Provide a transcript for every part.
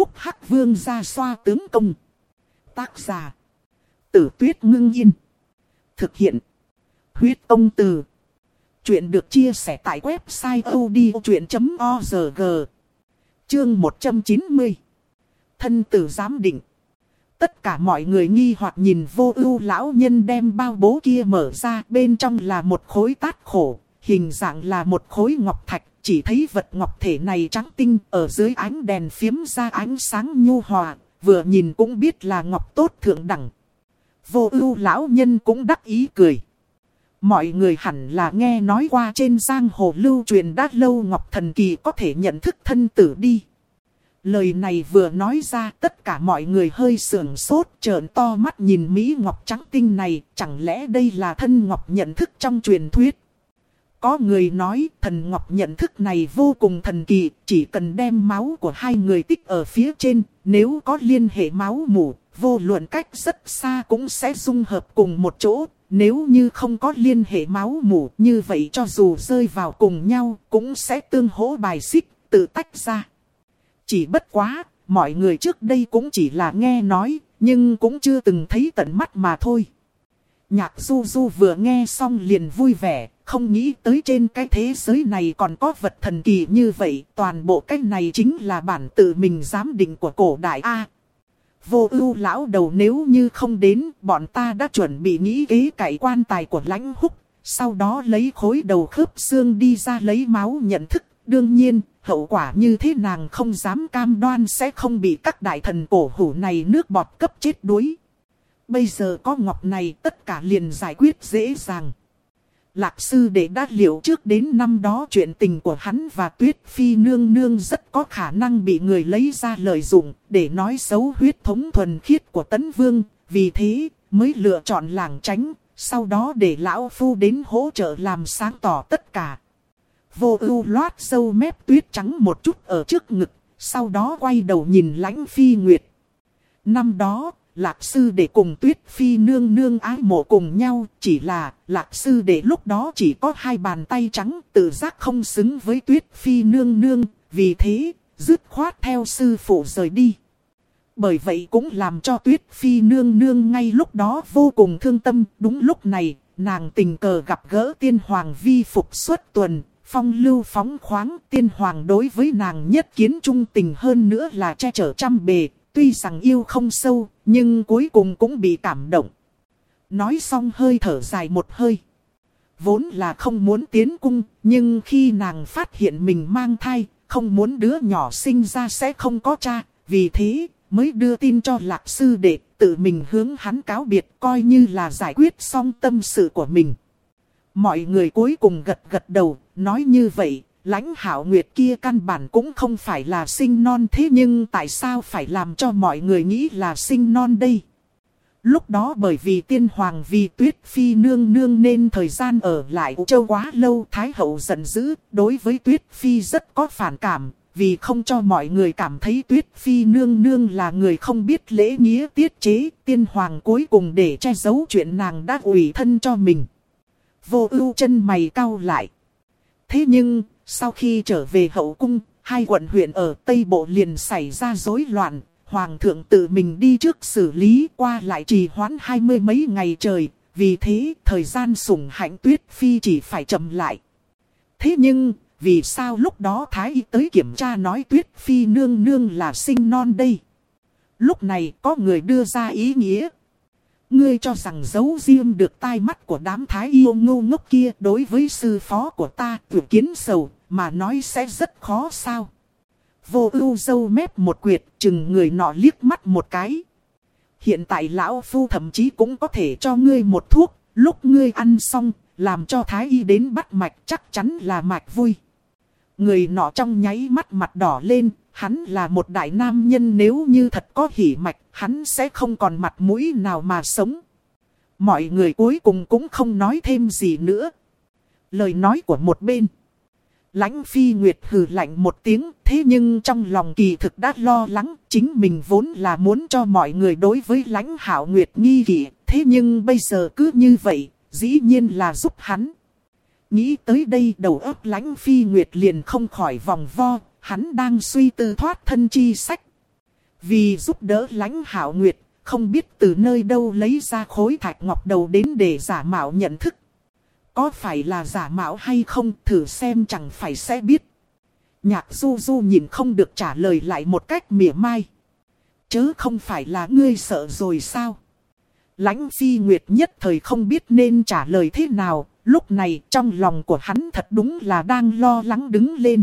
phúc hắc vương ra xoa tướng công. Tác giả. Tử tuyết ngưng yên. Thực hiện. Huyết ông từ. Chuyện được chia sẻ tại website odchuyện.org. Chương 190. Thân tử giám định. Tất cả mọi người nghi hoặc nhìn vô ưu lão nhân đem bao bố kia mở ra, bên trong là một khối tát khổ, hình dạng là một khối ngọc thạch, chỉ thấy vật ngọc thể này trắng tinh, ở dưới ánh đèn phiếm ra ánh sáng nhu hòa, vừa nhìn cũng biết là ngọc tốt thượng đẳng. Vô ưu lão nhân cũng đắc ý cười. Mọi người hẳn là nghe nói qua trên giang hồ lưu truyền đã lâu Ngọc Thần Kỳ có thể nhận thức thân tử đi. Lời này vừa nói ra tất cả mọi người hơi sưởng sốt trợn to mắt nhìn Mỹ Ngọc trắng tinh này, chẳng lẽ đây là thân Ngọc nhận thức trong truyền thuyết. Có người nói thần Ngọc nhận thức này vô cùng thần kỳ, chỉ cần đem máu của hai người tích ở phía trên, nếu có liên hệ máu mủ, vô luận cách rất xa cũng sẽ dung hợp cùng một chỗ. Nếu như không có liên hệ máu mủ như vậy cho dù rơi vào cùng nhau cũng sẽ tương hỗ bài xích, tự tách ra. Chỉ bất quá, mọi người trước đây cũng chỉ là nghe nói, nhưng cũng chưa từng thấy tận mắt mà thôi. Nhạc du du vừa nghe xong liền vui vẻ, không nghĩ tới trên cái thế giới này còn có vật thần kỳ như vậy. Toàn bộ cái này chính là bản tự mình giám định của cổ đại A. Vô ưu lão đầu nếu như không đến, bọn ta đã chuẩn bị nghĩ kế cải quan tài của lãnh húc. Sau đó lấy khối đầu khớp xương đi ra lấy máu nhận thức. Đương nhiên, hậu quả như thế nàng không dám cam đoan sẽ không bị các đại thần cổ hủ này nước bọt cấp chết đuối. Bây giờ có ngọc này tất cả liền giải quyết dễ dàng. Lạc sư đệ đã liệu trước đến năm đó chuyện tình của hắn và tuyết phi nương nương rất có khả năng bị người lấy ra lợi dụng để nói xấu huyết thống thuần khiết của tấn vương. Vì thế mới lựa chọn làng tránh, sau đó để lão phu đến hỗ trợ làm sáng tỏ tất cả. Vô ưu loát sâu mép tuyết trắng một chút ở trước ngực, sau đó quay đầu nhìn lãnh phi nguyệt. Năm đó, Lạc sư để cùng tuyết phi nương nương ái mộ cùng nhau, chỉ là lạc sư để lúc đó chỉ có hai bàn tay trắng, tự giác không xứng với tuyết phi nương nương, vì thế, dứt khoát theo sư phụ rời đi. Bởi vậy cũng làm cho tuyết phi nương nương ngay lúc đó vô cùng thương tâm, đúng lúc này, nàng tình cờ gặp gỡ tiên hoàng vi phục xuất tuần, phong lưu phóng khoáng, tiên hoàng đối với nàng nhất kiến trung tình hơn nữa là che chở trăm bề, tuy rằng yêu không sâu, nhưng cuối cùng cũng bị cảm động. Nói xong hơi thở dài một hơi. Vốn là không muốn tiến cung, nhưng khi nàng phát hiện mình mang thai, không muốn đứa nhỏ sinh ra sẽ không có cha, vì thế mới đưa tin cho lạc sư để tự mình hướng hắn cáo biệt coi như là giải quyết xong tâm sự của mình. Mọi người cuối cùng gật gật đầu, nói như vậy, lãnh hảo nguyệt kia căn bản cũng không phải là sinh non thế nhưng tại sao phải làm cho mọi người nghĩ là sinh non đây? Lúc đó bởi vì tiên hoàng vì tuyết phi nương nương nên thời gian ở lại châu quá lâu Thái hậu giận dữ, đối với tuyết phi rất có phản cảm, vì không cho mọi người cảm thấy tuyết phi nương nương là người không biết lễ nghĩa tiết chế, tiên hoàng cuối cùng để che giấu chuyện nàng đã ủy thân cho mình. Vô ưu chân mày cau lại. Thế nhưng, sau khi trở về hậu cung, hai quận huyện ở Tây Bộ liền xảy ra rối loạn. Hoàng thượng tự mình đi trước xử lý qua lại trì hoãn hai mươi mấy ngày trời. Vì thế, thời gian sủng hạnh tuyết phi chỉ phải chậm lại. Thế nhưng, vì sao lúc đó Thái y tới kiểm tra nói tuyết phi nương nương là sinh non đây? Lúc này có người đưa ra ý nghĩa. Ngươi cho rằng giấu riêng được tai mắt của đám thái yêu ngu ngốc kia đối với sư phó của ta tuyệt kiến sầu mà nói sẽ rất khó sao. Vô ưu dâu mép một quyệt chừng người nọ liếc mắt một cái. Hiện tại lão phu thậm chí cũng có thể cho ngươi một thuốc, lúc ngươi ăn xong, làm cho thái y đến bắt mạch chắc chắn là mạch vui. Người nọ trong nháy mắt mặt đỏ lên, hắn là một đại nam nhân nếu như thật có hỉ mạch, hắn sẽ không còn mặt mũi nào mà sống. Mọi người cuối cùng cũng không nói thêm gì nữa. Lời nói của một bên. Lãnh phi nguyệt hừ lạnh một tiếng, thế nhưng trong lòng kỳ thực đã lo lắng, chính mình vốn là muốn cho mọi người đối với lãnh hảo nguyệt nghi kỵ, thế nhưng bây giờ cứ như vậy, dĩ nhiên là giúp hắn. Nghĩ tới đây đầu óc lãnh phi nguyệt liền không khỏi vòng vo, hắn đang suy tư thoát thân chi sách. Vì giúp đỡ lãnh hảo nguyệt, không biết từ nơi đâu lấy ra khối thạch ngọc đầu đến để giả mạo nhận thức. Có phải là giả mạo hay không thử xem chẳng phải sẽ biết. Nhạc du du nhìn không được trả lời lại một cách mỉa mai. Chớ không phải là ngươi sợ rồi sao? Lãnh phi nguyệt nhất thời không biết nên trả lời thế nào. Lúc này trong lòng của hắn thật đúng là đang lo lắng đứng lên.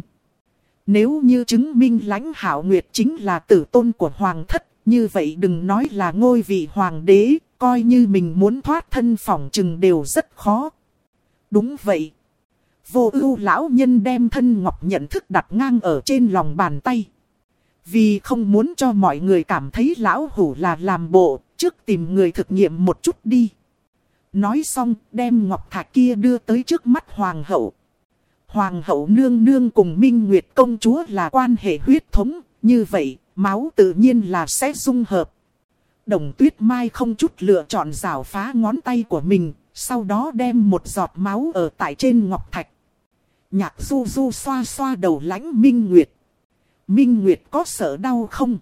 Nếu như chứng minh lãnh hảo nguyệt chính là tử tôn của hoàng thất. Như vậy đừng nói là ngôi vị hoàng đế. Coi như mình muốn thoát thân phỏng chừng đều rất khó. Đúng vậy. Vô ưu lão nhân đem thân ngọc nhận thức đặt ngang ở trên lòng bàn tay. Vì không muốn cho mọi người cảm thấy lão hủ là làm bộ, trước tìm người thực nghiệm một chút đi. Nói xong, đem ngọc thạch kia đưa tới trước mắt hoàng hậu. Hoàng hậu nương nương cùng Minh Nguyệt công chúa là quan hệ huyết thống, như vậy, máu tự nhiên là sẽ dung hợp. Đồng tuyết mai không chút lựa chọn rào phá ngón tay của mình, sau đó đem một giọt máu ở tại trên ngọc thạch. Nhạc du du xoa xoa đầu lãnh Minh Nguyệt. Minh Nguyệt có sợ đau không?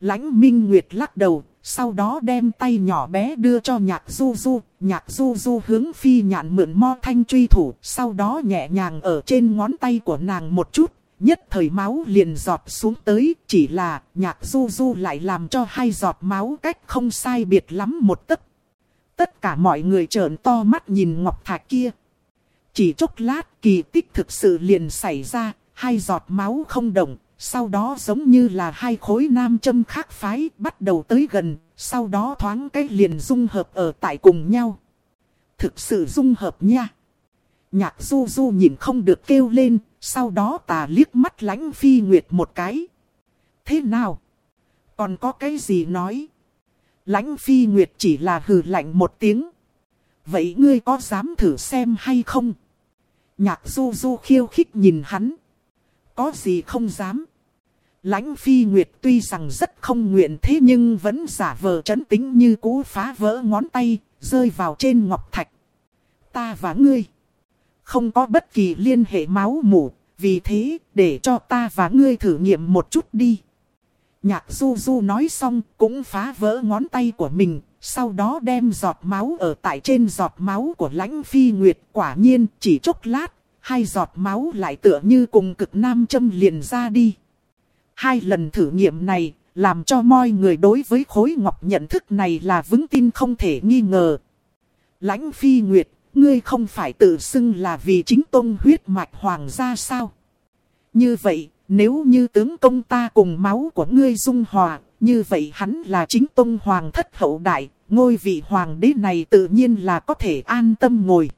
Lãnh Minh Nguyệt lắc đầu, sau đó đem tay nhỏ bé đưa cho nhạc du du. Nhạc du du hướng phi nhạn mượn mo thanh truy thủ, sau đó nhẹ nhàng ở trên ngón tay của nàng một chút. Nhất thời máu liền giọt xuống tới, chỉ là nhạc du du lại làm cho hai giọt máu cách không sai biệt lắm một tấc. Tất cả mọi người trợn to mắt nhìn ngọc thạch kia. Chỉ chốc lát kỳ tích thực sự liền xảy ra, hai giọt máu không động, sau đó giống như là hai khối nam châm khác phái bắt đầu tới gần, sau đó thoáng cái liền dung hợp ở tại cùng nhau. Thực sự dung hợp nha. Nhạc du du nhìn không được kêu lên, sau đó tà liếc mắt lánh phi nguyệt một cái. Thế nào? Còn có cái gì nói? Lánh phi nguyệt chỉ là hừ lạnh một tiếng. Vậy ngươi có dám thử xem hay không? Nhạc du du khiêu khích nhìn hắn. Có gì không dám. Lãnh phi nguyệt tuy rằng rất không nguyện thế nhưng vẫn giả vờ chấn tính như cú phá vỡ ngón tay, rơi vào trên ngọc thạch. Ta và ngươi. Không có bất kỳ liên hệ máu mủ, vì thế để cho ta và ngươi thử nghiệm một chút đi. Nhạc du du nói xong cũng phá vỡ ngón tay của mình, sau đó đem giọt máu ở tại trên giọt máu của lãnh phi nguyệt quả nhiên chỉ chốc lát, hai giọt máu lại tựa như cùng cực nam châm liền ra đi. Hai lần thử nghiệm này làm cho mọi người đối với khối ngọc nhận thức này là vững tin không thể nghi ngờ. Lãnh phi nguyệt, ngươi không phải tự xưng là vì chính tôn huyết mạch hoàng gia sao? Như vậy, nếu như tướng công ta cùng máu của ngươi dung hòa, như vậy hắn là chính tôn hoàng thất hậu đại, ngôi vị hoàng đế này tự nhiên là có thể an tâm ngồi.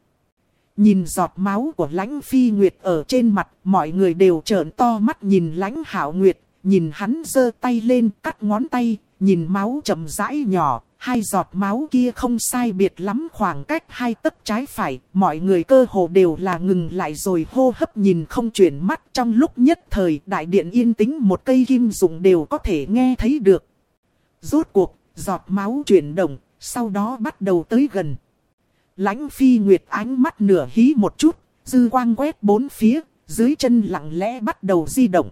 Nhìn giọt máu của lãnh phi nguyệt ở trên mặt, mọi người đều trợn to mắt nhìn lãnh hảo nguyệt, nhìn hắn giơ tay lên cắt ngón tay, nhìn máu chậm rãi nhỏ, hai giọt máu kia không sai biệt lắm khoảng cách hai tấc trái phải, mọi người cơ hồ đều là ngừng lại rồi hô hấp nhìn không chuyển mắt trong lúc nhất thời đại điện yên tĩnh một cây kim dụng đều có thể nghe thấy được. Rốt cuộc, giọt máu chuyển động, sau đó bắt đầu tới gần lãnh phi nguyệt ánh mắt nửa hí một chút, dư quang quét bốn phía, dưới chân lặng lẽ bắt đầu di động.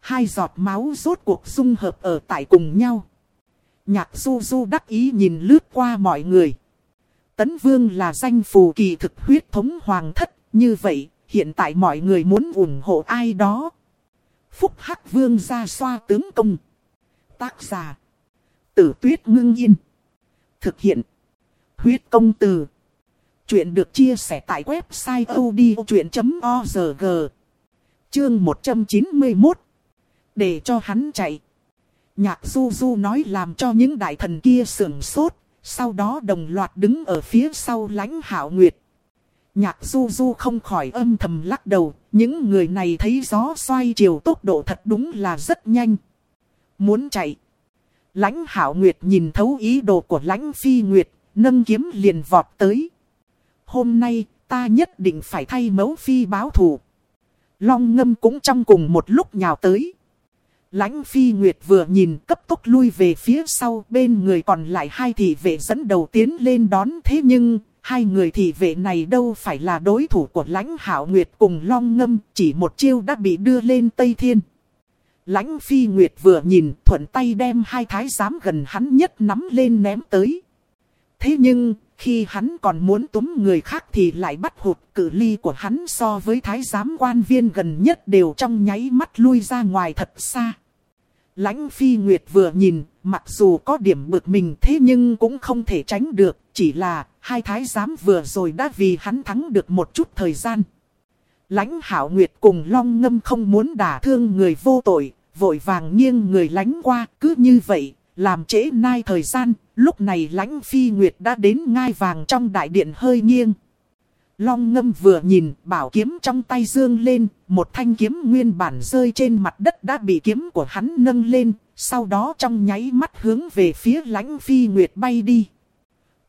Hai giọt máu rốt cuộc dung hợp ở tại cùng nhau. Nhạc du du đắc ý nhìn lướt qua mọi người. Tấn Vương là danh phù kỳ thực huyết thống hoàng thất. Như vậy, hiện tại mọi người muốn ủng hộ ai đó. Phúc Hắc Vương ra xoa tướng công. Tác giả. Tử tuyết ngưng yên. Thực hiện. Huyết công từ. Chuyện được chia sẻ tại website odchuyện.org. Chương 191. Để cho hắn chạy. Nhạc du du nói làm cho những đại thần kia sưởng sốt, sau đó đồng loạt đứng ở phía sau lãnh hảo nguyệt. Nhạc du du không khỏi âm thầm lắc đầu, những người này thấy gió xoay chiều tốc độ thật đúng là rất nhanh. Muốn chạy. Lãnh hảo nguyệt nhìn thấu ý đồ của lãnh phi nguyệt, nâng kiếm liền vọt tới. Hôm nay, ta nhất định phải thay mẫu phi báo thù. Long ngâm cũng trong cùng một lúc nhào tới. Lãnh phi nguyệt vừa nhìn cấp tốc lui về phía sau bên người còn lại hai thị vệ dẫn đầu tiến lên đón thế nhưng hai người thị vệ này đâu phải là đối thủ của lãnh hảo nguyệt cùng long ngâm chỉ một chiêu đã bị đưa lên Tây Thiên. Lãnh phi nguyệt vừa nhìn thuận tay đem hai thái giám gần hắn nhất nắm lên ném tới. Thế nhưng, khi hắn còn muốn túm người khác thì lại bắt hụt cử ly của hắn so với thái giám quan viên gần nhất đều trong nháy mắt lui ra ngoài thật xa. Lãnh phi nguyệt vừa nhìn, mặc dù có điểm bực mình thế nhưng cũng không thể tránh được, chỉ là hai thái giám vừa rồi đã vì hắn thắng được một chút thời gian. Lãnh hảo nguyệt cùng long ngâm không muốn đả thương người vô tội, vội vàng nghiêng người lánh qua, cứ như vậy, làm trễ nai thời gian, lúc này lãnh phi nguyệt đã đến ngai vàng trong đại điện hơi nghiêng. Long ngâm vừa nhìn, bảo kiếm trong tay dương lên, một thanh kiếm nguyên bản rơi trên mặt đất đã bị kiếm của hắn nâng lên, sau đó trong nháy mắt hướng về phía lãnh phi nguyệt bay đi.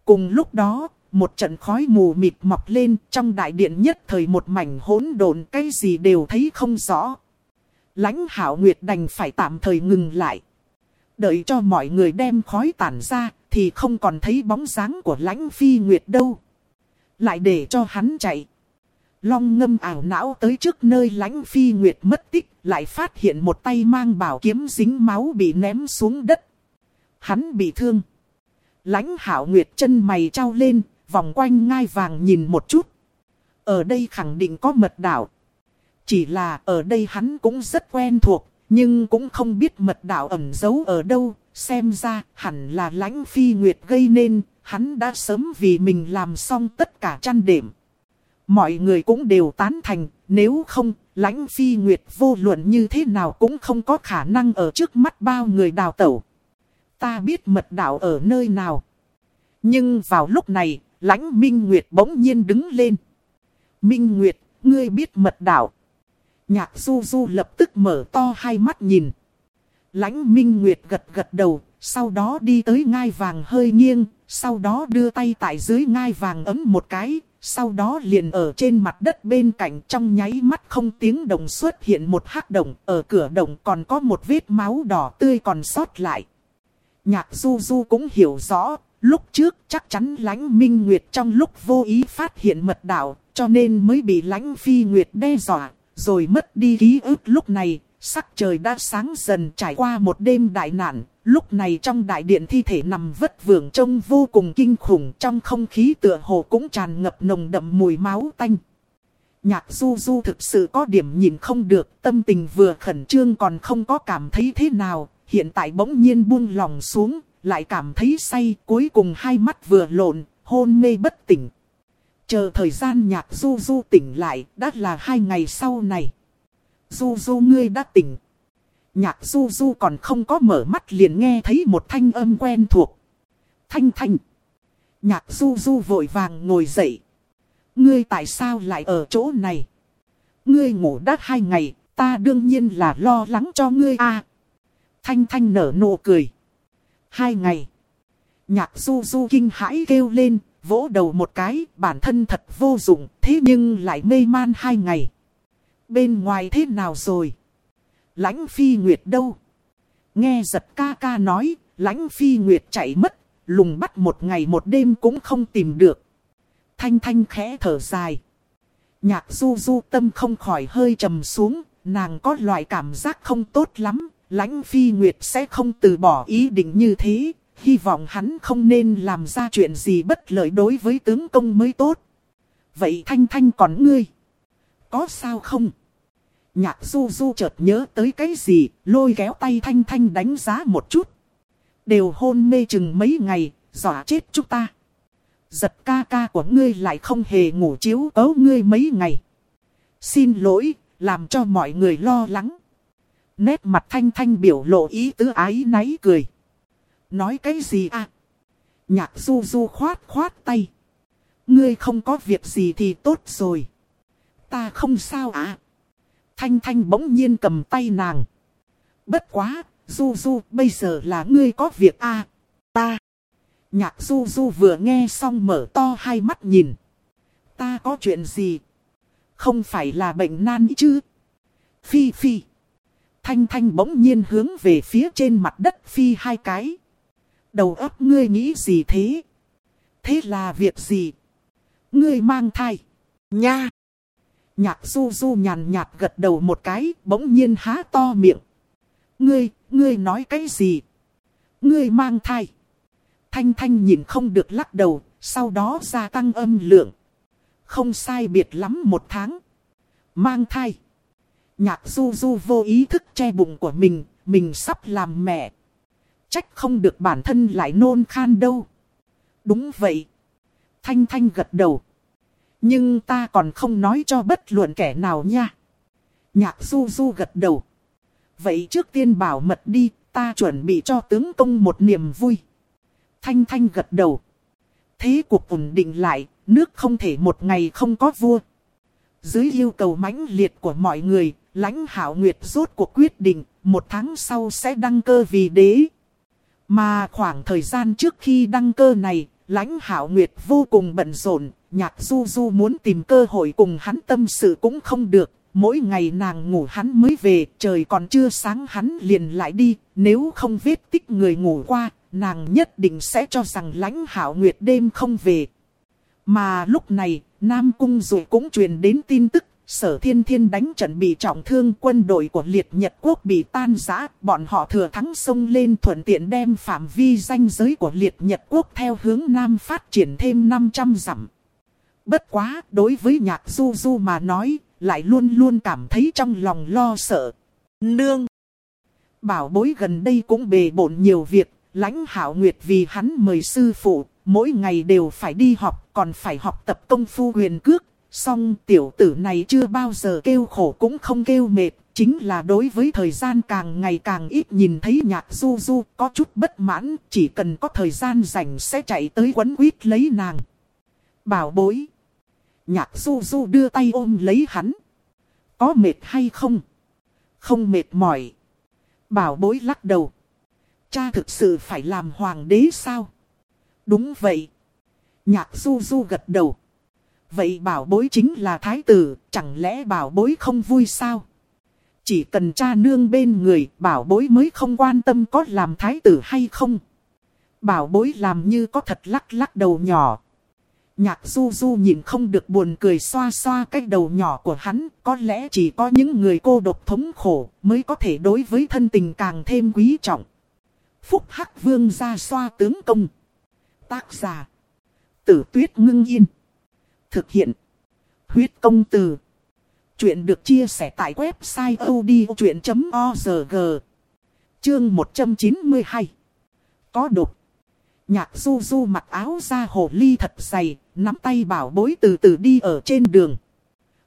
Cùng lúc đó, một trận khói mù mịt mọc lên trong đại điện nhất thời một mảnh hỗn độn cái gì đều thấy không rõ. Lãnh hảo nguyệt đành phải tạm thời ngừng lại. Đợi cho mọi người đem khói tản ra thì không còn thấy bóng dáng của lãnh phi nguyệt đâu. Lại để cho hắn chạy. Long ngâm ảo não tới trước nơi lãnh phi nguyệt mất tích, lại phát hiện một tay mang bảo kiếm dính máu bị ném xuống đất. Hắn bị thương. Lãnh hảo nguyệt chân mày trao lên, vòng quanh ngai vàng nhìn một chút. Ở đây khẳng định có mật đảo. Chỉ là ở đây hắn cũng rất quen thuộc, nhưng cũng không biết mật đạo ẩn giấu ở đâu. Xem ra hẳn là lãnh phi nguyệt gây nên, hắn đã sớm vì mình làm xong tất cả chăn đệm. Mọi người cũng đều tán thành, nếu không, lãnh phi nguyệt vô luận như thế nào cũng không có khả năng ở trước mắt bao người đào tẩu. Ta biết mật đạo ở nơi nào. Nhưng vào lúc này, lãnh minh nguyệt bỗng nhiên đứng lên. Minh nguyệt, ngươi biết mật đạo? Nhạc du du lập tức mở to hai mắt nhìn. Lãnh minh nguyệt gật gật đầu, sau đó đi tới ngai vàng hơi nghiêng, sau đó đưa tay tại dưới ngai vàng ấm một cái, sau đó liền ở trên mặt đất bên cạnh trong nháy mắt không tiếng động xuất hiện một hắc động, ở cửa động còn có một vết máu đỏ tươi còn sót lại. Nhạc du du cũng hiểu rõ, lúc trước chắc chắn lãnh minh nguyệt trong lúc vô ý phát hiện mật đạo, cho nên mới bị lãnh phi nguyệt đe dọa, rồi mất đi ký ức lúc này, sắc trời đã sáng dần trải qua một đêm đại nạn, lúc này trong đại điện thi thể nằm vất vưởng trông vô cùng kinh khủng trong không khí tựa hồ cũng tràn ngập nồng đậm mùi máu tanh. Nhạc du du thực sự có điểm nhìn không được, tâm tình vừa khẩn trương còn không có cảm thấy thế nào, hiện tại bỗng nhiên buông lòng xuống, lại cảm thấy say, cuối cùng hai mắt vừa lộn, hôn mê bất tỉnh. Chờ thời gian nhạc du du tỉnh lại, đã là hai ngày sau này. Du du ngươi đã tỉnh. Nhạc du du còn không có mở mắt liền nghe thấy một thanh âm quen thuộc. Thanh thanh. Nhạc du du vội vàng ngồi dậy. Ngươi tại sao lại ở chỗ này? Ngươi ngủ đã hai ngày, ta đương nhiên là lo lắng cho ngươi a. thanh thanh nở nụ cười. Hai ngày. Nhạc du du kinh hãi kêu lên, vỗ đầu một cái, bản thân thật vô dụng, thế nhưng lại mê man hai ngày. Bên ngoài thế nào rồi? Lãnh phi nguyệt đâu? Nghe giật ca ca nói, lãnh phi nguyệt chạy mất, lùng bắt một ngày một đêm cũng không tìm được. Thanh thanh khẽ thở dài. Nhạc du du tâm không khỏi hơi trầm xuống, nàng có loại cảm giác không tốt lắm, lãnh phi nguyệt sẽ không từ bỏ ý định như thế, hy vọng hắn không nên làm ra chuyện gì bất lợi đối với tướng công mới tốt. Vậy Thanh Thanh còn ngươi? Có sao không? Nhạc du du chợt nhớ tới cái gì, lôi kéo tay Thanh Thanh đánh giá một chút. Đều hôn mê chừng mấy ngày, dọa chết chúng ta. Giật ca ca của ngươi lại không hề ngủ chiếu cấu ngươi mấy ngày. Xin lỗi, làm cho mọi người lo lắng. Nét mặt Thanh Thanh biểu lộ ý tứ ái náy cười. Nói cái gì à? Nhạc du du khoát khoát tay. Ngươi không có việc gì thì tốt rồi. Ta không sao à? Thanh Thanh bỗng nhiên cầm tay nàng. Bất quá, du du bây giờ là ngươi có việc à? Ta. Nhạc du du vừa nghe xong mở to hai mắt nhìn. Ta có chuyện gì? Không phải là bệnh nan chứ? Phi phi. Thanh Thanh bỗng nhiên hướng về phía trên mặt đất phi hai cái. Đầu óc ngươi nghĩ gì thế? Thế là việc gì? Ngươi mang thai. Nha! Nhạc du du nhàn nhạt gật đầu một cái, bỗng nhiên há to miệng. Ngươi, ngươi nói cái gì? Ngươi mang thai. Thanh Thanh nhìn không được lắc đầu, sau đó gia tăng âm lượng. Không sai biệt lắm một tháng. Mang thai. Nhạc du du vô ý thức che bụng của mình, mình sắp làm mẹ. Trách không được bản thân lại nôn khan đâu. Đúng vậy. Thanh Thanh gật đầu. Nhưng ta còn không nói cho bất luận kẻ nào nha. Nhạc du du gật đầu. Vậy trước tiên bảo mật đi, ta chuẩn bị cho tướng công một niềm vui. Thanh Thanh gật đầu. Thế cuộc ổn định lại, nước không thể một ngày không có vua. Dưới yêu cầu mãnh liệt của mọi người, lãnh hảo nguyệt rốt cuộc quyết định, một tháng sau sẽ đăng cơ vì đế. Mà khoảng thời gian trước khi đăng cơ này, lãnh hảo nguyệt vô cùng bận rộn, nhạc du du muốn tìm cơ hội cùng hắn tâm sự cũng không được. Mỗi ngày nàng ngủ hắn mới về, trời còn chưa sáng hắn liền lại đi, nếu không vết tích người ngủ qua, nàng nhất định sẽ cho rằng lãnh hảo nguyệt đêm không về. Mà lúc này, Nam Cung rồi cũng truyền đến tin tức, sở thiên thiên đánh trận bị trọng thương quân đội của liệt Nhật Quốc bị tan rã, bọn họ thừa thắng sông lên thuận tiện đem phạm vi danh giới của liệt Nhật Quốc theo hướng Nam phát triển thêm 500 dặm. Bất quá, đối với nhạc du du mà nói, lại luôn luôn cảm thấy trong lòng lo sợ. Nương! Bảo bối gần đây cũng bề bộn nhiều việc, lãnh hảo nguyệt vì hắn mời sư phụ, mỗi ngày đều phải đi học, còn phải học tập công phu huyền cước. Song tiểu tử này chưa bao giờ kêu khổ cũng không kêu mệt, chính là đối với thời gian càng ngày càng ít nhìn thấy nhạc du du có chút bất mãn, chỉ cần có thời gian rảnh sẽ chạy tới quấn quýt lấy nàng. Bảo bối. Nhạc du du đưa tay ôm lấy hắn. Có mệt hay không? Không mệt mỏi. Bảo bối lắc đầu. Cha thực sự phải làm hoàng đế sao? Đúng vậy. Nhạc du du gật đầu. Vậy bảo bối chính là thái tử, chẳng lẽ bảo bối không vui sao? Chỉ cần cha nương bên người, bảo bối mới không quan tâm có làm thái tử hay không. Bảo bối làm như có thật lắc lắc đầu nhỏ. Nhạc du du nhìn không được buồn cười xoa xoa cái đầu nhỏ của hắn, có lẽ chỉ có những người cô độc thống khổ mới có thể đối với thân tình càng thêm quý trọng. Phúc Hắc Vương ra xoa tướng công. Tác giả. Tử tuyết ngưng yên. Thực hiện. Huyết công từ. Chuyện được chia sẻ tại website odchuyện.org. Chương 192. Có đột. Nhạc du du mặc áo ra hồ ly thật dày, nắm tay bảo bối từ từ đi ở trên đường.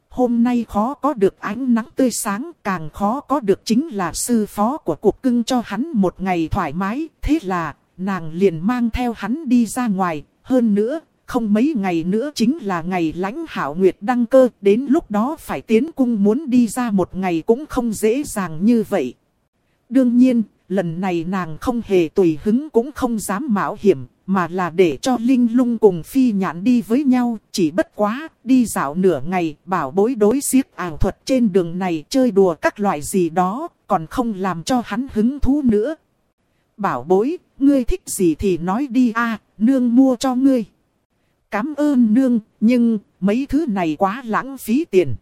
Hôm nay khó có được ánh nắng tươi sáng, càng khó có được chính là sư phó của cuộc cưng cho hắn một ngày thoải mái. Thế là, nàng liền mang theo hắn đi ra ngoài. Hơn nữa, không mấy ngày nữa chính là ngày lãnh hảo nguyệt đăng cơ. Đến lúc đó phải tiến cung muốn đi ra một ngày cũng không dễ dàng như vậy. Đương nhiên, lần này nàng không hề tùy hứng cũng không dám mạo hiểm, mà là để cho Linh lung cùng phi nhãn đi với nhau, chỉ bất quá, đi dạo nửa ngày, bảo bối đối xiếc ảo thuật trên đường này chơi đùa các loại gì đó, còn không làm cho hắn hứng thú nữa. Bảo bối, ngươi thích gì thì nói đi a nương mua cho ngươi cảm ơn nương, nhưng mấy thứ này quá lãng phí tiền.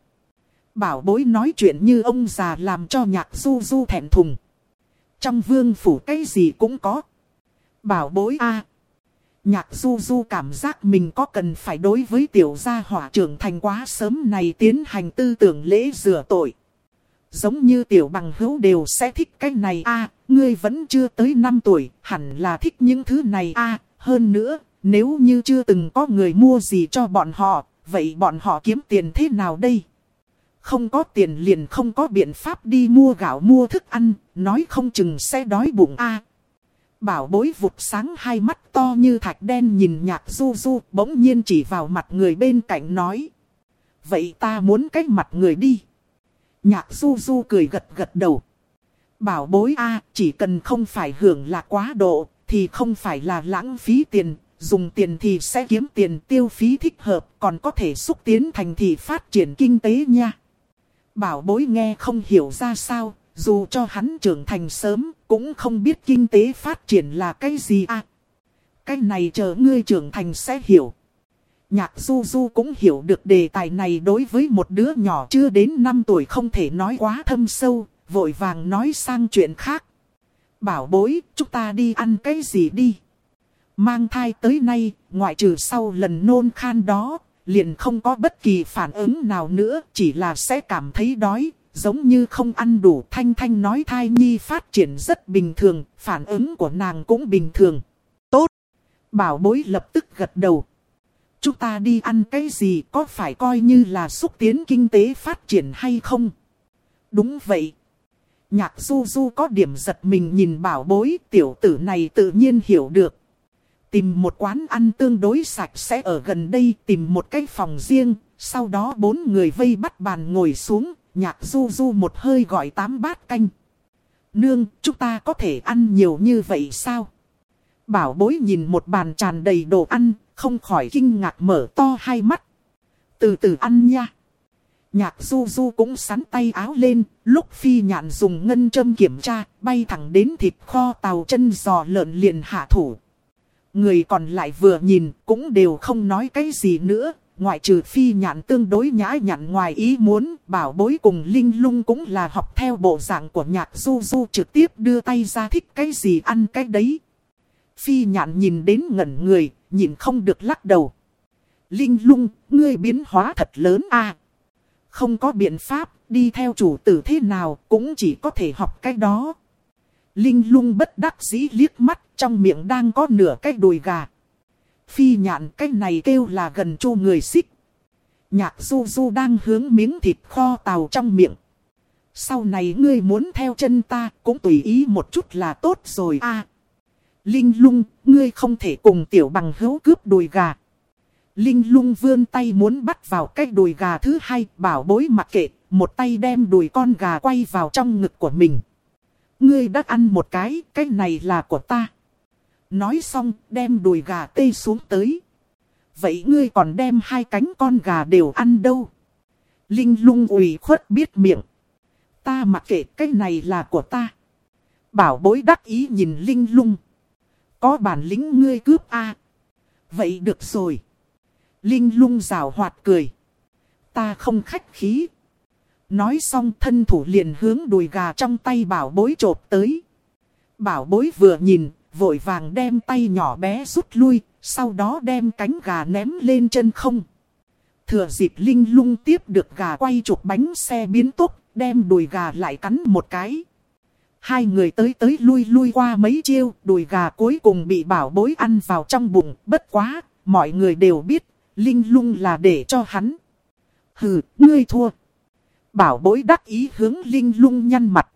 Bảo bối nói chuyện như ông già làm cho nhạc du du thẹn thùng. Trong vương phủ cái gì cũng có. Bảo bối a Nhạc du du cảm giác mình có cần phải đối với tiểu gia hỏa trưởng thành quá sớm này tiến hành tư tưởng lễ rửa tội. Giống như tiểu bằng hữu đều sẽ thích cái này a ngươi vẫn chưa tới 5 tuổi, hẳn là thích những thứ này a hơn nữa, nếu như chưa từng có người mua gì cho bọn họ, vậy bọn họ kiếm tiền thế nào đây? Không có tiền liền không có biện pháp đi mua gạo mua thức ăn, nói không chừng sẽ đói bụng a Bảo bối vụt sáng hai mắt to như thạch đen nhìn nhạc du du bỗng nhiên chỉ vào mặt người bên cạnh nói. Vậy ta muốn cách mặt người đi. Nhạc du du cười gật gật đầu. Bảo bối a chỉ cần không phải hưởng là quá độ thì không phải là lãng phí tiền. Dùng tiền thì sẽ kiếm tiền tiêu phí thích hợp còn có thể xúc tiến thành thị phát triển kinh tế nha. Bảo bối nghe không hiểu ra sao, dù cho hắn trưởng thành sớm, cũng không biết kinh tế phát triển là cái gì à. Cái này chờ ngươi trưởng thành sẽ hiểu. Nhạc du du cũng hiểu được đề tài này đối với một đứa nhỏ chưa đến 5 tuổi không thể nói quá thâm sâu, vội vàng nói sang chuyện khác. Bảo bối, chúng ta đi ăn cái gì đi? Mang thai tới nay, ngoại trừ sau lần nôn khan đó, liền không có bất kỳ phản ứng nào nữa, chỉ là sẽ cảm thấy đói, giống như không ăn đủ. Thanh Thanh nói thai nhi phát triển rất bình thường, phản ứng của nàng cũng bình thường. Tốt! Bảo bối lập tức gật đầu. Chúng ta đi ăn cái gì có phải coi như là xúc tiến kinh tế phát triển hay không? Đúng vậy. Nhạc du du có điểm giật mình nhìn bảo bối tiểu tử này tự nhiên hiểu được. Tìm một quán ăn tương đối sạch sẽ ở gần đây tìm một cái phòng riêng. Sau đó bốn người vây bắt bàn ngồi xuống. Nhạc du du một hơi gọi tám bát canh. Nương, chúng ta có thể ăn nhiều như vậy sao? Bảo bối nhìn một bàn tràn đầy đồ ăn, không khỏi kinh ngạc mở to hai mắt. Từ từ ăn nha. Nhạc du du cũng sắn tay áo lên, lúc phi nhạn dùng ngân châm kiểm tra, bay thẳng đến thịt kho tàu chân giò lợn liền hạ thủ. Người còn lại vừa nhìn, cũng đều không nói cái gì nữa, ngoại trừ phi nhạn tương đối nhã nhặn ngoài ý muốn, bảo bối cùng linh lung cũng là học theo bộ dạng của nhạc du du trực tiếp đưa tay ra thích cái gì ăn cái đấy. Phi nhạn nhìn đến ngẩn người, nhìn không được lắc đầu. Linh lung, ngươi biến hóa thật lớn à. Không có biện pháp, đi theo chủ tử thế nào cũng chỉ có thể học cái đó. Linh lung bất đắc dĩ liếc mắt, trong miệng đang có nửa cái đùi gà. Phi nhạn cái này kêu là gần chu người xích. Nhạc du du đang hướng miếng thịt kho tàu trong miệng. Sau này ngươi muốn theo chân ta cũng tùy ý một chút là tốt rồi a. Linh lung, ngươi không thể cùng tiểu bằng hữu cướp đùi gà. Linh lung vươn tay muốn bắt vào cái đùi gà thứ hai, bảo bối mặc kệ, một tay đem đùi con gà quay vào trong ngực của mình. Ngươi đã ăn một cái, cái này là của ta. Nói xong, đem đùi gà tê xuống tới. Vậy ngươi còn đem hai cánh con gà đều ăn đâu? Linh lung ủy khuất biết miệng. Ta mặc kệ cái này là của ta. Bảo bối đắc ý nhìn Linh lung. Có bản lĩnh ngươi cướp a Vậy được rồi. Linh lung rào hoạt cười. Ta không khách khí. Nói xong thân thủ liền hướng đùi gà trong tay bảo bối trộp tới. Bảo bối vừa nhìn, vội vàng đem tay nhỏ bé rút lui, sau đó đem cánh gà ném lên chân không. Thừa dịp Linh lung tiếp được gà quay chụp bánh xe biến tốc, đem đùi gà lại cắn một cái. Hai người tới tới lui lui qua mấy chiêu, đùi gà cuối cùng bị bảo bối ăn vào trong bụng, bất quá, mọi người đều biết, Linh lung là để cho hắn. Hừ, ngươi thua. Bảo bối đắc ý hướng Linh lung nhăn mặt.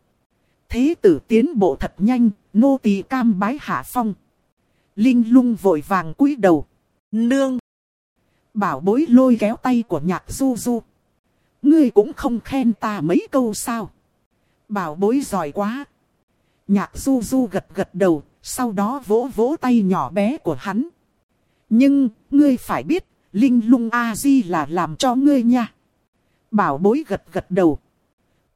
Thế tử tiến bộ thật nhanh, nô tỳ cam bái hạ phong. Linh lung vội vàng cúi đầu. Nương. Bảo bối lôi kéo tay của nhạc du du. Ngươi cũng không khen ta mấy câu sao. Bảo bối giỏi quá. Nhạc du du gật gật đầu, sau đó vỗ vỗ tay nhỏ bé của hắn. Nhưng, ngươi phải biết, Linh lung A-di là làm cho ngươi nha. Bảo bối gật gật đầu.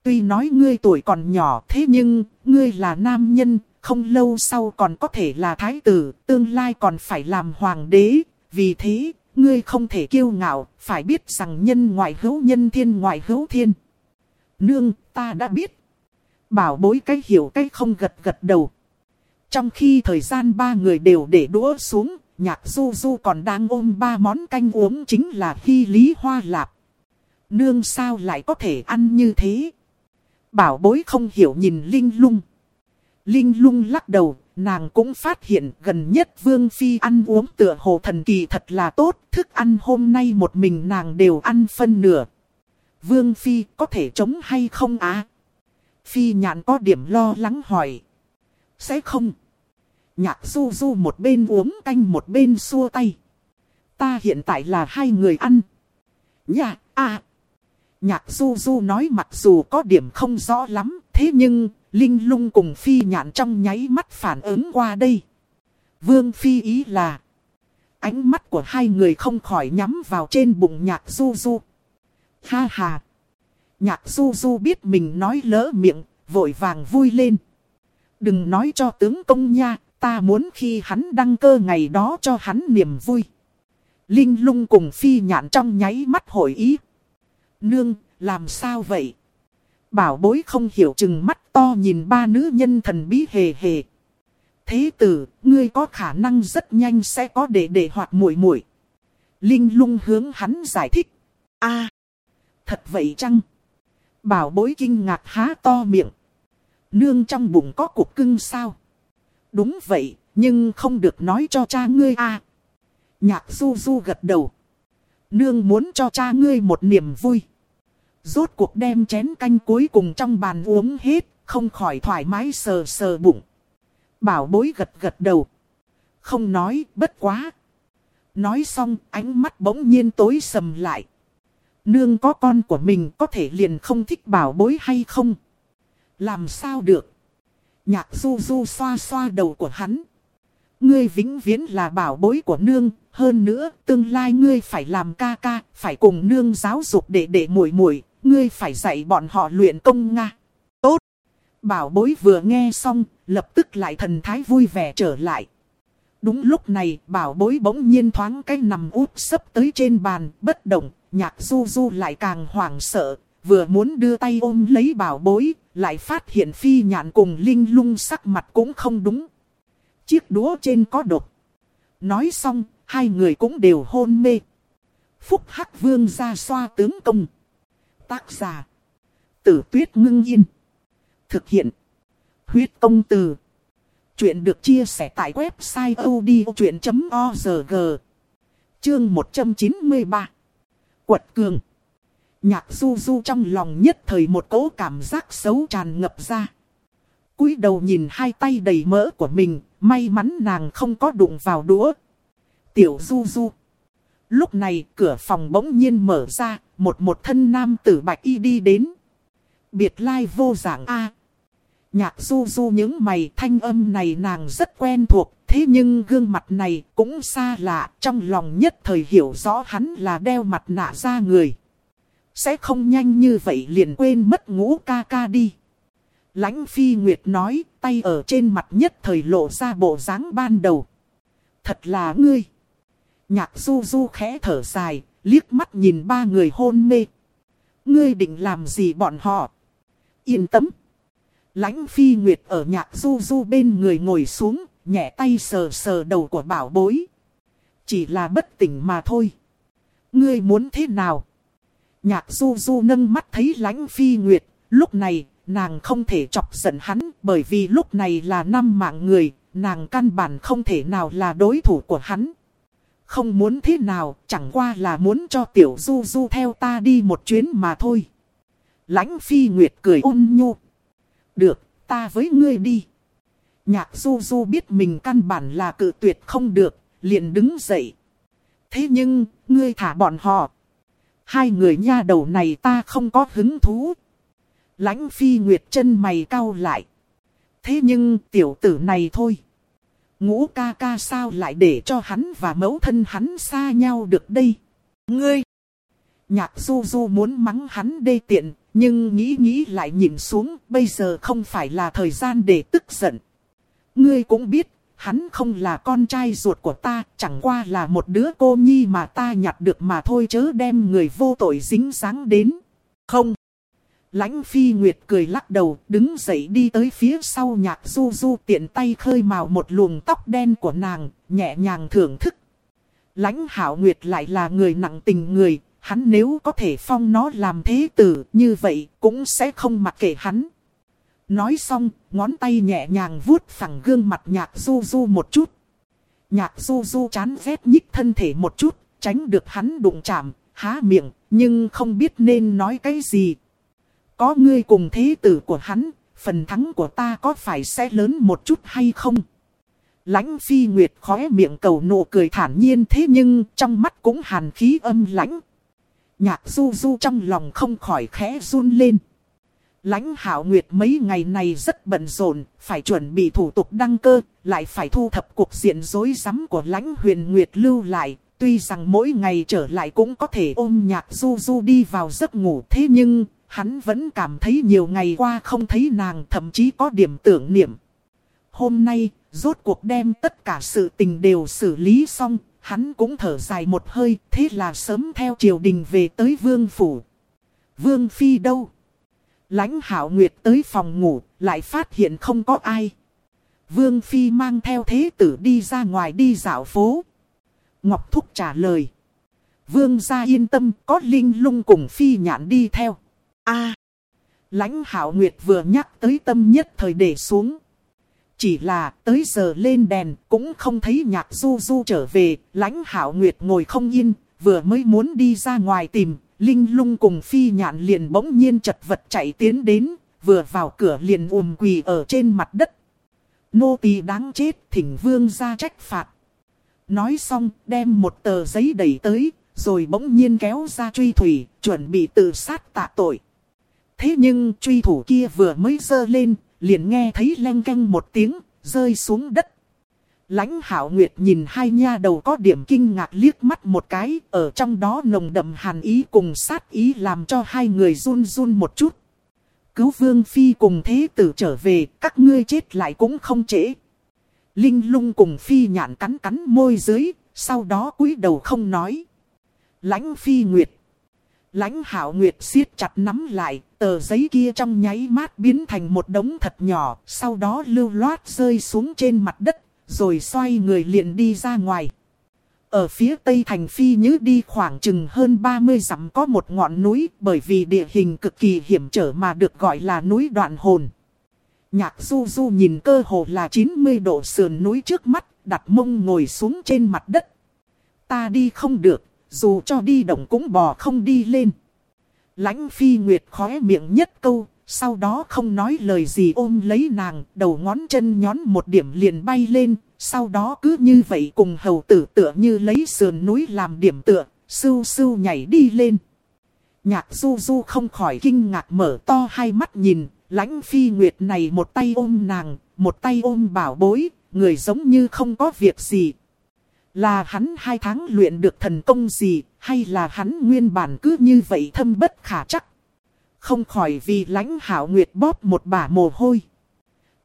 Tuy nói ngươi tuổi còn nhỏ thế nhưng, ngươi là nam nhân, không lâu sau còn có thể là thái tử, tương lai còn phải làm hoàng đế. Vì thế, ngươi không thể kiêu ngạo, phải biết rằng nhân ngoại hữu nhân thiên ngoại hữu thiên. Nương, ta đã biết. Bảo bối cái hiểu cái không gật gật đầu. Trong khi thời gian ba người đều để đũa xuống, nhạc du du còn đang ôm ba món canh uống chính là hy lý hoa lạp. Nương sao lại có thể ăn như thế? Bảo bối không hiểu nhìn Linh lung. Linh lung lắc đầu, nàng cũng phát hiện gần nhất Vương Phi ăn uống tựa hồ thần kỳ thật là tốt. Thức ăn hôm nay một mình nàng đều ăn phân nửa. Vương Phi có thể chống hay không á? Phi nhạn có điểm lo lắng hỏi. Sẽ không. Nhạc du du một bên uống canh một bên xua tay. Ta hiện tại là hai người ăn. Nhạc, à. Nhạc du du nói mặc dù có điểm không rõ lắm, thế nhưng, Linh lung cùng Phi nhạn trong nháy mắt phản ứng qua đây. Vương Phi ý là, ánh mắt của hai người không khỏi nhắm vào trên bụng nhạc du du. Ha ha! Nhạc du du biết mình nói lỡ miệng, vội vàng vui lên. Đừng nói cho tướng công nha, ta muốn khi hắn đăng cơ ngày đó cho hắn niềm vui. Linh lung cùng phi nhạn trong nháy mắt hội ý. Nương, làm sao vậy? Bảo bối không hiểu chừng mắt to nhìn ba nữ nhân thần bí hề hề. Thế tử, ngươi có khả năng rất nhanh sẽ có đệ đệ hoạt muội muội. Linh lung hướng hắn giải thích. a thật vậy chăng? Bảo bối kinh ngạc há to miệng. Nương trong bụng có cục cưng sao? Đúng vậy, nhưng không được nói cho cha ngươi a. Nhạc du du gật đầu. Nương muốn cho cha ngươi một niềm vui. Rốt cuộc đem chén canh cuối cùng trong bàn uống hết, không khỏi thoải mái sờ sờ bụng. Bảo bối gật gật đầu. Không nói, bất quá. Nói xong, ánh mắt bỗng nhiên tối sầm lại. Nương có con của mình có thể liền không thích bảo bối hay không? Làm sao được? Nhạc du du xoa xoa đầu của hắn. Ngươi vĩnh viễn là bảo bối của nương, hơn nữa, tương lai ngươi phải làm ca ca, phải cùng nương giáo dục để để muội muội, ngươi phải dạy bọn họ luyện công nga. Tốt. Bảo bối vừa nghe xong, lập tức lại thần thái vui vẻ trở lại. Đúng lúc này, bảo bối bỗng nhiên thoáng cái nằm úp sấp tới trên bàn, bất động, nhạc du du lại càng hoảng sợ, vừa muốn đưa tay ôm lấy bảo bối, lại phát hiện phi nhạn cùng linh lung sắc mặt cũng không đúng. Chiếc đũa trên có độc. Nói xong, hai người cũng đều hôn mê. Phúc Hắc Vương ra xoa tướng công. Tác giả. Tử tuyết ngưng yên. Thực hiện. Huyết công từ. Chuyện được chia sẻ tại website odchuyện.org. Chương 193. Quật cường. Nhạc du du trong lòng nhất thời một cỗ cảm giác xấu tràn ngập ra. cúi đầu nhìn hai tay đầy mỡ của mình, may mắn nàng không có đụng vào đũa. Tiểu du du. Lúc này cửa phòng bỗng nhiên mở ra, một một thân nam tử bạch y đi đến. Biệt lai vô dạng A. Nhạc du du những mày thanh âm này nàng rất quen thuộc, thế nhưng gương mặt này cũng xa lạ, trong lòng nhất thời hiểu rõ hắn là đeo mặt nạ ra người. Sẽ không nhanh như vậy liền quên mất ngũ ca ca đi. Lãnh phi nguyệt nói, tay ở trên mặt nhất thời lộ ra bộ dáng ban đầu. Thật là ngươi. Nhạc du du khẽ thở dài, liếc mắt nhìn ba người hôn mê. Ngươi định làm gì bọn họ? Yên tâm. Lãnh phi nguyệt ở nhạc du du bên người ngồi xuống, nhẹ tay sờ sờ đầu của bảo bối. Chỉ là bất tỉnh mà thôi. Ngươi muốn thế nào? Nhạc du du nâng mắt thấy lãnh phi nguyệt, lúc này nàng không thể chọc giận hắn bởi vì lúc này là năm mạng người, nàng căn bản không thể nào là đối thủ của hắn. Không muốn thế nào, chẳng qua là muốn cho tiểu du du theo ta đi một chuyến mà thôi. Lãnh phi nguyệt cười ôn nhu. Được, ta với ngươi đi. Nhạc du du biết mình căn bản là cự tuyệt không được, liền đứng dậy. Thế nhưng, ngươi thả bọn họ. Hai người nha đầu này ta không có hứng thú. Lãnh phi nguyệt chân mày cau lại. Thế nhưng tiểu tử này thôi. Ngũ ca ca sao lại để cho hắn và mẫu thân hắn xa nhau được đây? Ngươi! Nhạc du du muốn mắng hắn đê tiện, nhưng nghĩ nghĩ lại nhìn xuống, bây giờ không phải là thời gian để tức giận. Ngươi cũng biết, hắn không là con trai ruột của ta, chẳng qua là một đứa cô nhi mà ta nhặt được mà thôi chớ đem người vô tội dính dáng đến. Không! Lãnh phi nguyệt cười lắc đầu, đứng dậy đi tới phía sau nhạc du du tiện tay khơi màu một luồng tóc đen của nàng, nhẹ nhàng thưởng thức. Lãnh hảo nguyệt lại là người nặng tình người, hắn nếu có thể phong nó làm thế tử như vậy cũng sẽ không mặc kệ hắn. Nói xong, ngón tay nhẹ nhàng vuốt phẳng gương mặt nhạc du du một chút. Nhạc du du chán ghét nhích thân thể một chút, tránh được hắn đụng chạm, há miệng, nhưng không biết nên nói cái gì. Có ngươi cùng thế tử của hắn, phần thắng của ta có phải sẽ lớn một chút hay không? Lãnh phi nguyệt khóe miệng cầu nụ cười thản nhiên thế nhưng trong mắt cũng hàn khí âm lãnh. Nhạc du du trong lòng không khỏi khẽ run lên. Lãnh hảo nguyệt mấy ngày này rất bận rộn, phải chuẩn bị thủ tục đăng cơ, lại phải thu thập cuộc diện rối rắm của lãnh huyền nguyệt lưu lại. Tuy rằng mỗi ngày trở lại cũng có thể ôm nhạc du du đi vào giấc ngủ thế nhưng hắn vẫn cảm thấy nhiều ngày qua không thấy nàng thậm chí có điểm tưởng niệm. Hôm nay, rốt cuộc đem tất cả sự tình đều xử lý xong, hắn cũng thở dài một hơi, thế là sớm theo triều đình về tới vương phủ. Vương phi đâu? Lãnh hảo nguyệt tới phòng ngủ, lại phát hiện không có ai. Vương Phi mang theo thế tử đi ra ngoài đi dạo phố. Ngọc Thúc trả lời. Vương gia yên tâm có Linh lung cùng Phi nhạn đi theo a Lãnh hảo nguyệt vừa nhắc tới tâm nhất thời để xuống. Chỉ là tới giờ lên đèn cũng không thấy nhạc du du trở về. Lãnh hảo nguyệt ngồi không yên, vừa mới muốn đi ra ngoài tìm. Linh lung cùng Phi nhạn liền bỗng nhiên chật vật chạy tiến đến. Vừa vào cửa liền ùm quỳ ở trên mặt đất. Nô tỳ đáng chết thỉnh vương ra trách phạt. Nói xong đem một tờ giấy đẩy tới, rồi bỗng nhiên kéo ra truy thủy, chuẩn bị tự sát tạ tội. Thế nhưng truy thủ kia vừa mới dơ lên, liền nghe thấy len canh một tiếng, rơi xuống đất. Lãnh hảo nguyệt nhìn hai nha đầu có điểm kinh ngạc liếc mắt một cái, ở trong đó nồng đậm hàn ý cùng sát ý làm cho hai người run run một chút. Cứu vương phi cùng thế tử trở về, các ngươi chết lại cũng không trễ. Linh lung cùng phi nhạn cắn cắn môi dưới, sau đó cúi đầu không nói. Lãnh phi nguyệt. Lãnh hảo nguyệt siết chặt nắm lại, tờ giấy kia trong nháy mát biến thành một đống thật nhỏ, sau đó lưu loát rơi xuống trên mặt đất, rồi xoay người liền đi ra ngoài. Ở phía tây thành phi nhứ đi khoảng chừng hơn 30 dặm có một ngọn núi bởi vì địa hình cực kỳ hiểm trở mà được gọi là núi đoạn hồn. Nhạc du du nhìn cơ hồ là 90 độ sườn núi trước mắt, đặt mông ngồi xuống trên mặt đất. Ta đi không được, dù cho đi động cũng bò không đi lên. Lãnh phi nguyệt khóe miệng nhất câu, sau đó không nói lời gì ôm lấy nàng, đầu ngón chân nhón một điểm liền bay lên, sau đó cứ như vậy cùng hầu tử tựa như lấy sườn núi làm điểm tựa, sưu sưu nhảy đi lên. Nhạc du du không khỏi kinh ngạc mở to hai mắt nhìn, lãnh phi nguyệt này một tay ôm nàng, một tay ôm bảo bối, người giống như không có việc gì. Là hắn hai tháng luyện được thần công gì, hay là hắn nguyên bản cứ như vậy thâm bất khả chắc. Không khỏi vì lãnh hảo nguyệt bóp một bả mồ hôi.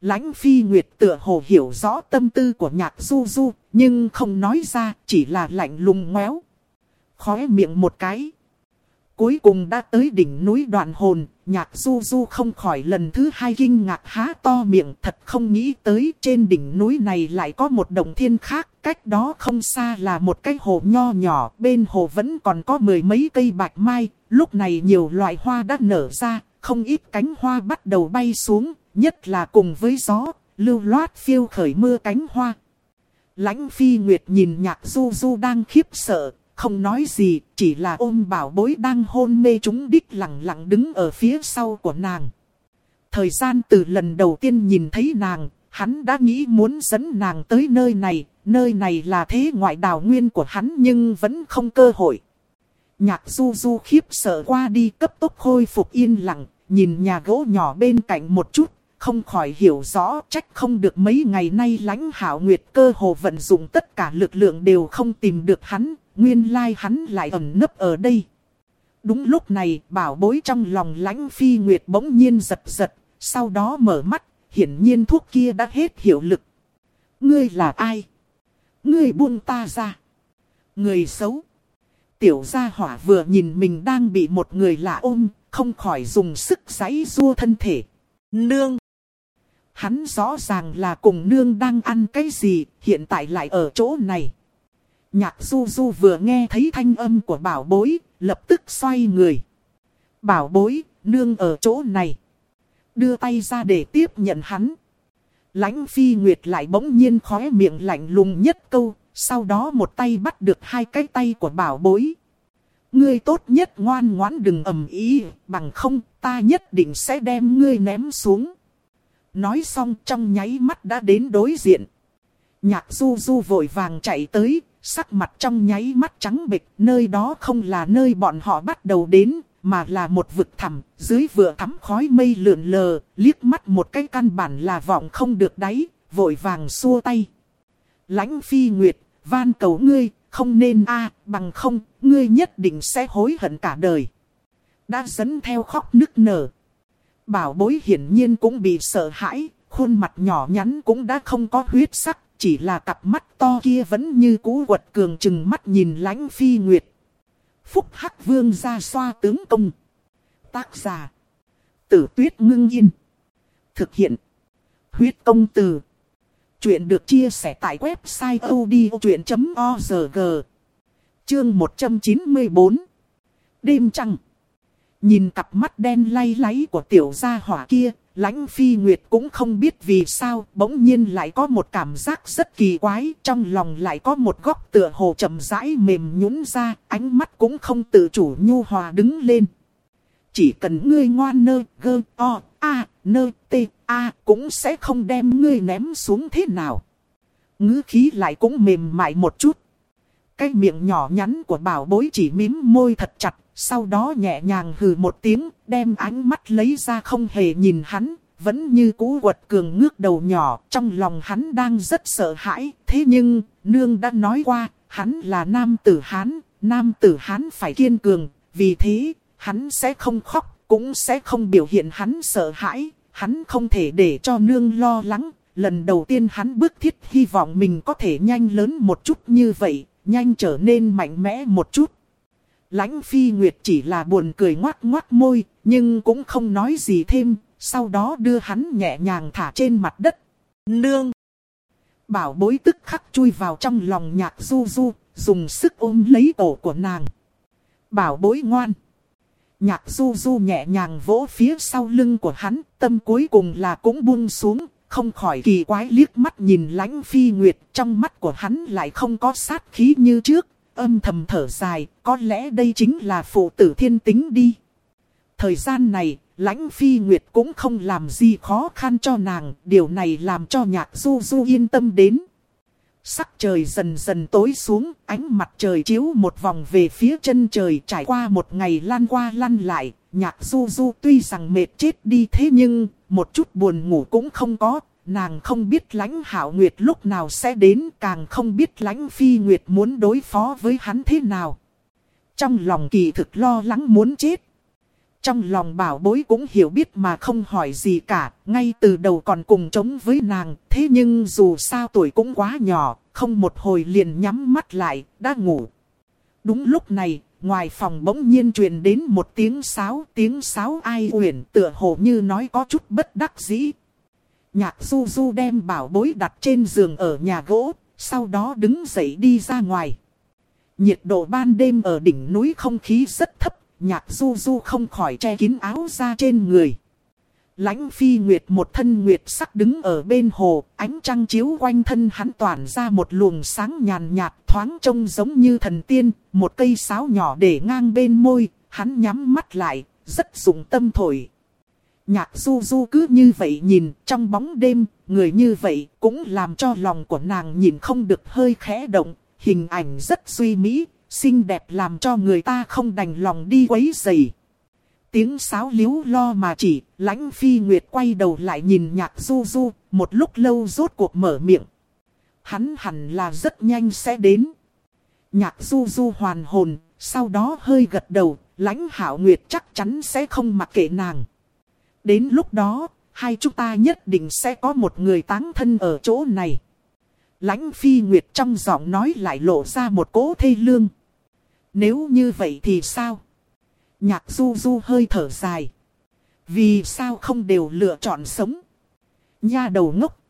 Lãnh phi nguyệt tựa hồ hiểu rõ tâm tư của nhạc du du, nhưng không nói ra, chỉ là lạnh lùng ngoéo. Khóe miệng một cái. Cuối cùng đã tới đỉnh núi đoạn hồn, nhạc du du không khỏi lần thứ hai kinh ngạc há to miệng thật không nghĩ tới trên đỉnh núi này lại có một đồng thiên khác. Cách đó không xa là một cái hồ nho nhỏ, bên hồ vẫn còn có mười mấy cây bạch mai, lúc này nhiều loại hoa đã nở ra, không ít cánh hoa bắt đầu bay xuống, nhất là cùng với gió, lưu loát phiêu khởi mưa cánh hoa. Lãnh phi nguyệt nhìn nhạc du du đang khiếp sợ, không nói gì, chỉ là ôm bảo bối đang hôn mê chúng đích lặng lặng đứng ở phía sau của nàng. Thời gian từ lần đầu tiên nhìn thấy nàng, hắn đã nghĩ muốn dẫn nàng tới nơi này, nơi này là thế ngoại đào nguyên của hắn nhưng vẫn không cơ hội. Nhạc du du khiếp sợ qua đi cấp tốc khôi phục yên lặng, nhìn nhà gỗ nhỏ bên cạnh một chút, không khỏi hiểu rõ trách không được mấy ngày nay lãnh hảo nguyệt cơ hồ vận dụng tất cả lực lượng đều không tìm được hắn, nguyên lai hắn lại ẩn nấp ở đây. Đúng lúc này bảo bối trong lòng lãnh phi nguyệt bỗng nhiên giật giật, sau đó mở mắt, hiển nhiên thuốc kia đã hết hiệu lực. Ngươi là ai? Ngươi buông ta ra. Người xấu. Tiểu gia hỏa vừa nhìn mình đang bị một người lạ ôm, không khỏi dùng sức giãy rua thân thể. Nương. Hắn rõ ràng là cùng nương đang ăn cái gì, hiện tại lại ở chỗ này. Nhạc du du vừa nghe thấy thanh âm của bảo bối, lập tức xoay người. Bảo bối, nương ở chỗ này. Đưa tay ra để tiếp nhận hắn. Lãnh phi nguyệt lại bỗng nhiên khóe miệng lạnh lùng nhất câu, sau đó một tay bắt được hai cái tay của bảo bối. Ngươi tốt nhất ngoan ngoãn đừng ầm ý, bằng không ta nhất định sẽ đem ngươi ném xuống. Nói xong trong nháy mắt đã đến đối diện. Nhạc du du vội vàng chạy tới, sắc mặt trong nháy mắt trắng bệch, nơi đó không là nơi bọn họ bắt đầu đến, mà là một vực thẳm, dưới vừa thắm khói mây lượn lờ, liếc mắt một cái căn bản là vọng không được đáy, vội vàng xua tay. Lãnh phi nguyệt, van cầu ngươi, không nên a bằng không, ngươi nhất định sẽ hối hận cả đời. Đã dẫn theo khóc nức nở. Bảo bối hiển nhiên cũng bị sợ hãi, khuôn mặt nhỏ nhắn cũng đã không có huyết sắc, chỉ là cặp mắt to kia vẫn như cú quật cường chừng mắt nhìn lãnh phi nguyệt. Phúc Hắc Vương ra xoa tướng công. Tác giả. Tử tuyết ngưng yên. Thực hiện. Huyết công từ. Chuyện được chia sẻ tại website odchuyện.org. Chương 194. Đêm trăng. Nhìn cặp mắt đen lay láy của tiểu gia hỏa kia, lãnh phi nguyệt cũng không biết vì sao, bỗng nhiên lại có một cảm giác rất kỳ quái, trong lòng lại có một góc tựa hồ chậm rãi mềm nhũn ra, ánh mắt cũng không tự chủ nhu hòa đứng lên. Chỉ cần ngươi ngoan nơ, gơ, o, a, nơ, t, a, cũng sẽ không đem ngươi ném xuống thế nào. ngữ khí lại cũng mềm mại một chút. Cái miệng nhỏ nhắn của bảo bối chỉ mím môi thật chặt, sau đó nhẹ nhàng hừ một tiếng, đem ánh mắt lấy ra không hề nhìn hắn, vẫn như cũ quật cường ngước đầu nhỏ, trong lòng hắn đang rất sợ hãi. Thế nhưng, nương đã nói qua, hắn là nam tử hán, nam tử hán phải kiên cường, vì thế, hắn sẽ không khóc, cũng sẽ không biểu hiện hắn sợ hãi, hắn không thể để cho nương lo lắng. Lần đầu tiên hắn bước thiết hy vọng mình có thể nhanh lớn một chút như vậy, nhanh trở nên mạnh mẽ một chút. Lãnh phi nguyệt chỉ là buồn cười ngoác ngoác môi, nhưng cũng không nói gì thêm, sau đó đưa hắn nhẹ nhàng thả trên mặt đất. Nương! Bảo bối tức khắc chui vào trong lòng nhạc du du, dùng sức ôm lấy ổ của nàng. Bảo bối ngoan! Nhạc du du nhẹ nhàng vỗ phía sau lưng của hắn, tâm cuối cùng là cũng buông xuống, không khỏi kỳ quái liếc mắt nhìn lãnh phi nguyệt, trong mắt của hắn lại không có sát khí như trước, âm thầm thở dài, có lẽ đây chính là phụ tử thiên tính đi. Thời gian này, lãnh phi nguyệt cũng không làm gì khó khăn cho nàng, điều này làm cho nhạc du du yên tâm đến. Sắc trời dần dần tối xuống, ánh mặt trời chiếu một vòng về phía chân trời trải qua một ngày lan qua lăn lại. Nhạc du du tuy rằng mệt chết đi thế nhưng, một chút buồn ngủ cũng không có, Nàng không biết lãnh hảo nguyệt lúc nào sẽ đến, càng không biết lãnh phi nguyệt muốn đối phó với hắn thế nào. Trong lòng kỳ thực lo lắng muốn chết. Trong lòng bảo bối cũng hiểu biết mà không hỏi gì cả, ngay từ đầu còn cùng chống với nàng, thế nhưng dù sao tuổi cũng quá nhỏ, không một hồi liền nhắm mắt lại, đã ngủ. Đúng lúc này, ngoài phòng bỗng nhiên truyền đến một tiếng sáo, tiếng sáo ai uyển tựa hồ như nói có chút bất đắc dĩ, Nhạc du du đem bảo bối đặt trên giường ở nhà gỗ, sau đó đứng dậy đi ra ngoài. Nhiệt độ ban đêm ở đỉnh núi không khí rất thấp, nhạc du du không khỏi che kín áo ra trên người. Lãnh phi nguyệt một thân nguyệt sắc đứng ở bên hồ, ánh trăng chiếu quanh thân hắn toàn ra một luồng sáng nhàn nhạt thoáng trông giống như thần tiên, một cây sáo nhỏ để ngang bên môi, hắn nhắm mắt lại, rất dùng tâm thổi. Nhạc du du cứ như vậy nhìn trong bóng đêm, người như vậy cũng làm cho lòng của nàng nhìn không được hơi khẽ động, hình ảnh rất suy mỹ, xinh đẹp làm cho người ta không đành lòng đi quấy rầy. Tiếng sáo liếu lo mà chỉ, lãnh phi nguyệt quay đầu lại nhìn nhạc du du, một lúc lâu rốt cuộc mở miệng. Hắn hẳn là rất nhanh sẽ đến. Nhạc du du hoàn hồn, sau đó hơi gật đầu, lãnh hảo nguyệt chắc chắn sẽ không mặc kệ nàng. Đến lúc đó, hai chúng ta nhất định sẽ có một người táng thân ở chỗ này. Lãnh phi nguyệt trong giọng nói lại lộ ra một cố thê lương. Nếu như vậy thì sao? Nhạc du du hơi thở dài. Vì sao không đều lựa chọn sống? Nha đầu ngốc.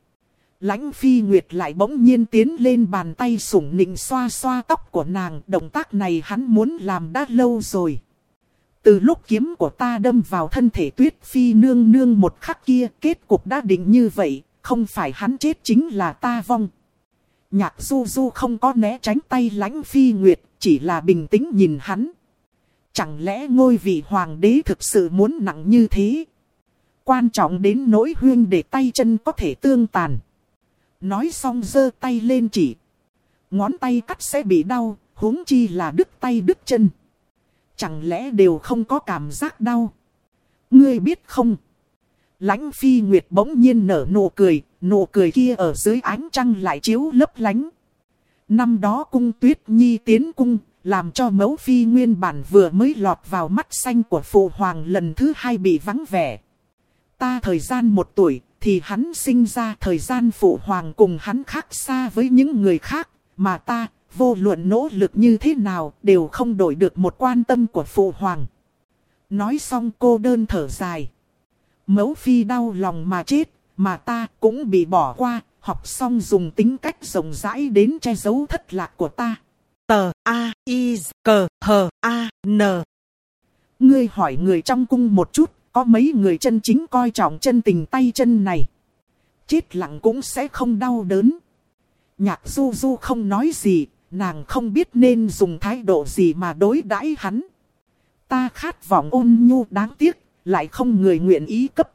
Lãnh phi nguyệt lại bỗng nhiên tiến lên bàn tay sủng nịnh xoa xoa tóc của nàng. Động tác này hắn muốn làm đã lâu rồi. Từ lúc kiếm của ta đâm vào thân thể tuyết phi nương nương một khắc kia, kết cục đã định như vậy, không phải hắn chết chính là ta vong. Nhạc du du không có né tránh tay lãnh phi nguyệt, chỉ là bình tĩnh nhìn hắn. Chẳng lẽ ngôi vị hoàng đế thực sự muốn nặng như thế? Quan trọng đến nỗi huyên để tay chân có thể tương tàn. Nói xong giơ tay lên chỉ. Ngón tay cắt sẽ bị đau, huống chi là đứt tay đứt chân. Chẳng lẽ đều không có cảm giác đau? Ngươi biết không? Lãnh phi nguyệt bỗng nhiên nở nụ cười, nụ cười kia ở dưới ánh trăng lại chiếu lấp lánh. Năm đó cung tuyết nhi tiến cung, làm cho mẫu phi nguyên bản vừa mới lọt vào mắt xanh của phụ hoàng lần thứ hai bị vắng vẻ. Ta thời gian một tuổi, thì hắn sinh ra thời gian phụ hoàng cùng hắn khác xa với những người khác, mà ta vô luận nỗ lực như thế nào đều không đổi được một quan tâm của phụ hoàng. Nói xong cô đơn thở dài. Mẫu phi đau lòng mà chết, mà ta cũng bị bỏ qua, học xong dùng tính cách rộng rãi đến che giấu thất lạc của ta. Tờ A I C H A N Ngươi hỏi người trong cung một chút, có mấy người chân chính coi trọng chân tình tay chân này. Chết lặng cũng sẽ không đau đớn. Nhạc du du không nói gì, nàng không biết nên dùng thái độ gì mà đối đãi hắn. Ta khát vọng ôn nhu đáng tiếc, lại không người nguyện ý cấp.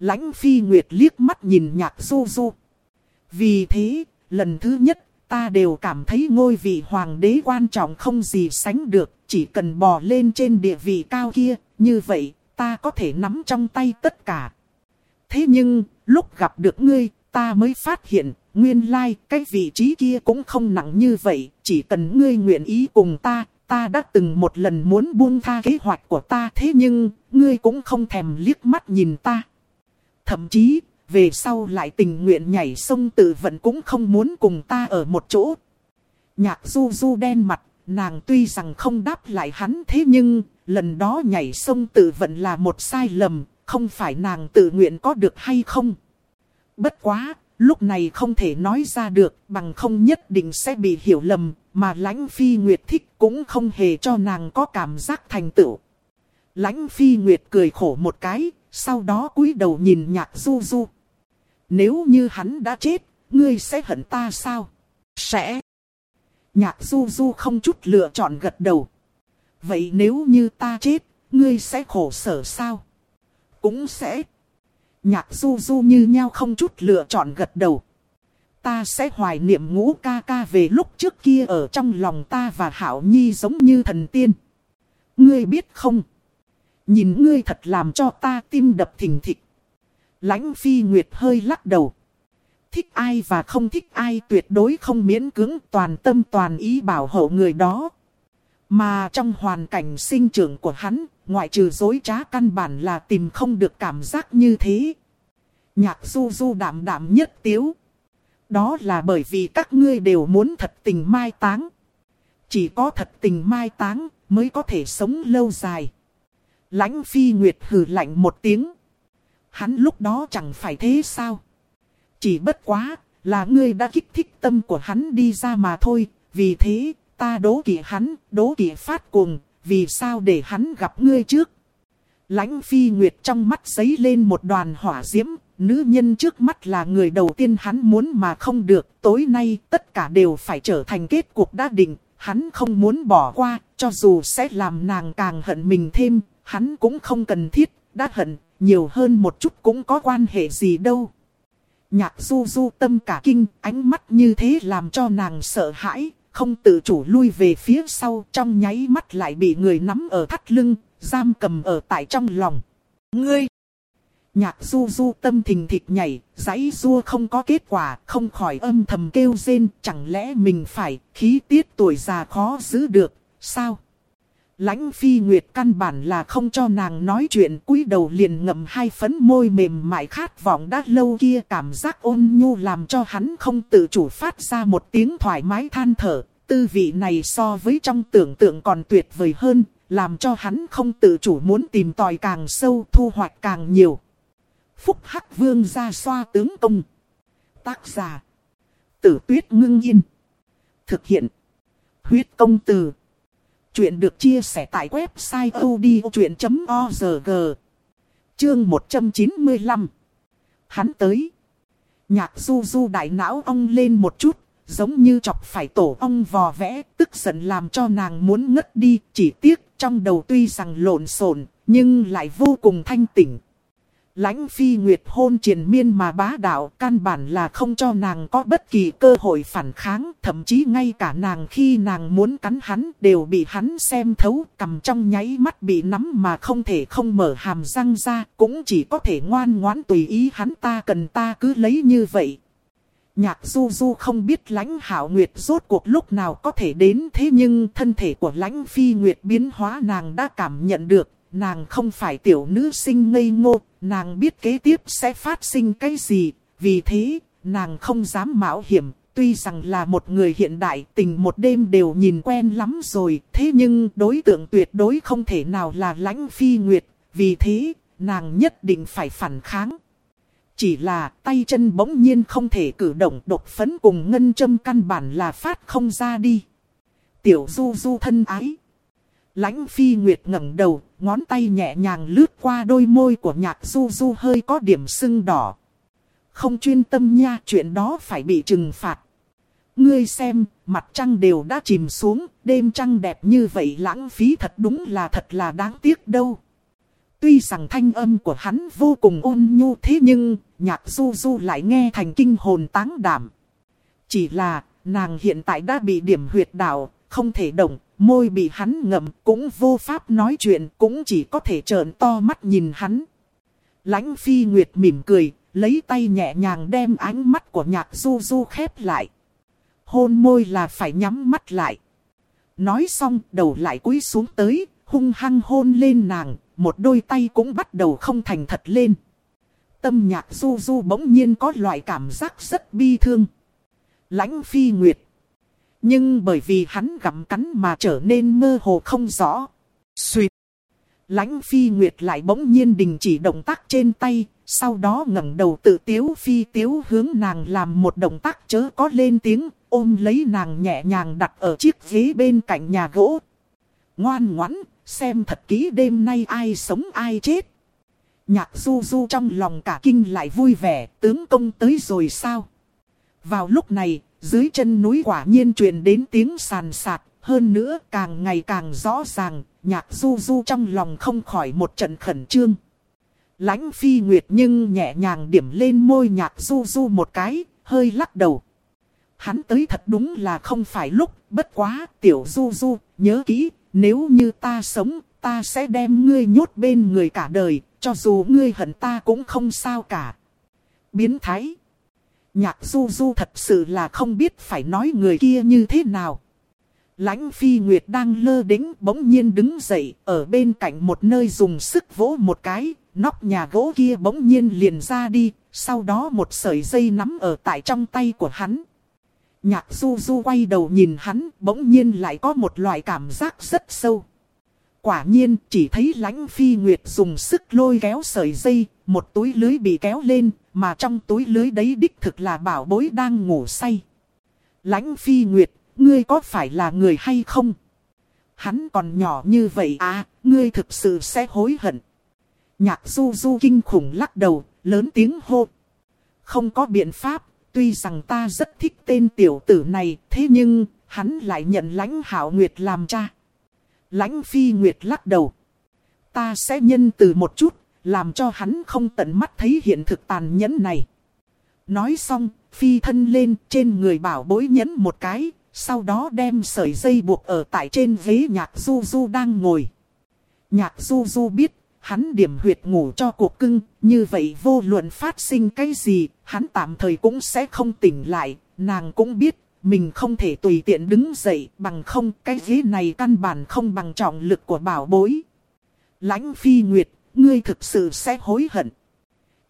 Lãnh phi nguyệt liếc mắt nhìn nhạc du du. Vì thế, lần thứ nhất, ta đều cảm thấy ngôi vị hoàng đế quan trọng không gì sánh được, chỉ cần bò lên trên địa vị cao kia, như vậy, ta có thể nắm trong tay tất cả. Thế nhưng, lúc gặp được ngươi, ta mới phát hiện, nguyên lai, like, cái vị trí kia cũng không nặng như vậy, chỉ cần ngươi nguyện ý cùng ta, ta đã từng một lần muốn buông tha kế hoạch của ta thế nhưng, ngươi cũng không thèm liếc mắt nhìn ta. Thậm chí, về sau lại tình nguyện nhảy sông tự vận cũng không muốn cùng ta ở một chỗ. Nhạc du du đen mặt, nàng tuy rằng không đáp lại hắn thế nhưng, lần đó nhảy sông tự vận là một sai lầm, không phải nàng tự nguyện có được hay không. Bất quá, lúc này không thể nói ra được, bằng không nhất định sẽ bị hiểu lầm, mà lãnh phi nguyệt thích cũng không hề cho nàng có cảm giác thành tựu. Lãnh phi nguyệt cười khổ một cái, sau đó cúi đầu nhìn nhạc du du. Nếu như hắn đã chết, ngươi sẽ hận ta sao? Sẽ. Nhạc du du không chút lựa chọn gật đầu. Vậy nếu như ta chết, ngươi sẽ khổ sở sao? Cũng sẽ. Nhạc du du như nhau không chút lựa chọn gật đầu. Ta sẽ hoài niệm ngũ ca ca về lúc trước kia ở trong lòng ta và Hảo Nhi giống như thần tiên. Ngươi biết không? Nhìn ngươi thật làm cho ta tim đập thình thịch. Lãnh phi nguyệt hơi lắc đầu. Thích ai và không thích ai tuyệt đối không miễn cưỡng toàn tâm toàn ý bảo hộ người đó. Mà trong hoàn cảnh sinh trưởng của hắn, ngoại trừ dối trá căn bản là tìm không được cảm giác như thế. Nhạc du du đạm đạm nhất tiếu. Đó là bởi vì các ngươi đều muốn thật tình mai táng. Chỉ có thật tình mai táng mới có thể sống lâu dài. Lãnh phi nguyệt hừ lạnh một tiếng. Hắn lúc đó chẳng phải thế sao? Chỉ bất quá, là ngươi đã kích thích tâm của hắn đi ra mà thôi. Vì thế, ta đố kỵ hắn, đố kỵ phát cuồng, vì sao để hắn gặp ngươi trước? Lãnh phi nguyệt trong mắt giấy lên một đoàn hỏa diễm, nữ nhân trước mắt là người đầu tiên hắn muốn mà không được. Tối nay tất cả đều phải trở thành kết cục đã định, hắn không muốn bỏ qua, cho dù sẽ làm nàng càng hận mình thêm, hắn cũng không cần thiết, đã hận, nhiều hơn một chút cũng có quan hệ gì đâu. Nhạc du du tâm cả kinh, ánh mắt như thế làm cho nàng sợ hãi, không tự chủ lui về phía sau, trong nháy mắt lại bị người nắm ở thắt lưng, giam cầm ở tại trong lòng. Ngươi! Nhạc du du tâm thình thịch nhảy, giấy rua không có kết quả, không khỏi âm thầm kêu rên, chẳng lẽ mình phải, khí tiết tuổi già khó giữ được, sao? Lãnh phi nguyệt căn bản là không cho nàng nói chuyện cúi đầu liền ngậm hai phấn môi mềm mại khát vọng đã lâu kia cảm giác ôn nhu làm cho hắn không tự chủ phát ra một tiếng thoải mái than thở. Tư vị này so với trong tưởng tượng còn tuyệt vời hơn, làm cho hắn không tự chủ muốn tìm tòi càng sâu thu hoạch càng nhiều. Phúc Hắc Vương ra xoa tướng công. Tác giả. Tử tuyết ngưng yên. Thực hiện. Huyết công từ. Chuyện được chia sẻ tại website odchuyện.org Chương 195 Hắn tới. Nhạc du du đại não ong lên một chút, Giống như chọc phải tổ ong vò vẽ, Tức giận làm cho nàng muốn ngất đi. Chỉ tiếc trong đầu tuy rằng lộn xộn, Nhưng lại vô cùng thanh tỉnh lãnh phi nguyệt hôn triền miên mà bá đạo, căn bản là không cho nàng có bất kỳ cơ hội phản kháng. Thậm chí ngay cả nàng khi nàng muốn cắn hắn đều bị hắn xem thấu, cầm trong nháy mắt bị nắm mà không thể không mở hàm răng ra. Cũng chỉ có thể ngoan ngoãn tùy ý hắn ta cần ta cứ lấy như vậy. Nhạc du du không biết lãnh hảo nguyệt rốt cuộc lúc nào có thể đến thế nhưng thân thể của lãnh phi nguyệt biến hóa nàng đã cảm nhận được nàng không phải tiểu nữ sinh ngây ngô, nàng biết kế tiếp sẽ phát sinh cái gì, vì thế, nàng không dám mạo hiểm, tuy rằng là một người hiện đại tình một đêm đều nhìn quen lắm rồi, thế nhưng đối tượng tuyệt đối không thể nào là lãnh phi nguyệt, vì thế, nàng nhất định phải phản kháng. Chỉ là tay chân bỗng nhiên không thể cử động độc phấn cùng ngân châm căn bản là phát không ra đi. Tiểu du du thân ái. Lãnh phi nguyệt ngẩng đầu, ngón tay nhẹ nhàng lướt qua đôi môi của nhạc du du hơi có điểm sưng đỏ. Không chuyên tâm nha, chuyện đó phải bị trừng phạt. Ngươi xem, mặt trăng đều đã chìm xuống, đêm trăng đẹp như vậy lãng phí thật đúng là thật là đáng tiếc đâu. Tuy rằng thanh âm của hắn vô cùng ôn nhu thế nhưng, nhạc du du lại nghe thành kinh hồn táng đảm. Chỉ là, nàng hiện tại đã bị điểm huyệt đạo, không thể động, môi bị hắn ngậm, cũng vô pháp nói chuyện, cũng chỉ có thể trợn to mắt nhìn hắn. Lãnh phi nguyệt mỉm cười, lấy tay nhẹ nhàng đem ánh mắt của nhạc du du khép lại. Hôn môi là phải nhắm mắt lại. Nói xong đầu lại cúi xuống tới, hung hăng hôn lên nàng, một đôi tay cũng bắt đầu không thành thật lên. Tâm nhạc du du bỗng nhiên có loại cảm giác rất bi thương. Lãnh phi nguyệt. Nhưng bởi vì hắn gặm cắn mà trở nên mơ hồ không rõ. Xuyệt. Lãnh phi nguyệt lại bỗng nhiên đình chỉ động tác trên tay, sau đó ngẩng đầu tự tiếu phi tiếu hướng nàng làm một động tác chớ có lên tiếng, ôm lấy nàng nhẹ nhàng đặt ở chiếc ghế bên cạnh nhà gỗ. Ngoan ngoãn, xem thật kỹ đêm nay ai sống ai chết. Nhạc du du trong lòng cả kinh lại vui vẻ, tướng công tới rồi sao? Vào lúc này, dưới chân núi quả nhiên truyền đến tiếng sàn sạt, hơn nữa càng ngày càng rõ ràng, nhạc du du trong lòng không khỏi một trận khẩn trương. Lãnh phi nguyệt nhưng nhẹ nhàng điểm lên môi nhạc du du một cái, hơi lắc đầu. Hắn tới thật đúng là không phải lúc, bất quá, tiểu du du, nhớ kỹ, nếu như ta sống, ta sẽ đem ngươi nhốt bên người cả đời, cho dù ngươi hận ta cũng không sao cả. Biến thái. Nhạc du du thật sự là không biết phải nói người kia như thế nào. Lãnh phi nguyệt đang lơ đĩnh bỗng nhiên đứng dậy ở bên cạnh một nơi dùng sức vỗ một cái, nóc nhà gỗ kia bỗng nhiên liền ra đi, sau đó một sợi dây nắm ở tại trong tay của hắn. Nhạc du du quay đầu nhìn hắn, bỗng nhiên lại có một loại cảm giác rất sâu. Quả nhiên, chỉ thấy lãnh phi nguyệt dùng sức lôi kéo sợi dây, một túi lưới bị kéo lên, mà trong túi lưới đấy đích thực là bảo bối đang ngủ say. Lãnh phi nguyệt, ngươi có phải là người hay không? Hắn còn nhỏ như vậy à, ngươi thực sự sẽ hối hận. Nhạc du du kinh khủng lắc đầu, lớn tiếng hô. Không có biện pháp, tuy rằng ta rất thích tên tiểu tử này, thế nhưng, hắn lại nhận lãnh hảo nguyệt làm cha. Lãnh phi nguyệt lắc đầu. Ta sẽ nhân từ một chút, làm cho hắn không tận mắt thấy hiện thực tàn nhẫn này. Nói xong, phi thân lên trên người bảo bối nhấn một cái, sau đó đem sợi dây buộc ở tại trên ghế nhạc du du đang ngồi. Nhạc du du biết, hắn điểm huyệt ngủ cho cuộc cưng, như vậy vô luận phát sinh cái gì, hắn tạm thời cũng sẽ không tỉnh lại, nàng cũng biết, mình không thể tùy tiện đứng dậy, bằng không cái ghế này căn bản không bằng trọng lực của bảo bối. Lãnh phi nguyệt, ngươi thực sự sẽ hối hận.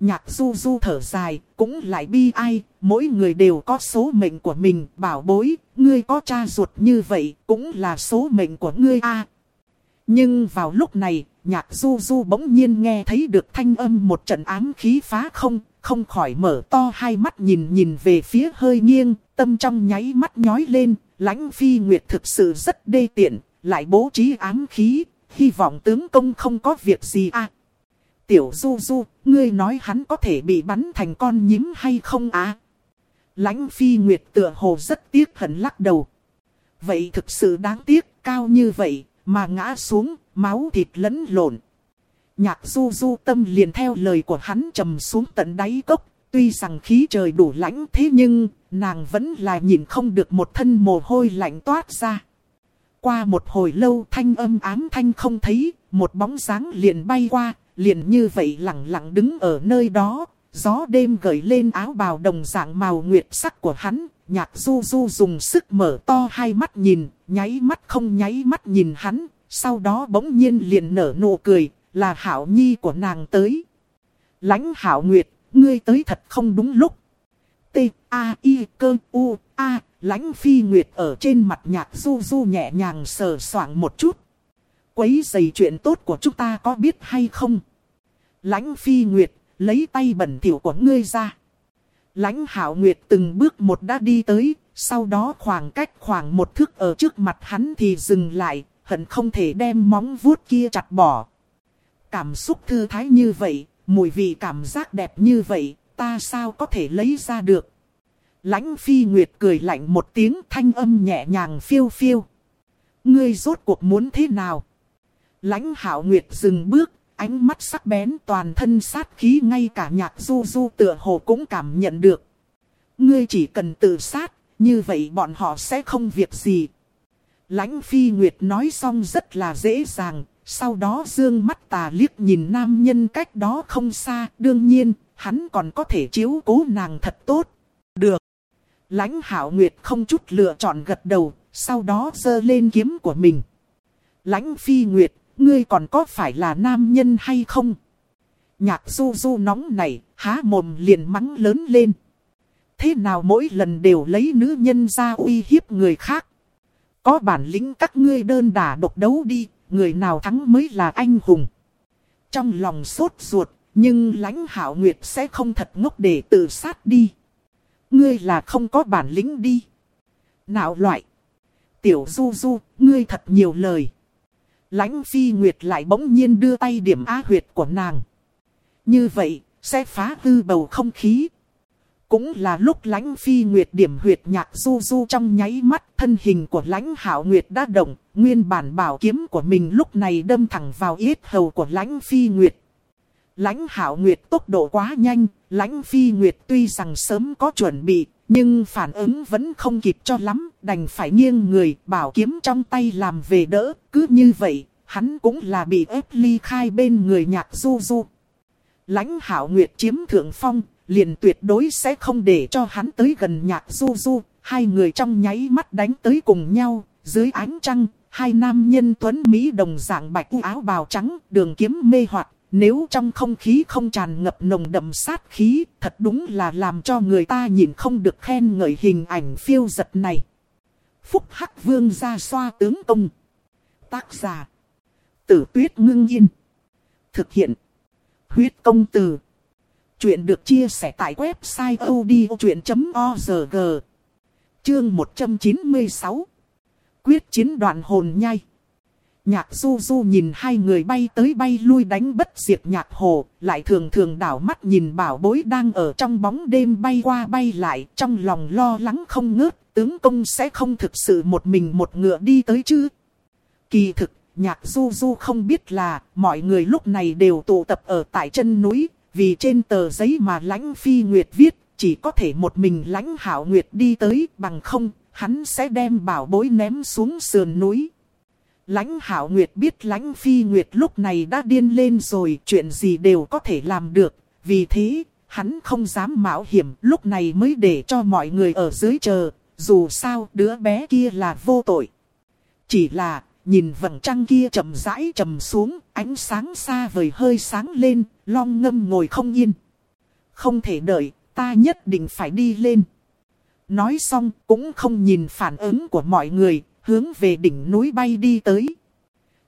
Nhạc du du thở dài, cũng lại bi ai, mỗi người đều có số mệnh của mình, bảo bối, ngươi có cha ruột như vậy, cũng là số mệnh của ngươi a. Nhưng vào lúc này, nhạc du du bỗng nhiên nghe thấy được thanh âm một trận ám khí phá không, không khỏi mở to hai mắt nhìn nhìn về phía hơi nghiêng, tâm trong nháy mắt nhói lên, lãnh phi nguyệt thực sự rất đê tiện, lại bố trí ám khí, hy vọng tướng công không có việc gì à. Tiểu du du, ngươi nói hắn có thể bị bắn thành con nhím hay không á? Lãnh phi nguyệt tựa hồ rất tiếc hận lắc đầu. Vậy thực sự đáng tiếc, cao như vậy, mà ngã xuống, máu thịt lẫn lộn. Nhạc du du tâm liền theo lời của hắn trầm xuống tận đáy cốc. Tuy rằng khí trời đủ lạnh thế nhưng, nàng vẫn là nhìn không được một thân mồ hôi lạnh toát ra. Qua một hồi lâu thanh âm ám thanh không thấy, một bóng dáng liền bay qua, liền như vậy lặng lặng đứng ở nơi đó. Gió đêm gợi lên áo bào đồng dạng màu nguyệt sắc của hắn, nhạc du du dùng sức mở to hai mắt nhìn, nháy mắt không nháy mắt nhìn hắn, sau đó bỗng nhiên liền nở nụ cười, là hảo nhi của nàng tới. lãnh hảo nguyệt, ngươi tới thật không đúng lúc. T, A, I, cơ, U, A, lãnh phi nguyệt ở trên mặt nhạc du du nhẹ nhàng sờ soạng một chút. Quấy dày chuyện tốt của chúng ta có biết hay không? Lãnh phi nguyệt, lấy tay bẩn thỉu của ngươi ra. Lãnh hảo nguyệt từng bước một đã đi tới, sau đó khoảng cách khoảng một thước ở trước mặt hắn thì dừng lại, hận không thể đem móng vuốt kia chặt bỏ. Cảm xúc thư thái như vậy, mùi vị cảm giác đẹp như vậy, ta sao có thể lấy ra được. Lãnh phi nguyệt cười lạnh một tiếng thanh âm nhẹ nhàng phiêu phiêu. Ngươi rốt cuộc muốn thế nào? Lãnh hảo nguyệt dừng bước, ánh mắt sắc bén toàn thân sát khí ngay cả nhạc du du tựa hồ cũng cảm nhận được. Ngươi chỉ cần tự sát, như vậy bọn họ sẽ không việc gì. Lãnh phi nguyệt nói xong rất là dễ dàng, sau đó dương mắt tà liếc nhìn nam nhân cách đó không xa, đương nhiên, hắn còn có thể chiếu cố nàng thật tốt. Được. Lãnh hảo nguyệt không chút lựa chọn gật đầu, sau đó giơ lên kiếm của mình. Lãnh phi nguyệt, ngươi còn có phải là nam nhân hay không? Nhạc du du nóng này, há mồm liền mắng lớn lên. Thế nào mỗi lần đều lấy nữ nhân ra uy hiếp người khác? Có bản lĩnh các ngươi đơn đả độc đấu đi, người nào thắng mới là anh hùng. Trong lòng sốt ruột, nhưng lãnh hảo nguyệt sẽ không thật ngốc để tự sát đi. Ngươi là không có bản lĩnh đi. Nào loại. Tiểu du du, ngươi thật nhiều lời. Lãnh phi nguyệt lại bỗng nhiên đưa tay điểm á huyệt của nàng. Như vậy, sẽ phá hư bầu không khí. Cũng là lúc lãnh phi nguyệt điểm huyệt nhạc du du trong nháy mắt thân hình của lãnh hảo nguyệt đã động. Nguyên bản bảo kiếm của mình lúc này đâm thẳng vào yết hầu của lãnh phi nguyệt. Lãnh hảo nguyệt tốc độ quá nhanh, lãnh phi nguyệt tuy rằng sớm có chuẩn bị, nhưng phản ứng vẫn không kịp cho lắm, đành phải nghiêng người, bảo kiếm trong tay làm về đỡ, cứ như vậy, hắn cũng là bị ép ly khai bên người nhạc du du. Lãnh hảo nguyệt chiếm thượng phong, liền tuyệt đối sẽ không để cho hắn tới gần nhạc du du, hai người trong nháy mắt đánh tới cùng nhau, dưới ánh trăng, hai nam nhân tuấn Mỹ đồng dạng bạch áo bào trắng, đường kiếm mê hoặc nếu trong không khí không tràn ngập nồng đậm sát khí, thật đúng là làm cho người ta nhìn không được khen ngợi hình ảnh phiêu giật này. Phúc Hắc Vương ra xoa tướng công. Tác giả. Tử tuyết ngưng yên. Thực hiện. Huyết công từ. Chuyện được chia sẻ tại website odchuyện.org. Chương 196. Quyết chiến đoạn hồn nhai. Nhạc du du nhìn hai người bay tới bay lui đánh bất diệt nhạc hồ, lại thường thường đảo mắt nhìn bảo bối đang ở trong bóng đêm bay qua bay lại, trong lòng lo lắng không ngớt, tướng công sẽ không thực sự một mình một ngựa đi tới chứ. Kỳ thực, nhạc du du không biết là, mọi người lúc này đều tụ tập ở tại chân núi, vì trên tờ giấy mà lãnh phi nguyệt viết, chỉ có thể một mình lãnh hảo nguyệt đi tới, bằng không, hắn sẽ đem bảo bối ném xuống sườn núi. Lãnh hảo nguyệt biết lãnh phi nguyệt lúc này đã điên lên rồi, chuyện gì đều có thể làm được. Vì thế, hắn không dám mạo hiểm, lúc này mới để cho mọi người ở dưới chờ, dù sao đứa bé kia là vô tội. Chỉ là, nhìn vầng trăng kia chậm rãi chậm xuống, ánh sáng xa vời hơi sáng lên, long ngâm ngồi không yên. Không thể đợi, ta nhất định phải đi lên. Nói xong cũng không nhìn phản ứng của mọi người, hướng về đỉnh núi bay đi tới.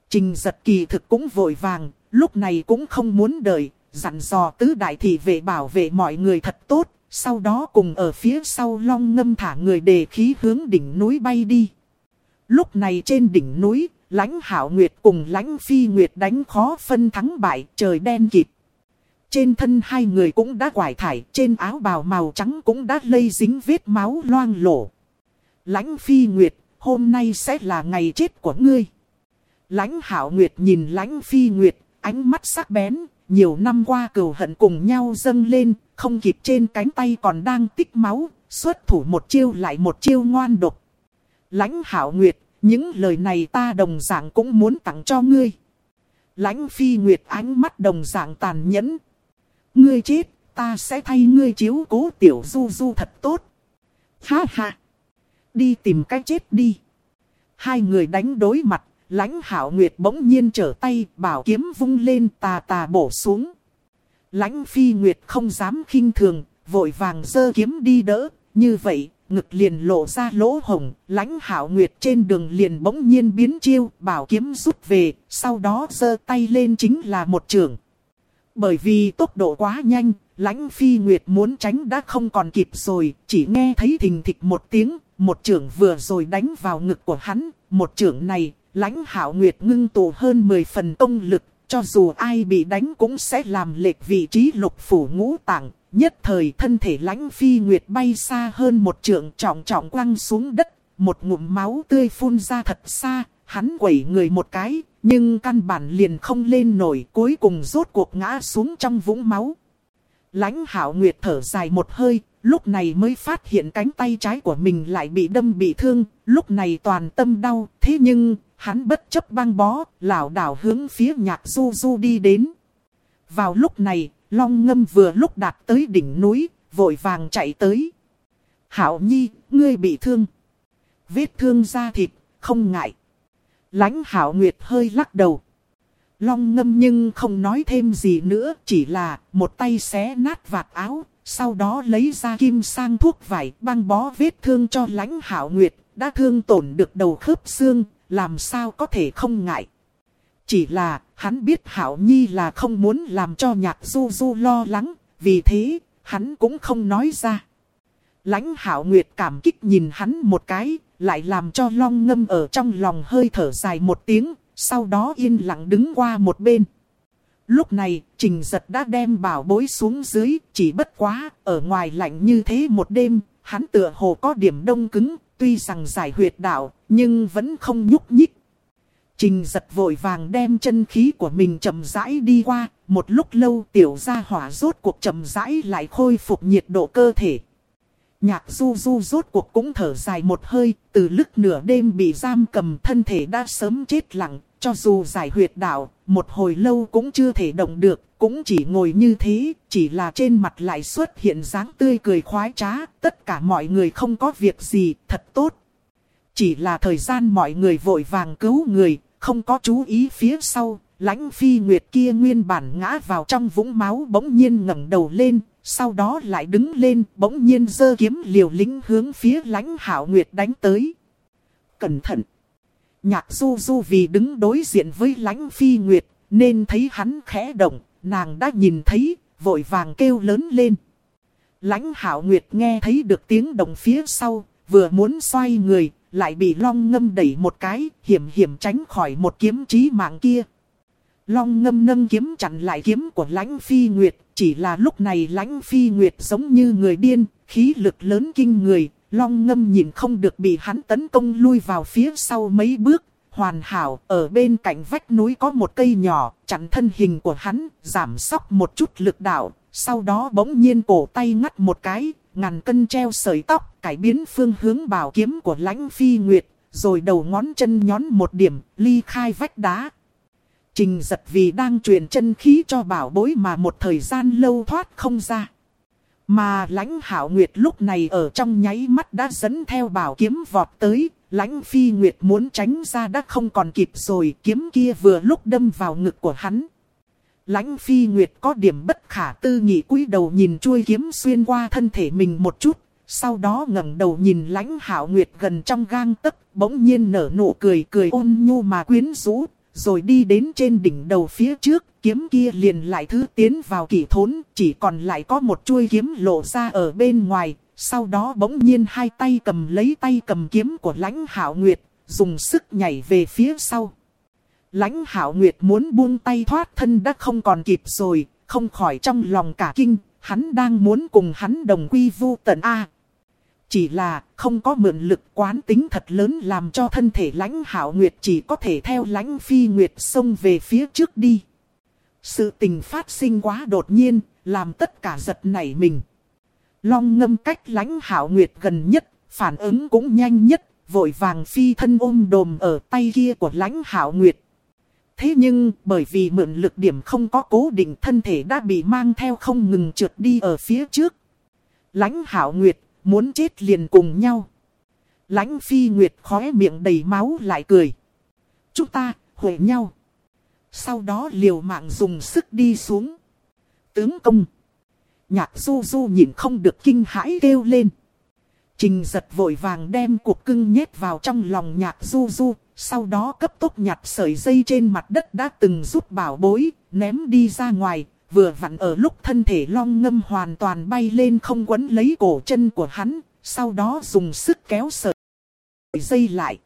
Trình giật kỳ thực cũng vội vàng, lúc này cũng không muốn đợi, dặn dò tứ đại thị vệ bảo vệ mọi người thật tốt, sau đó cùng ở phía sau long ngâm thả người đề khí hướng đỉnh núi bay đi. Lúc này trên đỉnh núi, lãnh hảo nguyệt cùng lãnh phi nguyệt đánh khó phân thắng bại, trời đen kịt. Trên thân hai người cũng đã quải thải, trên áo bào màu trắng cũng đã lây dính vết máu loang lổ. Lãnh phi nguyệt hôm nay sẽ là ngày chết của ngươi. Lãnh hảo nguyệt nhìn lãnh phi nguyệt, ánh mắt sắc bén, nhiều năm qua cừu hận cùng nhau dâng lên, không kịp trên cánh tay còn đang tích máu, xuất thủ một chiêu lại một chiêu ngoan độc. Lãnh hảo nguyệt, những lời này ta đồng dạng cũng muốn tặng cho ngươi. Lãnh phi nguyệt ánh mắt đồng dạng tàn nhẫn. Ngươi chết, ta sẽ thay ngươi chiếu cố tiểu du du thật tốt. Ha ha đi tìm cách chết đi. Hai người đánh đối mặt, lãnh hảo nguyệt bỗng nhiên trở tay, bảo kiếm vung lên tà tà bổ xuống. Lãnh phi nguyệt không dám khinh thường, vội vàng giơ kiếm đi đỡ, như vậy, ngực liền lộ ra lỗ hồng, lãnh hảo nguyệt trên đường liền bỗng nhiên biến chiêu, bảo kiếm rút về, sau đó giơ tay lên chính là một trường. Bởi vì tốc độ quá nhanh, lãnh phi nguyệt muốn tránh đã không còn kịp rồi, chỉ nghe thấy thình thịch một tiếng, một trưởng vừa rồi đánh vào ngực của hắn, một trưởng này, lãnh hảo nguyệt ngưng tụ hơn 10 phần công lực, cho dù ai bị đánh cũng sẽ làm lệch vị trí lục phủ ngũ tạng. Nhất thời thân thể lãnh phi nguyệt bay xa hơn một trượng trọng trọng quăng xuống đất, một ngụm máu tươi phun ra thật xa, hắn quẩy người một cái, nhưng căn bản liền không lên nổi cuối cùng rốt cuộc ngã xuống trong vũng máu. Lãnh hảo nguyệt thở dài một hơi, lúc này mới phát hiện cánh tay trái của mình lại bị đâm bị thương, lúc này toàn tâm đau, thế nhưng, hắn bất chấp băng bó, lảo đảo hướng phía nhạc du du đi đến. Vào lúc này, long ngâm vừa lúc đạt tới đỉnh núi, vội vàng chạy tới. Hảo nhi, ngươi bị thương. Vết thương da thịt, không ngại. Lãnh hảo nguyệt hơi lắc đầu. Long ngâm nhưng không nói thêm gì nữa, chỉ là một tay xé nát vạt áo, sau đó lấy ra kim sang thuốc vải băng bó vết thương cho lãnh hảo nguyệt, đã thương tổn được đầu khớp xương, làm sao có thể không ngại. Chỉ là, hắn biết hảo nhi là không muốn làm cho nhạc du du lo lắng, vì thế, hắn cũng không nói ra. Lãnh hảo nguyệt cảm kích nhìn hắn một cái, lại làm cho long ngâm ở trong lòng hơi thở dài một tiếng, sau đó yên lặng đứng qua một bên. Lúc này, trình giật đã đem bảo bối xuống dưới, chỉ bất quá, ở ngoài lạnh như thế một đêm, hắn tựa hồ có điểm đông cứng, tuy rằng giải huyệt đạo, nhưng vẫn không nhúc nhích. Trình giật vội vàng đem chân khí của mình chậm rãi đi qua, một lúc lâu tiểu gia hỏa rốt cuộc chậm rãi lại khôi phục nhiệt độ cơ thể. Nhạc du du rốt cuộc cũng thở dài một hơi, từ lúc nửa đêm bị giam cầm thân thể đã sớm chết lặng, cho dù giải huyệt đạo, một hồi lâu cũng chưa thể động được, cũng chỉ ngồi như thế, chỉ là trên mặt lại xuất hiện dáng tươi cười khoái trá, tất cả mọi người không có việc gì, thật tốt. Chỉ là thời gian mọi người vội vàng cứu người, không có chú ý phía sau, lãnh phi nguyệt kia nguyên bản ngã vào trong vũng máu bỗng nhiên ngẩng đầu lên, sau đó lại đứng lên, bỗng nhiên giơ kiếm liều lính hướng phía lãnh hảo nguyệt đánh tới. Cẩn thận! Nhạc du du vì đứng đối diện với lãnh phi nguyệt, nên thấy hắn khẽ động, nàng đã nhìn thấy, vội vàng kêu lớn lên. Lãnh hảo nguyệt nghe thấy được tiếng động phía sau, vừa muốn xoay người, lại bị long ngâm đẩy một cái, hiểm hiểm tránh khỏi một kiếm chí mạng kia. Long ngâm nâng kiếm chặn lại kiếm của lãnh phi nguyệt, chỉ là lúc này lãnh phi nguyệt giống như người điên, khí lực lớn kinh người, long ngâm nhìn không được bị hắn tấn công lui vào phía sau mấy bước. Hoàn hảo, ở bên cạnh vách núi có một cây nhỏ, chặn thân hình của hắn, giảm sóc một chút lực đạo, sau đó bỗng nhiên cổ tay ngắt một cái, ngàn cân treo sợi tóc, cải biến phương hướng bảo kiếm của lãnh phi nguyệt, rồi đầu ngón chân nhón một điểm, ly khai vách đá. Trình giật vì đang truyền chân khí cho bảo bối mà một thời gian lâu thoát không ra. Mà lãnh hảo nguyệt lúc này ở trong nháy mắt đã dẫn theo bảo kiếm vọt tới, lãnh phi nguyệt muốn tránh ra đã không còn kịp rồi, kiếm kia vừa lúc đâm vào ngực của hắn. Lãnh phi nguyệt có điểm bất khả tư nghị cúi đầu nhìn chuôi kiếm xuyên qua thân thể mình một chút, sau đó ngẩng đầu nhìn lãnh hảo nguyệt gần trong gang tấc, bỗng nhiên nở nụ cười cười ôn nhu mà quyến rũ, rồi đi đến trên đỉnh đầu phía trước, kiếm kia liền lại thứ tiến vào kỷ thốn, chỉ còn lại có một chuôi kiếm lộ ra ở bên ngoài, sau đó bỗng nhiên hai tay cầm lấy tay cầm kiếm của lãnh hảo nguyệt, dùng sức nhảy về phía sau. Lãnh hảo nguyệt muốn buông tay thoát thân đã không còn kịp rồi, không khỏi trong lòng cả kinh, hắn đang muốn cùng hắn đồng quy vu tận A. Chỉ là không có mượn lực quán tính thật lớn làm cho thân thể lãnh hảo nguyệt chỉ có thể theo lãnh phi nguyệt xông về phía trước đi. Sự tình phát sinh quá đột nhiên, làm tất cả giật nảy mình. Long ngâm cách lãnh hảo nguyệt gần nhất, phản ứng cũng nhanh nhất, vội vàng phi thân ôm đồm ở tay kia của lãnh hảo nguyệt. Thế nhưng, bởi vì mượn lực điểm không có cố định thân thể đã bị mang theo không ngừng trượt đi ở phía trước. Lãnh hảo nguyệt, muốn chết liền cùng nhau. Lãnh phi nguyệt khóe miệng đầy máu lại cười. Chúng ta, huệ nhau. Sau đó liều mạng dùng sức đi xuống. Tướng công. Nhạc du du nhìn không được kinh hãi kêu lên. Trình giật vội vàng đem cuộc cưng nhét vào trong lòng nhạc du du. Sau đó cấp tốc nhặt sợi dây trên mặt đất đã từng giúp bảo bối, ném đi ra ngoài. vừa vặn ở lúc thân thể long ngâm hoàn toàn bay lên không quấn lấy cổ chân của hắn, sau đó dùng sức kéo sợi dây lại.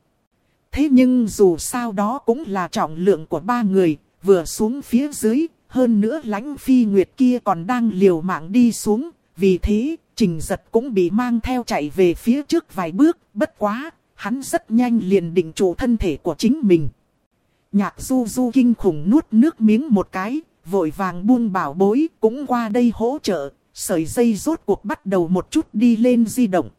Thế nhưng dù sao đó cũng là trọng lượng của ba người, vừa xuống phía dưới, hơn nữa lãnh phi nguyệt kia còn đang liều mạng đi xuống, vì thế, trình giật cũng bị mang theo chạy về phía trước vài bước, bất quá, hắn rất nhanh liền định trụ thân thể của chính mình. Nhạc du du kinh khủng nuốt nước miếng một cái, vội vàng buông bảo bối cũng qua đây hỗ trợ, sợi dây rốt cuộc bắt đầu một chút đi lên di động.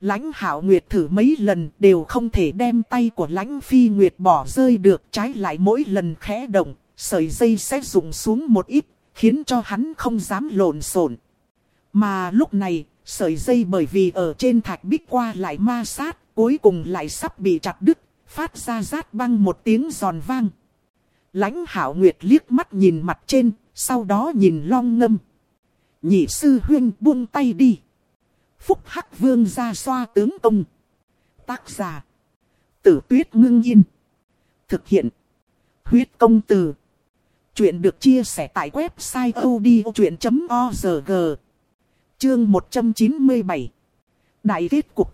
Lãnh hảo nguyệt thử mấy lần đều không thể đem tay của lãnh phi nguyệt bỏ rơi được trái lại mỗi lần khẽ động, sợi dây sẽ rụng xuống một ít, khiến cho hắn không dám lộn xộn. Mà lúc này, sợi dây bởi vì ở trên thạch bích qua lại ma sát, cuối cùng lại sắp bị chặt đứt, phát ra rát băng một tiếng giòn vang. Lãnh hảo nguyệt liếc mắt nhìn mặt trên, sau đó nhìn long ngâm. Nhị sư huyên buông tay đi. Phúc Hắc Vương ra xoa tướng công. Tác giả. Tử tuyết ngưng yên. Thực hiện. Huyết công từ. Chuyện được chia sẻ tại website odchuyện.org. Chương 197. Đại kết cục.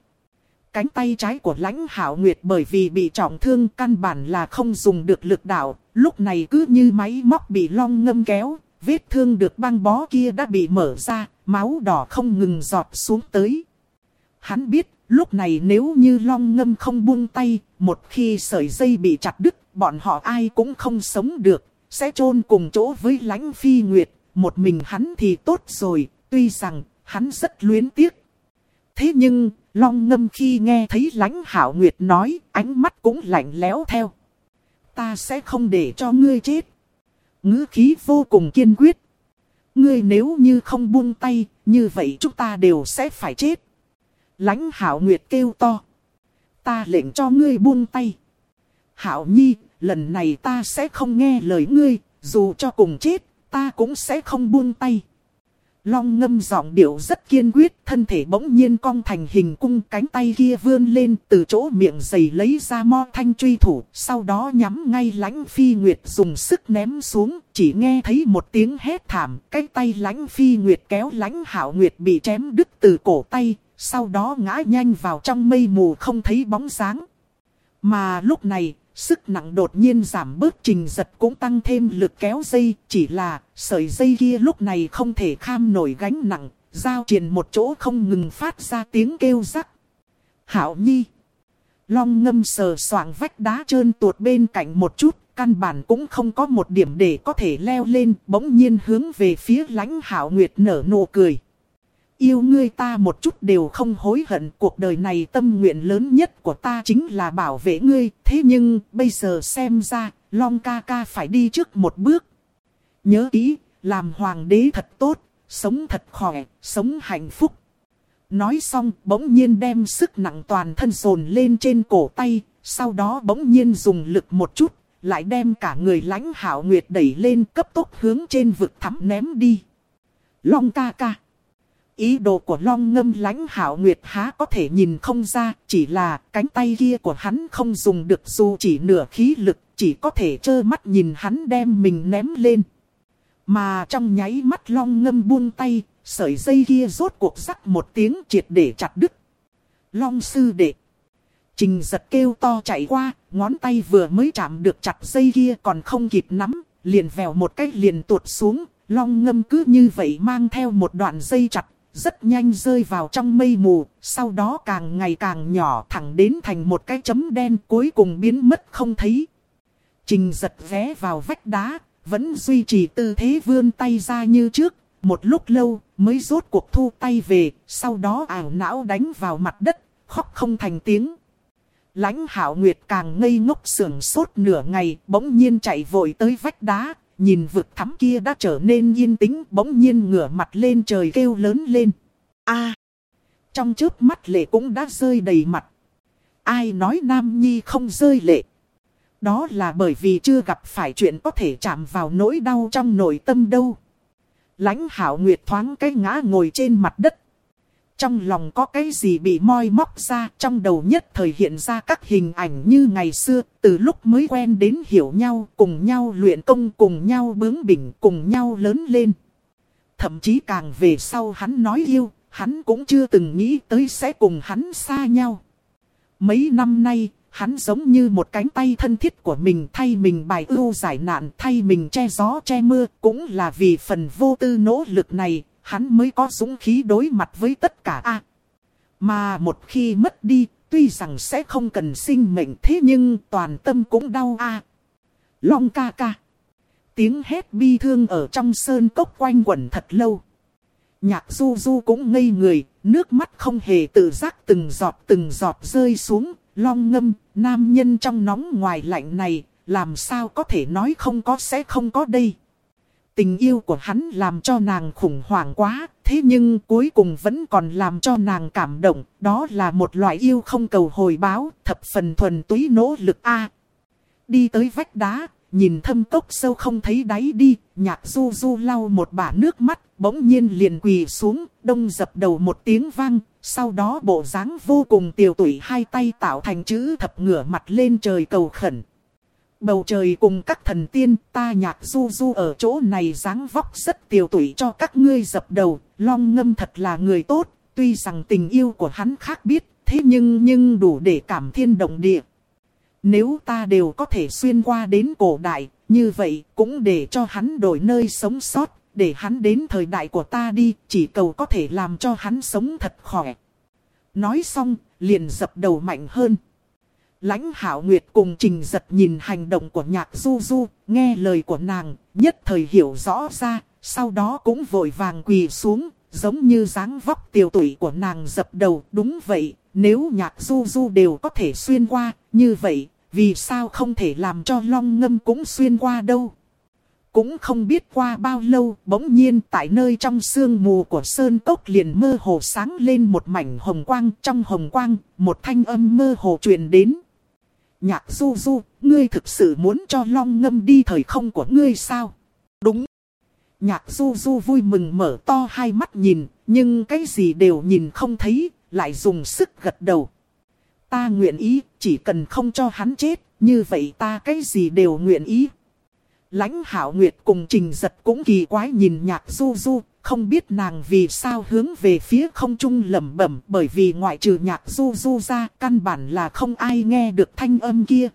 Cánh tay trái của lãnh hảo nguyệt bởi vì bị trọng thương căn bản là không dùng được lực đạo, lúc này cứ như máy móc bị long ngâm kéo, vết thương được băng bó kia đã bị mở ra, máu đỏ không ngừng giọt xuống tới. Hắn biết, lúc này nếu như long ngâm không buông tay, một khi sợi dây bị chặt đứt, bọn họ ai cũng không sống được, sẽ chôn cùng chỗ với lãnh phi nguyệt, một mình hắn thì tốt rồi, tuy rằng hắn rất luyến tiếc. Thế nhưng, long ngâm khi nghe thấy lãnh hảo nguyệt nói, ánh mắt cũng lạnh lẽo theo. Ta sẽ không để cho ngươi chết. ngữ khí vô cùng kiên quyết. Ngươi nếu như không buông tay, như vậy chúng ta đều sẽ phải chết. Lãnh hảo nguyệt kêu to. Ta lệnh cho ngươi buông tay. Hảo nhi, lần này ta sẽ không nghe lời ngươi, dù cho cùng chết, ta cũng sẽ không buông tay. Long ngâm giọng điệu rất kiên quyết, thân thể bỗng nhiên cong thành hình cung cánh tay kia vươn lên từ chỗ miệng dày lấy ra mo thanh truy thủ, sau đó nhắm ngay lãnh phi nguyệt dùng sức ném xuống, chỉ nghe thấy một tiếng hét thảm, cái tay lãnh phi nguyệt kéo lãnh hảo nguyệt bị chém đứt từ cổ tay, sau đó ngã nhanh vào trong mây mù không thấy bóng sáng, Mà lúc này, Sức nặng đột nhiên giảm bớt trình giật cũng tăng thêm lực kéo dây, chỉ là sợi dây kia lúc này không thể kham nổi gánh nặng, giao triền một chỗ không ngừng phát ra tiếng kêu rắc. Hảo Nhi Long ngâm sờ soạng vách đá trơn tuột bên cạnh một chút, căn bản cũng không có một điểm để có thể leo lên, bỗng nhiên hướng về phía lãnh hảo nguyệt nở nụ cười yêu ngươi ta một chút đều không hối hận. Cuộc đời này tâm nguyện lớn nhất của ta chính là bảo vệ ngươi. Thế nhưng bây giờ xem ra, Long ca ca phải đi trước một bước. Nhớ kỹ, làm hoàng đế thật tốt, sống thật khỏe, sống hạnh phúc. Nói xong bỗng nhiên đem sức nặng toàn thân dồn lên trên cổ tay, sau đó bỗng nhiên dùng lực một chút, lại đem cả người lãnh hảo nguyệt đẩy lên cấp tốc hướng trên vực thắm ném đi. Long ca ca. Ý đồ của long ngâm lãnh hảo nguyệt há có thể nhìn không ra, chỉ là cánh tay kia của hắn không dùng được dù chỉ nửa khí lực, chỉ có thể trơ mắt nhìn hắn đem mình ném lên. Mà trong nháy mắt long ngâm buông tay, sợi dây kia rốt cuộc rắc một tiếng triệt để chặt đứt. Long sư đệ. Trình giật kêu to chạy qua, ngón tay vừa mới chạm được chặt dây kia còn không kịp nắm, liền vèo một cái liền tuột xuống, long ngâm cứ như vậy mang theo một đoạn dây chặt, rất nhanh rơi vào trong mây mù, sau đó càng ngày càng nhỏ thẳng đến thành một cái chấm đen cuối cùng biến mất không thấy. Trình giật vé vào vách đá, vẫn duy trì tư thế vươn tay ra như trước, một lúc lâu mới rốt cuộc thu tay về, sau đó ảo não đánh vào mặt đất, khóc không thành tiếng. Lãnh hảo nguyệt càng ngây ngốc sưởng sốt nửa ngày, bỗng nhiên chạy vội tới vách đá, nhìn vực thắm kia đã trở nên yên tĩnh, bỗng nhiên ngửa mặt lên trời kêu lớn lên. a Trong trước mắt lệ cũng đã rơi đầy mặt. Ai nói Nam Nhi không rơi lệ? Đó là bởi vì chưa gặp phải chuyện có thể chạm vào nỗi đau trong nội tâm đâu. Lãnh hảo nguyệt thoáng cái ngã ngồi trên mặt đất trong lòng có cái gì bị moi móc ra, trong đầu nhất thời hiện ra các hình ảnh như ngày xưa, từ lúc mới quen đến hiểu nhau, cùng nhau luyện công, cùng nhau bướng bỉnh, cùng nhau lớn lên. Thậm chí càng về sau hắn nói yêu, hắn cũng chưa từng nghĩ tới sẽ cùng hắn xa nhau. Mấy năm nay, hắn giống như một cánh tay thân thiết của mình thay mình bài ưu giải nạn, thay mình che gió che mưa, cũng là vì phần vô tư nỗ lực này, hắn mới có dũng khí đối mặt với tất cả a. mà một khi mất đi, tuy rằng sẽ không cần sinh mệnh thế nhưng toàn tâm cũng đau a. Long ca ca. Tiếng hét bi thương ở trong sơn cốc quanh quẩn thật lâu. Nhạc du du cũng ngây người, nước mắt không hề tự giác từng giọt từng giọt rơi xuống, long ngâm, nam nhân trong nóng ngoài lạnh này, làm sao có thể nói không có sẽ không có đây. Tình yêu của hắn làm cho nàng khủng hoảng quá, thế nhưng cuối cùng vẫn còn làm cho nàng cảm động, đó là một loại yêu không cầu hồi báo, thập phần thuần túy nỗ lực a. đi tới vách đá, nhìn thâm cốc sâu không thấy đáy đi, nhạc du du lau một bả nước mắt, bỗng nhiên liền quỳ xuống, đông dập đầu một tiếng vang, sau đó bộ dáng vô cùng tiều tụy hai tay tạo thành chữ thập ngửa mặt lên trời cầu khẩn. Bầu trời cùng các thần tiên ta nhạc du du ở chỗ này dáng vóc rất tiều tụy cho các ngươi dập đầu, long ngâm thật là người tốt, tuy rằng tình yêu của hắn khác biết, thế nhưng nhưng đủ để cảm thiên động địa. Nếu ta đều có thể xuyên qua đến cổ đại, như vậy cũng để cho hắn đổi nơi sống sót, để hắn đến thời đại của ta đi, chỉ cầu có thể làm cho hắn sống thật khỏe. Nói xong, liền dập đầu mạnh hơn. Lãnh hảo nguyệt cùng trình giật nhìn hành động của nhạc du du, nghe lời của nàng, nhất thời hiểu rõ ra, sau đó cũng vội vàng quỳ xuống, giống như dáng vóc tiểu tuổi của nàng dập đầu. Đúng vậy, nếu nhạc du du đều có thể xuyên qua, như vậy, vì sao không thể làm cho long ngâm cũng xuyên qua đâu? Cũng không biết qua bao lâu, bỗng nhiên tại nơi trong sương mù của sơn cốc liền mơ hồ sáng lên một mảnh hồng quang. Trong hồng quang, một thanh âm mơ hồ truyền đến. Nhạc du du, ngươi thực sự muốn cho long ngâm đi thời không của ngươi sao? Đúng. Nhạc du du vui mừng mở to hai mắt nhìn, nhưng cái gì đều nhìn không thấy, lại dùng sức gật đầu. Ta nguyện ý, chỉ cần không cho hắn chết, như vậy ta cái gì đều nguyện ý. Lãnh hảo nguyệt cùng trình giật cũng kỳ quái nhìn nhạc du du, không biết nàng vì sao hướng về phía không trung lẩm bẩm bởi vì ngoại trừ nhạc du du ra căn bản là không ai nghe được thanh âm kia.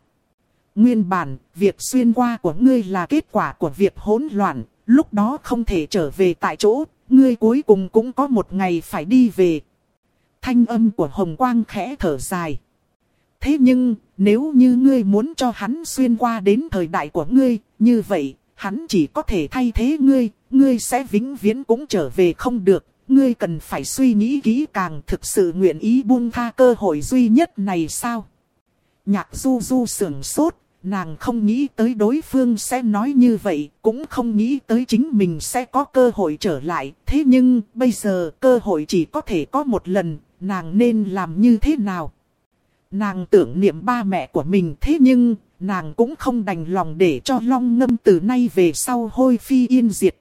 Nguyên bản, việc xuyên qua của ngươi là kết quả của việc hỗn loạn, lúc đó không thể trở về tại chỗ, ngươi cuối cùng cũng có một ngày phải đi về. Thanh âm của Hồng Quang khẽ thở dài. Thế nhưng, nếu như ngươi muốn cho hắn xuyên qua đến thời đại của ngươi, như vậy, hắn chỉ có thể thay thế ngươi, ngươi sẽ vĩnh viễn cũng trở về không được. Ngươi cần phải suy nghĩ kỹ càng thực sự nguyện ý buông tha cơ hội duy nhất này sao? Nhạc du du sưởng sốt, nàng không nghĩ tới đối phương sẽ nói như vậy, cũng không nghĩ tới chính mình sẽ có cơ hội trở lại. Thế nhưng, bây giờ cơ hội chỉ có thể có một lần, nàng nên làm như thế nào? Nàng tưởng niệm ba mẹ của mình thế nhưng, nàng cũng không đành lòng để cho long ngâm từ nay về sau hôi phi yên diệt.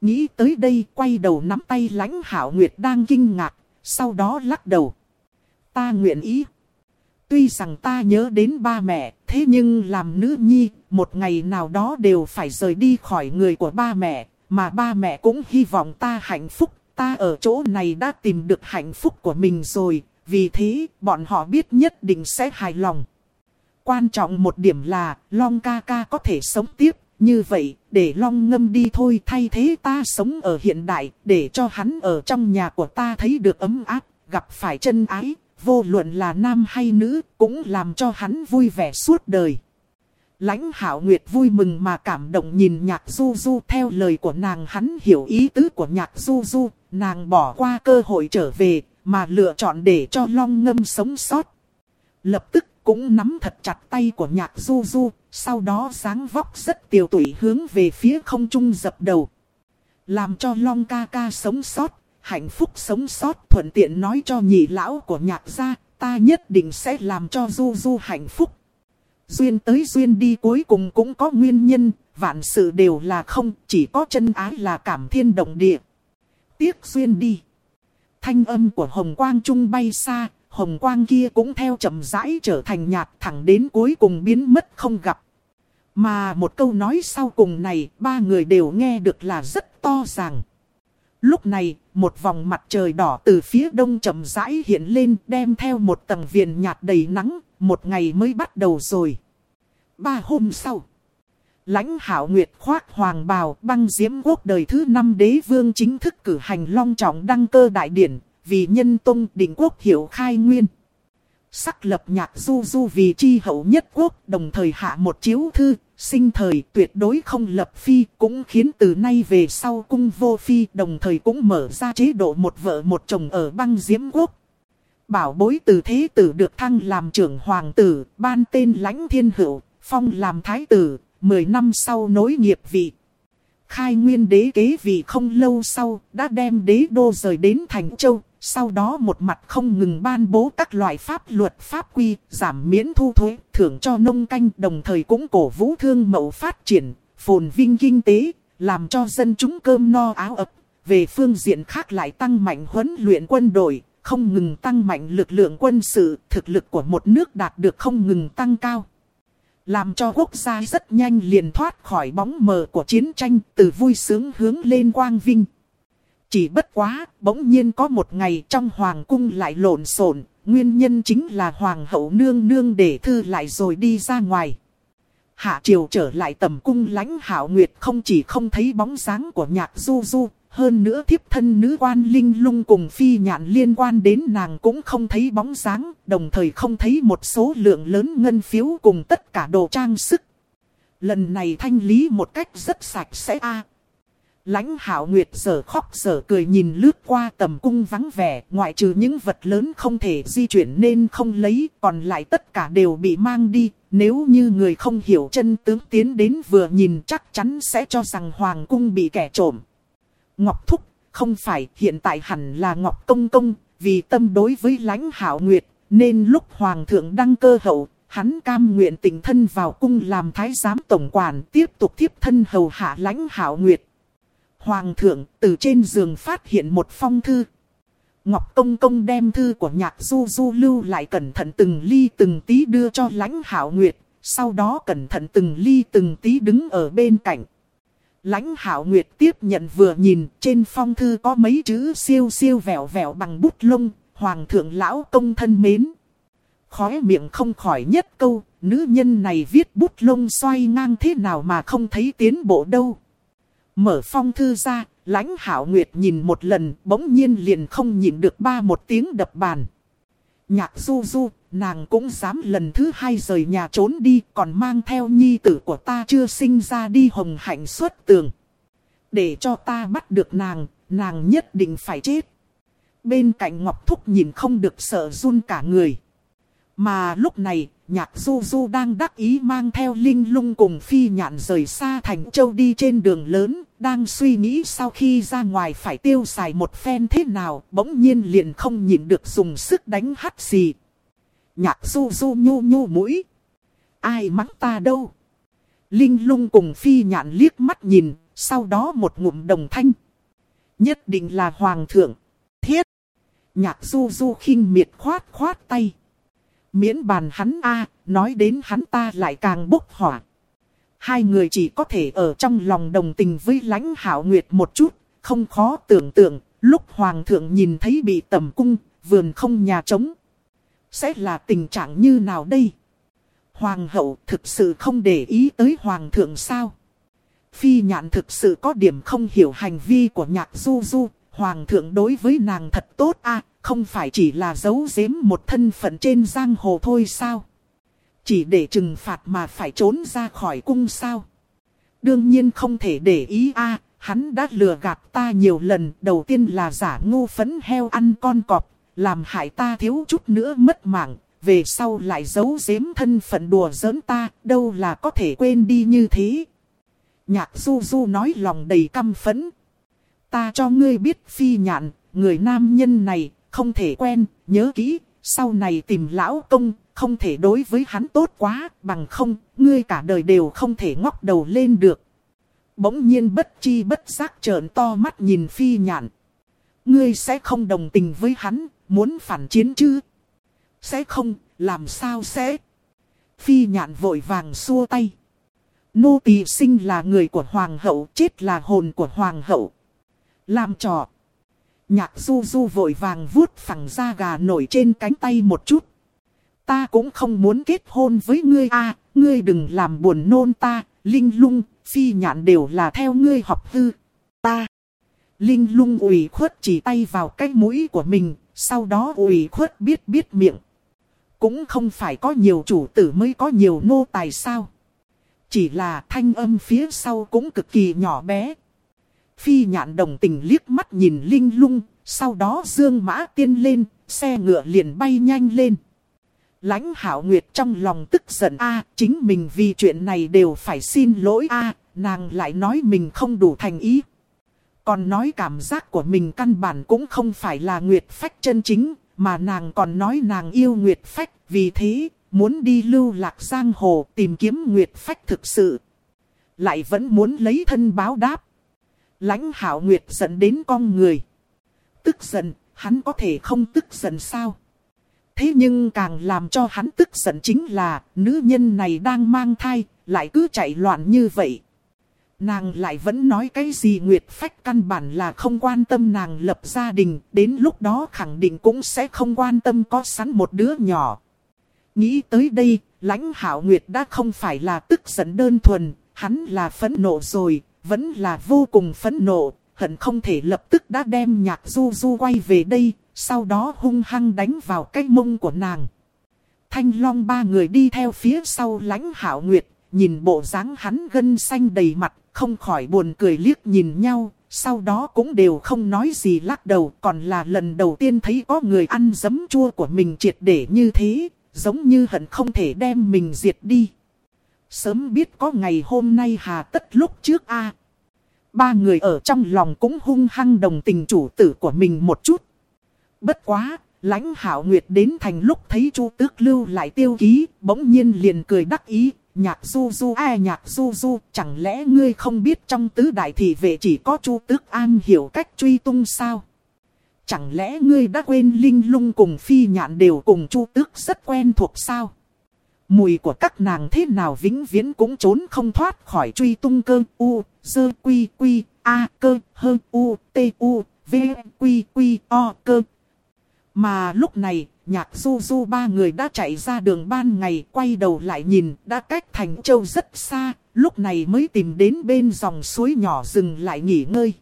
Nghĩ tới đây quay đầu nắm tay lãnh hảo nguyệt đang kinh ngạc, sau đó lắc đầu. Ta nguyện ý. Tuy rằng ta nhớ đến ba mẹ, thế nhưng làm nữ nhi, một ngày nào đó đều phải rời đi khỏi người của ba mẹ, mà ba mẹ cũng hy vọng ta hạnh phúc, ta ở chỗ này đã tìm được hạnh phúc của mình rồi, vì thế bọn họ biết nhất định sẽ hài lòng. Quan trọng một điểm là Long ca ca có thể sống tiếp, như vậy để Long ngâm đi thôi thay thế ta sống ở hiện đại, để cho hắn ở trong nhà của ta thấy được ấm áp, gặp phải chân ái, vô luận là nam hay nữ, cũng làm cho hắn vui vẻ suốt đời. Lãnh hảo nguyệt vui mừng mà cảm động nhìn nhạc du du theo lời của nàng hắn hiểu ý tứ của nhạc du du, nàng bỏ qua cơ hội trở về, mà lựa chọn để cho long ngâm sống sót. Lập tức cũng nắm thật chặt tay của nhạc du du, sau đó sáng vóc rất tiều tụy hướng về phía không trung dập đầu. Làm cho long ca ca sống sót, hạnh phúc sống sót thuận tiện nói cho nhị lão của nhạc gia, ta nhất định sẽ làm cho du du hạnh phúc. Duyên tới duyên đi cuối cùng cũng có nguyên nhân, vạn sự đều là không, chỉ có chân ái là cảm thiên động địa. Tiếc duyên đi. thanh âm của hồng quang trung bay xa, hồng quang kia cũng theo chậm rãi trở thành nhạt thẳng đến cuối cùng biến mất không gặp. Mà một câu nói sau cùng này, ba người đều nghe được là rất to ràng. Lúc này, một vòng mặt trời đỏ từ phía đông chậm rãi hiện lên đem theo một tầng viền nhạt đầy nắng, một ngày mới bắt đầu rồi. Ba hôm sau, lãnh hảo nguyệt khoác hoàng bào băng diễm quốc đời thứ năm đế vương chính thức cử hành long trọng đăng cơ đại điển, vì nhân tông định quốc hiệu khai nguyên. Sắc lập nhạc du du vì chi hậu nhất quốc đồng thời hạ một chiếu thư, sinh thời tuyệt đối không lập phi cũng khiến từ nay về sau cung vô phi đồng thời cũng mở ra chế độ một vợ một chồng ở băng diễm quốc. Bảo bối từ thế tử được thăng làm trưởng hoàng tử, ban tên lãnh thiên hữu, phong làm thái tử, 10 năm sau nối nghiệp vị. Khai nguyên đế kế vị không lâu sau, đã đem đế đô rời đến Thành Châu, sau đó một mặt không ngừng ban bố các loại pháp luật pháp quy, giảm miễn thu thuế, thưởng cho nông canh, đồng thời cũng cổ vũ thương mậu phát triển, phồn vinh kinh tế, làm cho dân chúng cơm no áo ấm. Về phương diện khác lại tăng mạnh huấn luyện quân đội, không ngừng tăng mạnh lực lượng quân sự, thực lực của một nước đạt được không ngừng tăng cao. Làm cho quốc gia rất nhanh liền thoát khỏi bóng mờ của chiến tranh, từ vui sướng hướng lên quang vinh. Chỉ bất quá, bỗng nhiên có một ngày trong hoàng cung lại lộn xộn, nguyên nhân chính là hoàng hậu nương nương để thư lại rồi đi ra ngoài. Hạ triều trở lại tầm cung lãnh hảo nguyệt không chỉ không thấy bóng dáng của nhạc du du, hơn nữa thiếp thân nữ quan linh lung cùng phi nhạn liên quan đến nàng cũng không thấy bóng dáng, đồng thời không thấy một số lượng lớn ngân phiếu cùng tất cả đồ trang sức. Lần này thanh lý một cách rất sạch sẽ a Lãnh hảo nguyệt sở khóc sở cười nhìn lướt qua tầm cung vắng vẻ, ngoại trừ những vật lớn không thể di chuyển nên không lấy, còn lại tất cả đều bị mang đi. Nếu như người không hiểu chân tướng tiến đến vừa nhìn chắc chắn sẽ cho rằng hoàng cung bị kẻ trộm. Ngọc Thúc, không phải hiện tại hẳn là Ngọc Công Công, vì tâm đối với lãnh hảo nguyệt, nên lúc hoàng thượng đăng cơ hậu, hắn cam nguyện tình thân vào cung làm thái giám tổng quản tiếp tục tiếp thân hầu hạ lãnh hảo nguyệt. Hoàng thượng từ trên giường phát hiện một phong thư. Ngọc Công Công đem thư của nhạc du du lưu lại cẩn thận từng ly từng tí đưa cho lãnh hảo nguyệt. Sau đó cẩn thận từng ly từng tí đứng ở bên cạnh. Lãnh hảo nguyệt tiếp nhận vừa nhìn trên phong thư có mấy chữ siêu siêu vẹo vẹo bằng bút lông. Hoàng thượng lão công thân mến. Khóe miệng không khỏi nhất câu, nữ nhân này viết bút lông xoay ngang thế nào mà không thấy tiến bộ đâu. Mở phong thư ra, lãnh hảo nguyệt nhìn một lần, bỗng nhiên liền không nhìn được ba một tiếng đập bàn. Nhạc du du, nàng cũng dám lần thứ hai rời nhà trốn đi, còn mang theo nhi tử của ta chưa sinh ra đi hồng hạnh xuất tường. Để cho ta bắt được nàng, nàng nhất định phải chết. Bên cạnh Ngọc Thúc nhìn không được sợ run cả người. Mà lúc này, nhạc du du đang đắc ý mang theo linh lung cùng phi nhạn rời xa thành châu đi trên đường lớn, đang suy nghĩ sau khi ra ngoài phải tiêu xài một phen thế nào, bỗng nhiên liền không nhịn được dùng sức đánh hắt xì. Nhạc du du nhu nhu mũi. Ai mắng ta đâu? Linh lung cùng phi nhạn liếc mắt nhìn, sau đó một ngụm đồng thanh. Nhất định là hoàng thượng. Thiết. Nhạc du du khinh miệt khoát khoát tay. Miễn bàn hắn a nói đến hắn ta lại càng bốc hỏa. Hai người chỉ có thể ở trong lòng đồng tình với lãnh hảo nguyệt một chút, không khó tưởng tượng, lúc hoàng thượng nhìn thấy bị tầm cung, vườn không nhà trống. Sẽ là tình trạng như nào đây? Hoàng hậu thực sự không để ý tới hoàng thượng sao? Phi nhạn thực sự có điểm không hiểu hành vi của nhạc du du, hoàng thượng đối với nàng thật tốt a không phải chỉ là giấu giếm một thân phận trên giang hồ thôi sao? Chỉ để trừng phạt mà phải trốn ra khỏi cung sao? Đương nhiên không thể để ý a hắn đã lừa gạt ta nhiều lần. Đầu tiên là giả ngu phấn heo ăn con cọp, làm hại ta thiếu chút nữa mất mạng. Về sau lại giấu giếm thân phận đùa giỡn ta, đâu là có thể quên đi như thế. Nhạc du du nói lòng đầy căm phẫn. Ta cho ngươi biết phi nhạn, người nam nhân này, không thể quen, nhớ kỹ, sau này tìm lão công, không thể đối với hắn tốt quá, bằng không, ngươi cả đời đều không thể ngóc đầu lên được. Bỗng nhiên bất chi bất giác trợn to mắt nhìn phi nhạn. Ngươi sẽ không đồng tình với hắn, muốn phản chiến chứ? Sẽ không, làm sao sẽ? Phi nhạn vội vàng xua tay. Nô tỳ sinh là người của hoàng hậu, chết là hồn của hoàng hậu. Làm trò. Nhạc du du vội vàng vuốt phẳng da gà nổi trên cánh tay một chút. Ta cũng không muốn kết hôn với ngươi a ngươi đừng làm buồn nôn ta, linh lung, phi nhạn đều là theo ngươi học hư. Ta. Linh lung ủy khuất chỉ tay vào cái mũi của mình, sau đó ủy khuất biết biết miệng. Cũng không phải có nhiều chủ tử mới có nhiều nô tài sao. Chỉ là thanh âm phía sau cũng cực kỳ nhỏ bé. Phi nhạn đồng tình liếc mắt nhìn Linh lung, sau đó dương mã tiên lên, xe ngựa liền bay nhanh lên. Lãnh hảo nguyệt trong lòng tức giận a chính mình vì chuyện này đều phải xin lỗi a nàng lại nói mình không đủ thành ý. Còn nói cảm giác của mình căn bản cũng không phải là nguyệt phách chân chính, mà nàng còn nói nàng yêu nguyệt phách, vì thế, muốn đi lưu lạc giang hồ tìm kiếm nguyệt phách thực sự. Lại vẫn muốn lấy thân báo đáp. Lãnh hảo nguyệt giận đến con người. Tức giận, hắn có thể không tức giận sao? Thế nhưng càng làm cho hắn tức giận chính là nữ nhân này đang mang thai, lại cứ chạy loạn như vậy. Nàng lại vẫn nói cái gì Nguyệt Phách căn bản là không quan tâm nàng lập gia đình, đến lúc đó khẳng định cũng sẽ không quan tâm có sẵn một đứa nhỏ. Nghĩ tới đây, lãnh hảo Nguyệt đã không phải là tức giận đơn thuần, hắn là phẫn nộ rồi, vẫn là vô cùng phẫn nộ, hận không thể lập tức đã đem nhạc du du quay về đây, sau đó hung hăng đánh vào cái mông của nàng. Thanh Long ba người đi theo phía sau lãnh hảo nguyệt, nhìn bộ dáng hắn gân xanh đầy mặt, không khỏi buồn cười liếc nhìn nhau, sau đó cũng đều không nói gì lắc đầu, còn là lần đầu tiên thấy có người ăn giấm chua của mình triệt để như thế, giống như hận không thể đem mình diệt đi. Sớm biết có ngày hôm nay hà tất lúc trước a Ba người ở trong lòng cũng hung hăng đồng tình chủ tử của mình một chút. Bất quá, lãnh hảo nguyệt đến thành lúc thấy chu tước lưu lại tiêu ký, bỗng nhiên liền cười đắc ý. Nhạc du du ai nhạc du du, chẳng lẽ ngươi không biết trong tứ đại thị vệ chỉ có chu tước an hiểu cách truy tung sao? Chẳng lẽ ngươi đã quên linh lung cùng phi nhạn đều cùng chu tước rất quen thuộc sao? Mùi của các nàng thế nào vĩnh viễn cũng trốn không thoát khỏi truy tung cơ u, dơ quy quy, a cơ, hơ u, t u, v quy quy o cơ. Mà lúc này, nhạc du du ba người đã chạy ra đường ban ngày quay đầu lại nhìn đã cách thành châu rất xa, lúc này mới tìm đến bên dòng suối nhỏ dừng lại nghỉ ngơi.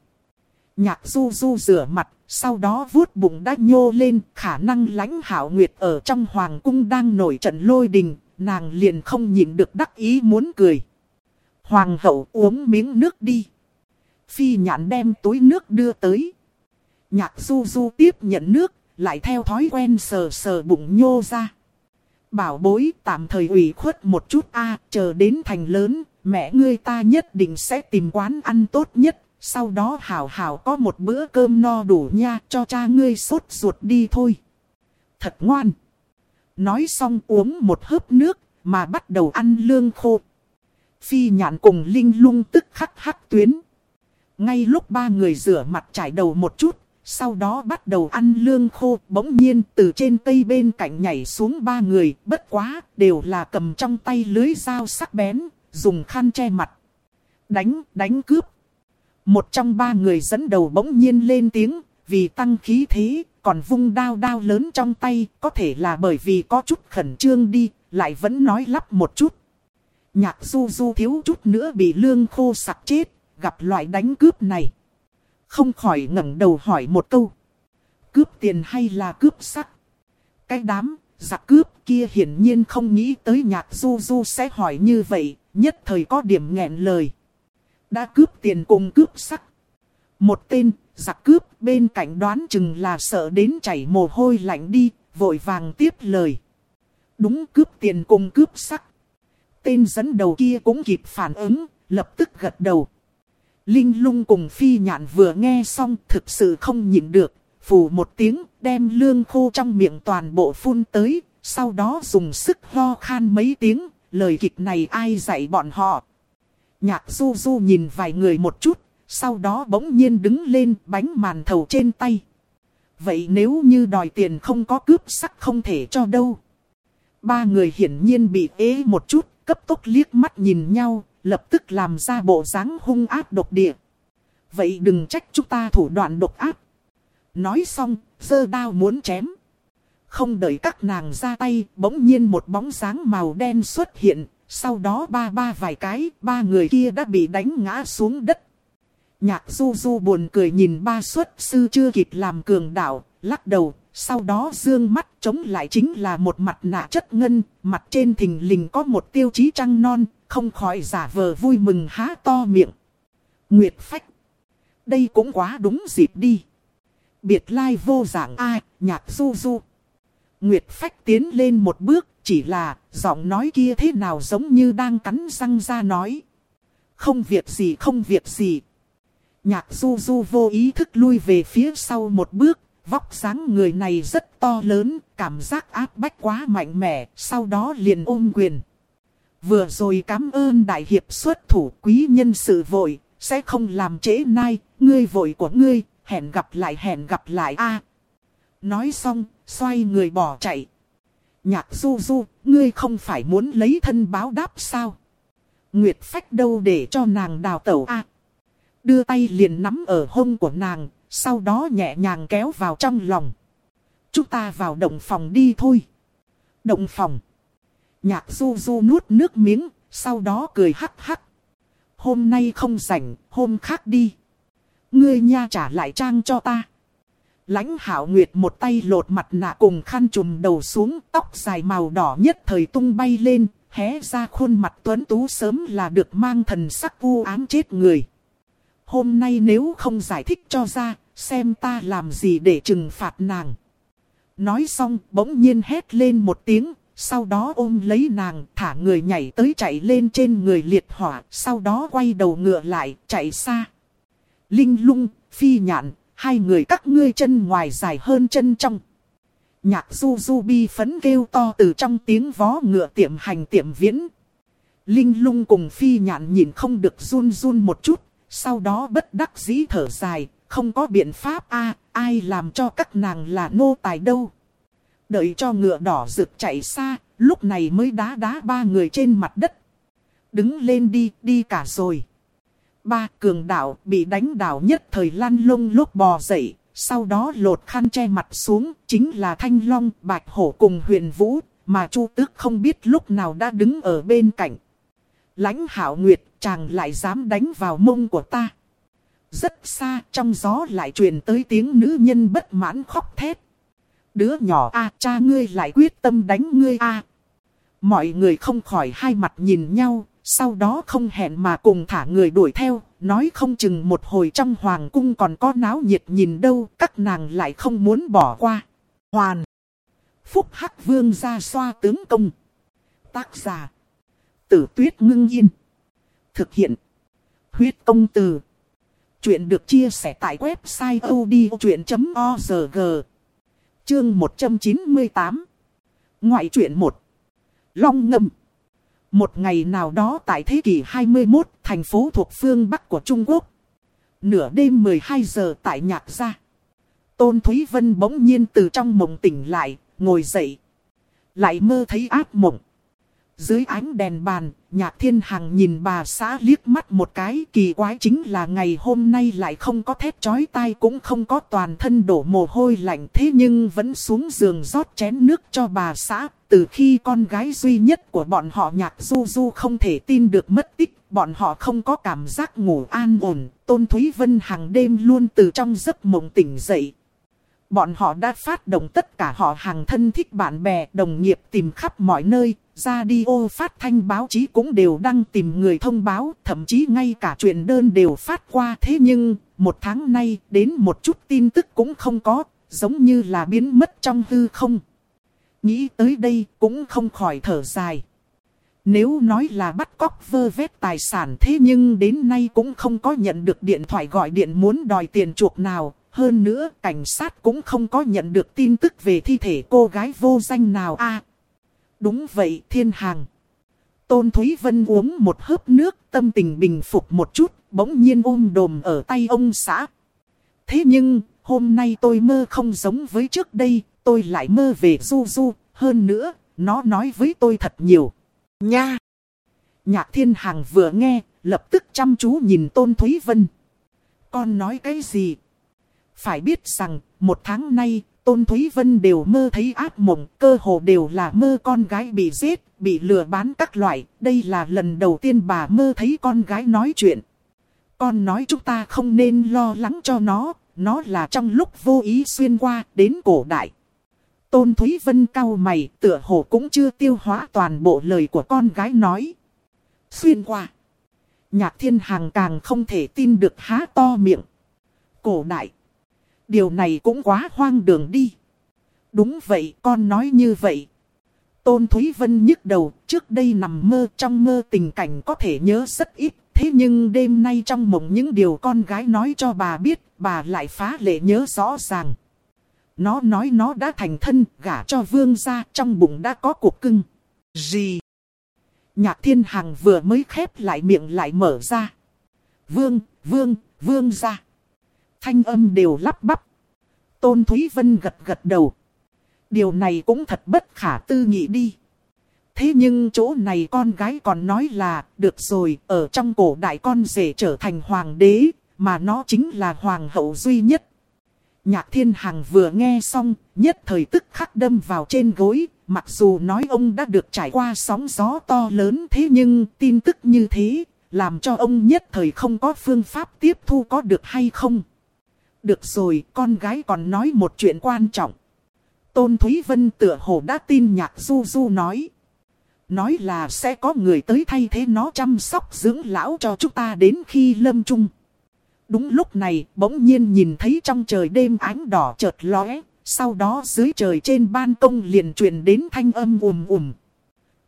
Nhạc du du rửa mặt, sau đó vuốt bụng đã nhô lên, khả năng lãnh hảo nguyệt ở trong hoàng cung đang nổi trận lôi đình, nàng liền không nhịn được đắc ý muốn cười. Hoàng hậu uống miếng nước đi. Phi nhạn đem túi nước đưa tới. Nhạc du du tiếp nhận nước, lại theo thói quen sờ sờ bụng nhô ra. Bảo bối tạm thời ủy khuất một chút a chờ đến thành lớn, mẹ ngươi ta nhất định sẽ tìm quán ăn tốt nhất. Sau đó hảo hảo có một bữa cơm no đủ nha cho cha ngươi sốt ruột đi thôi. Thật ngoan. Nói xong uống một hớp nước, mà bắt đầu ăn lương khô. Phi nhạn cùng Linh lung tức khắc hắc tuyến. Ngay lúc ba người rửa mặt trải đầu một chút, sau đó bắt đầu ăn lương khô, bỗng nhiên từ trên cây bên cạnh nhảy xuống ba người, bất quá, đều là cầm trong tay lưới dao sắc bén, dùng khăn che mặt. Đánh, đánh cướp. Một trong ba người dẫn đầu bỗng nhiên lên tiếng, vì tăng khí thế, còn vung đao đao lớn trong tay, có thể là bởi vì có chút khẩn trương đi, lại vẫn nói lắp một chút. Nhạc du du thiếu chút nữa bị lương khô sặc chết, gặp loại đánh cướp này. Không khỏi ngẩng đầu hỏi một câu. Cướp tiền hay là cướp sắc? Cái đám, giặc cướp kia hiển nhiên không nghĩ tới nhạc du du sẽ hỏi như vậy, nhất thời có điểm nghẹn lời. Đã cướp tiền cùng cướp sắc. Một tên, giặc cướp bên cạnh đoán chừng là sợ đến chảy mồ hôi lạnh đi, vội vàng tiếp lời. Đúng cướp tiền cùng cướp sắc. Tên dẫn đầu kia cũng kịp phản ứng, lập tức gật đầu. Linh lung cùng phi nhạn vừa nghe xong thực sự không nhịn được, phù một tiếng đem lương khô trong miệng toàn bộ phun tới, sau đó dùng sức ho khan mấy tiếng, lời kịch này ai dạy bọn họ. Nhạc du du nhìn vài người một chút, sau đó bỗng nhiên đứng lên bánh màn thầu trên tay. Vậy nếu như đòi tiền không có cướp sắc không thể cho đâu. Ba người hiển nhiên bị ế một chút, cấp tốc liếc mắt nhìn nhau, lập tức làm ra bộ dáng hung ác độc địa. Vậy đừng trách chúng ta thủ đoạn độc ác. Nói xong, giơ đao muốn chém. Không đợi các nàng ra tay, bỗng nhiên một bóng dáng màu đen xuất hiện, sau đó ba ba vài cái, ba người kia đã bị đánh ngã xuống đất. Nhạc du du buồn cười nhìn ba xuất sư chưa kịp làm cường đạo, lắc đầu, sau đó dương mắt chống lại chính là một mặt nạ chất ngân, mặt trên thình lình có một tiêu chí trăng non, không khỏi giả vờ vui mừng há to miệng. Nguyệt phách. Đây cũng quá đúng dịp đi. Biệt lai vô dạng ai, nhạc du du. Nguyệt phách tiến lên một bước, chỉ là giọng nói kia thế nào giống như đang cắn răng ra nói. Không việc gì không việc gì. Nhạc du du vô ý thức lui về phía sau một bước, vóc dáng người này rất to lớn, cảm giác áp bách quá mạnh mẽ, sau đó liền ôm quyền. Vừa rồi cảm ơn đại hiệp xuất thủ quý nhân sự vội, sẽ không làm trễ nay, ngươi vội của ngươi, hẹn gặp lại hẹn gặp lại a. nói xong, xoay người bỏ chạy. Nhạc du du, ngươi không phải muốn lấy thân báo đáp sao? Nguyệt phách đâu để cho nàng đào tẩu a? Đưa tay liền nắm ở hông của nàng, sau đó nhẹ nhàng kéo vào trong lòng. Chúng ta vào động phòng đi thôi. Động phòng. Nhạc du du nuốt nước miếng, sau đó cười hắc hắc. Hôm nay không rảnh, hôm khác đi. Ngươi nha trả lại trang cho ta. Lãnh hảo nguyệt một tay lột mặt nạ cùng khăn trùm đầu xuống, tóc dài màu đỏ nhất thời tung bay lên, hé ra khuôn mặt tuấn tú sớm là được mang thần sắc u ám chết người. Hôm nay nếu không giải thích cho ra, xem ta làm gì để trừng phạt nàng. Nói xong, bỗng nhiên hét lên một tiếng, sau đó ôm lấy nàng, thả người nhảy tới chạy lên trên người liệt hỏa, sau đó quay đầu ngựa lại, chạy xa. Linh lung, phi nhạn, hai người các ngươi chân ngoài dài hơn chân trong. Nhạc du du bi phấn kêu to từ trong tiếng vó ngựa tiệm hành tiệm viễn. Linh lung cùng phi nhạn nhìn không được run run một chút, sau đó bất đắc dĩ thở dài, không có biện pháp a ai làm cho các nàng là nô tài đâu. Đợi cho ngựa đỏ rực chạy xa, lúc này mới đá đá ba người trên mặt đất. Đứng lên đi, đi cả rồi. Ba cường đạo bị đánh đảo nhất thời lăn lông lúc bò dậy, sau đó lột khăn che mặt xuống, chính là Thanh Long, Bạch Hổ cùng huyền Vũ, mà Chu Tước không biết lúc nào đã đứng ở bên cạnh. Lãnh hảo nguyệt, chàng lại dám đánh vào mông của ta. Rất xa, trong gió lại truyền tới tiếng nữ nhân bất mãn khóc thét. Đứa nhỏ a cha ngươi lại quyết tâm đánh ngươi a Mọi người không khỏi hai mặt nhìn nhau, sau đó không hẹn mà cùng thả người đuổi theo, nói không chừng một hồi trong hoàng cung còn có náo nhiệt nhìn đâu, các nàng lại không muốn bỏ qua. Hoàn. Phúc Hắc Vương ra xoa tướng công. Tác giả. Tử tuyết ngưng yên. Thực hiện. Huyết công từ. Chuyện được chia sẻ tại website odchuyện.org. Chương 198. Ngoại truyện 1. Long ngâm. Một ngày nào đó tại thế kỷ 21, thành phố thuộc phương Bắc của Trung Quốc. Nửa đêm 12 giờ tại nhạc gia. Tôn Thúy Vân bỗng nhiên từ trong mộng tỉnh lại, ngồi dậy. Lại mơ thấy ác mộng. Dưới ánh đèn bàn, nhạc thiên hằng nhìn bà xã liếc mắt một cái kỳ quái chính là ngày hôm nay lại không có thét chói tai cũng không có toàn thân đổ mồ hôi lạnh thế nhưng vẫn xuống giường rót chén nước cho bà xã. Từ khi con gái duy nhất của bọn họ nhạc du du không thể tin được mất tích, bọn họ không có cảm giác ngủ an ổn, Tôn Thúy Vân hàng đêm luôn từ trong giấc mộng tỉnh dậy. Bọn họ đã phát động tất cả họ hàng thân thích bạn bè, đồng nghiệp tìm khắp mọi nơi, radio phát thanh báo chí cũng đều đăng tìm người thông báo, thậm chí ngay cả chuyện đơn đều phát qua. Thế nhưng, một tháng nay, đến một chút tin tức cũng không có, giống như là biến mất trong hư không. Nghĩ tới đây cũng không khỏi thở dài. Nếu nói là bắt cóc vơ vét tài sản thế nhưng đến nay cũng không có nhận được điện thoại gọi điện muốn đòi tiền chuộc nào, hơn nữa, cảnh sát cũng không có nhận được tin tức về thi thể cô gái vô danh nào a Đúng vậy, thiên hàng. Tôn Thúy Vân uống một hớp nước, tâm tình bình phục một chút, bỗng nhiên ôm đồm ở tay ông xã. Thế nhưng, hôm nay tôi mơ không giống với trước đây, tôi lại mơ về Du Du, hơn nữa, nó nói với tôi thật nhiều. Nha! Nhạc thiên hàng vừa nghe, lập tức chăm chú nhìn Tôn Thúy Vân. Con nói cái gì? Phải biết rằng, một tháng nay, Tôn Thúy Vân đều mơ thấy ác mộng, cơ hồ đều là mơ con gái bị giết, bị lừa bán các loại. Đây là lần đầu tiên bà mơ thấy con gái nói chuyện. Con nói chúng ta không nên lo lắng cho nó, nó là trong lúc vô ý xuyên qua đến cổ đại. Tôn Thúy Vân cau mày tựa hồ cũng chưa tiêu hóa toàn bộ lời của con gái nói. Xuyên qua. Nhạc thiên hàng càng không thể tin được há to miệng. Cổ đại. Điều này cũng quá hoang đường đi. Đúng vậy con nói như vậy. Tôn Thúy Vân nhức đầu trước đây nằm mơ trong mơ tình cảnh có thể nhớ rất ít. Thế nhưng đêm nay trong mộng những điều con gái nói cho bà biết bà lại phá lệ nhớ rõ ràng. Nó nói nó đã thành thân gả cho vương gia trong bụng đã có cuộc cưng. Gì? Nhạc thiên hằng vừa mới khép lại miệng lại mở ra. Vương, vương, vương ra. Thanh âm đều lắp bắp. Tôn Thúy Vân gật gật đầu. Điều này cũng thật bất khả tư nghị đi. Thế nhưng chỗ này con gái còn nói là, được rồi, ở trong cổ đại con rể trở thành hoàng đế, mà nó chính là hoàng hậu duy nhất. Nhạc thiên hằng vừa nghe xong, nhất thời tức khắc đâm vào trên gối, Mặc dù nói ông đã được trải qua sóng gió to lớn thế nhưng tin tức như thế, làm cho ông nhất thời không có phương pháp tiếp thu có được hay không. Được rồi, con gái còn nói một chuyện quan trọng. Tôn Thúy Vân tựa hồ đã tin nhạc Du Du nói. Nói là sẽ có người tới thay thế nó chăm sóc dưỡng lão cho chúng ta đến khi lâm chung. Đúng lúc này, bỗng nhiên nhìn thấy trong trời đêm ánh đỏ chợt lóe, sau đó dưới trời trên ban công liền truyền đến thanh âm ùm ùm.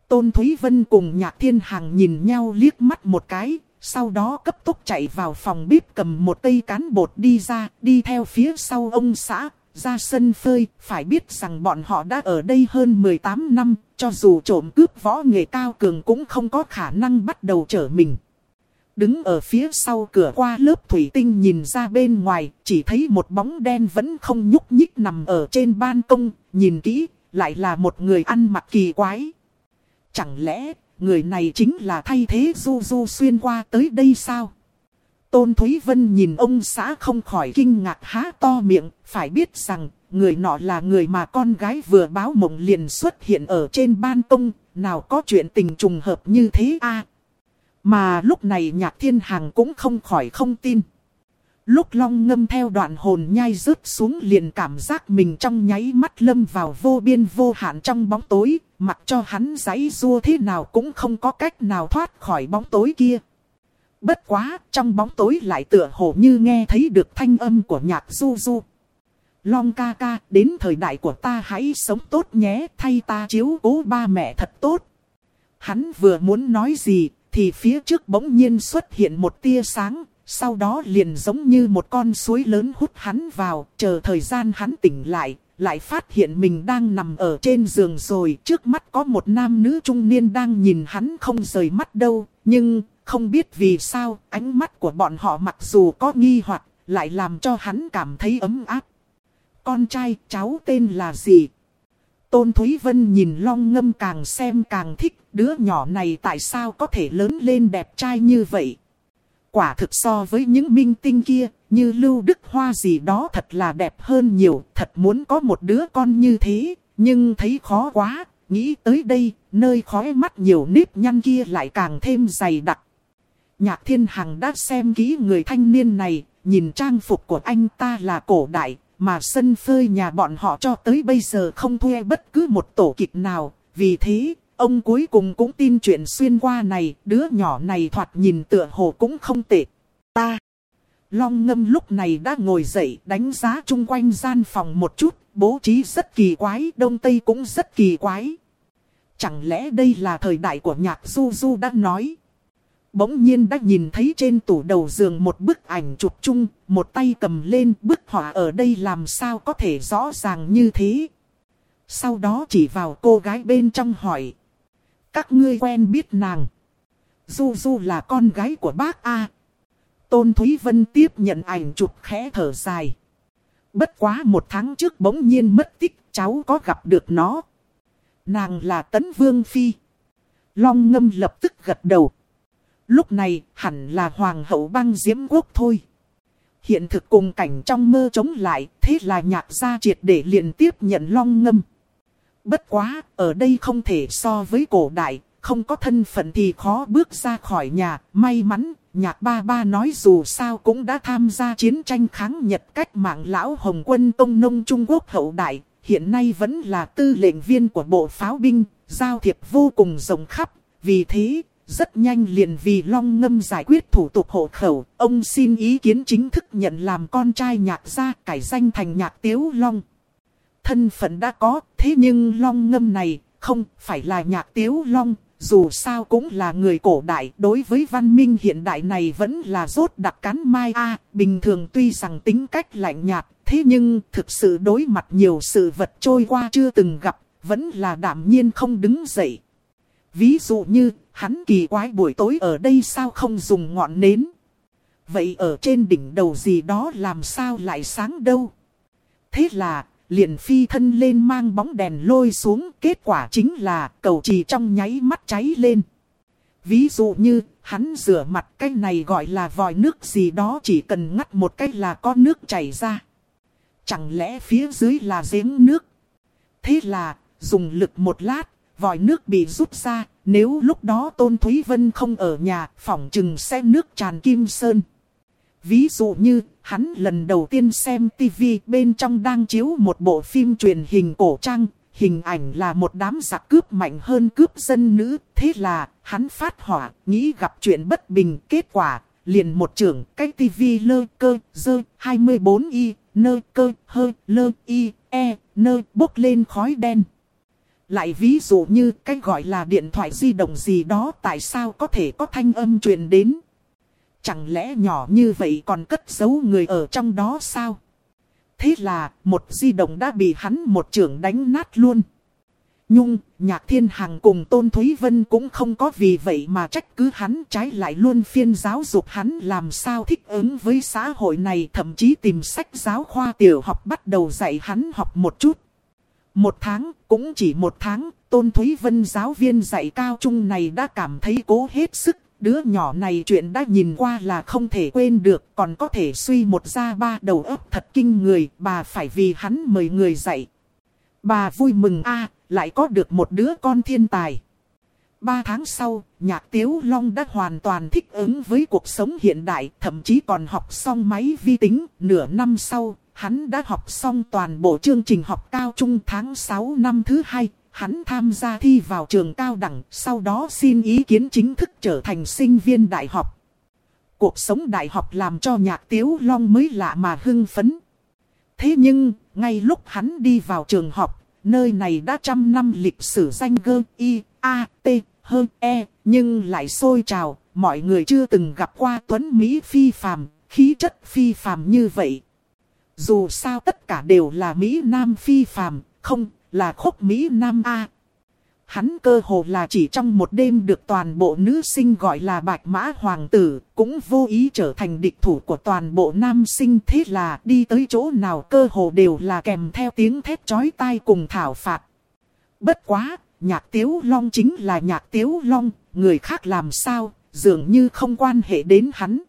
Tôn Thúy Vân cùng Nhạc Thiên Hằng nhìn nhau liếc mắt một cái, sau đó cấp tốc chạy vào phòng bếp cầm một cây cán bột đi ra, đi theo phía sau ông xã, ra sân phơi, phải biết rằng bọn họ đã ở đây hơn 18 năm, cho dù trộm cướp võ nghệ cao cường cũng không có khả năng bắt đầu trở mình. Đứng ở phía sau cửa qua lớp thủy tinh nhìn ra bên ngoài, chỉ thấy một bóng đen vẫn không nhúc nhích nằm ở trên ban công, nhìn kỹ, lại là một người ăn mặc kỳ quái. Chẳng lẽ, người này chính là thay thế Du Du xuyên qua tới đây sao? Tôn Thúy Vân nhìn ông xã không khỏi kinh ngạc há to miệng, phải biết rằng, người nọ là người mà con gái vừa báo mộng liền xuất hiện ở trên ban công, nào có chuyện tình trùng hợp như thế a mà lúc này nhạc thiên hàng cũng không khỏi không tin. Lúc long ngâm theo đoạn hồn nhai rớt xuống liền cảm giác mình trong nháy mắt lâm vào vô biên vô hạn trong bóng tối, mặc cho hắn giấy rua thế nào cũng không có cách nào thoát khỏi bóng tối kia. Bất quá, trong bóng tối lại tựa hồ như nghe thấy được thanh âm của nhạc du du. Long ca ca, đến thời đại của ta hãy sống tốt nhé, thay ta chiếu cố ba mẹ thật tốt. Hắn vừa muốn nói gì, thì phía trước bỗng nhiên xuất hiện một tia sáng, sau đó liền giống như một con suối lớn hút hắn vào, chờ thời gian hắn tỉnh lại, lại phát hiện mình đang nằm ở trên giường rồi, trước mắt có một nam nữ trung niên đang nhìn hắn không rời mắt đâu, nhưng không biết vì sao ánh mắt của bọn họ mặc dù có nghi hoặc lại làm cho hắn cảm thấy ấm áp. Con trai cháu tên là gì? Tôn Thúy Vân nhìn long ngâm càng xem càng thích, đứa nhỏ này tại sao có thể lớn lên đẹp trai như vậy. Quả thực so với những minh tinh kia, như Lưu Đức Hoa gì đó thật là đẹp hơn nhiều, thật muốn có một đứa con như thế, nhưng thấy khó quá, nghĩ tới đây, nơi khói mắt nhiều nếp nhăn kia lại càng thêm dày đặc. Nhạc Thiên Hằng đã xem kỹ người thanh niên này, nhìn trang phục của anh ta là cổ đại, mà sân phơi nhà bọn họ cho tới bây giờ không thuê bất cứ một tổ kịch nào. Vì thế, ông cuối cùng cũng tin chuyện xuyên qua này, đứa nhỏ này thoạt nhìn tựa hồ cũng không tệ. Ta! Long ngâm lúc này đã ngồi dậy đánh giá chung quanh gian phòng một chút, bố trí rất kỳ quái, đông tây cũng rất kỳ quái. Chẳng lẽ đây là thời đại của nhạc Du Du đã nói? Bỗng nhiên đã nhìn thấy trên tủ đầu giường một bức ảnh chụp chung, một tay cầm lên bức họa ở đây làm sao có thể rõ ràng như thế. Sau đó chỉ vào cô gái bên trong hỏi. Các ngươi quen biết nàng. Du Du là con gái của bác A. Tôn Thúy Vân tiếp nhận ảnh chụp khẽ thở dài. Bất quá một tháng trước bỗng nhiên mất tích, cháu có gặp được nó. Nàng là Tấn Vương Phi. Long ngâm lập tức gật đầu. Lúc này hẳn là Hoàng hậu băng diễm quốc thôi. Hiện thực cùng cảnh trong mơ chống lại, thế là nhạc gia triệt để liền tiếp nhận long ngâm. Bất quá, ở đây không thể so với cổ đại, không có thân phận thì khó bước ra khỏi nhà. May mắn, nhạc ba ba nói dù sao cũng đã tham gia chiến tranh kháng Nhật cách mạng lão Hồng quân Tông Nông Trung Quốc hậu đại. Hiện nay vẫn là tư lệnh viên của bộ pháo binh, giao thiệp vô cùng rộng khắp. Vì thế, rất nhanh liền vì long ngâm giải quyết thủ tục hộ khẩu, ông xin ý kiến chính thức nhận làm con trai nhạc gia cải danh thành nhạc tiếu long. Thân phận đã có, thế nhưng long ngâm này không phải là nhạc tiếu long, dù sao cũng là người cổ đại, đối với văn minh hiện đại này vẫn là rốt đặc cắn mai a bình thường tuy rằng tính cách lạnh nhạt, thế nhưng thực sự đối mặt nhiều sự vật trôi qua chưa từng gặp, vẫn là đảm nhiên không đứng dậy. Ví dụ như, hắn kỳ quái buổi tối ở đây sao không dùng ngọn nến. Vậy ở trên đỉnh đầu gì đó làm sao lại sáng đâu. Thế là, liền phi thân lên mang bóng đèn lôi xuống, kết quả chính là cầu trì trong nháy mắt cháy lên. Ví dụ như, hắn rửa mặt cái này gọi là vòi nước gì đó chỉ cần ngắt một cái là có nước chảy ra. Chẳng lẽ phía dưới là giếng nước? Thế là, dùng lực một lát, vòi nước bị rút ra, nếu lúc đó Tôn Thúy Vân không ở nhà, phỏng chừng xem nước tràn kim sơn. Ví dụ như, hắn lần đầu tiên xem TV bên trong đang chiếu một bộ phim truyền hình cổ trang, hình ảnh là một đám giặc cướp mạnh hơn cướp dân nữ. Thế là, hắn phát hỏa, nghĩ gặp chuyện bất bình, kết quả, liền một trưởng, cái TV lơ cơ, dơ, 24y, nơ cơ, hơ, lơ, y, e, nơ, bốc lên khói đen. Lại ví dụ như cái gọi là điện thoại di động gì đó tại sao có thể có thanh âm truyền đến. Chẳng lẽ nhỏ như vậy còn cất giấu người ở trong đó sao? Thế là một di động đã bị hắn một trưởng đánh nát luôn. Nhung, nhạc thiên hằng cùng Tôn Thúy Vân cũng không có vì vậy mà trách cứ hắn trái lại luôn phiên giáo dục hắn làm sao thích ứng với xã hội này thậm chí tìm sách giáo khoa tiểu học bắt đầu dạy hắn học một chút. Một tháng, cũng chỉ một tháng, Tôn Thúy Vân giáo viên dạy cao trung này đã cảm thấy cố hết sức. Đứa nhỏ này chuyện đã nhìn qua là không thể quên được, còn có thể suy một ra ba đầu óc thật kinh người, bà phải vì hắn mời người dạy. Bà vui mừng a lại có được một đứa con thiên tài. Ba tháng sau, nhạc Tiếu Long đã hoàn toàn thích ứng với cuộc sống hiện đại, thậm chí còn học xong máy vi tính. Nửa năm sau, Hắn đã học xong toàn bộ chương trình học cao trung tháng 6 năm thứ hai. Hắn tham gia thi vào trường cao đẳng, sau đó xin ý kiến chính thức trở thành sinh viên đại học. Cuộc sống đại học làm cho nhạc tiếu long mới lạ mà hưng phấn. Thế nhưng, ngay lúc hắn đi vào trường học, nơi này đã trăm năm lịch sử danh gơ y, a, t, hơn e, nhưng lại sôi trào, mọi người chưa từng gặp qua tuấn Mỹ phi phàm, khí chất phi phàm như vậy. Dù sao tất cả đều là Mỹ Nam phi phàm, không là khúc Mỹ Nam A. Hắn cơ hồ là chỉ trong một đêm được toàn bộ nữ sinh gọi là bạch mã hoàng tử, cũng vô ý trở thành địch thủ của toàn bộ nam sinh thế là đi tới chỗ nào cơ hồ đều là kèm theo tiếng thét chói tai cùng thảo phạt. Bất quá, nhạc tiếu long chính là nhạc tiếu long, người khác làm sao, dường như không quan hệ đến hắn.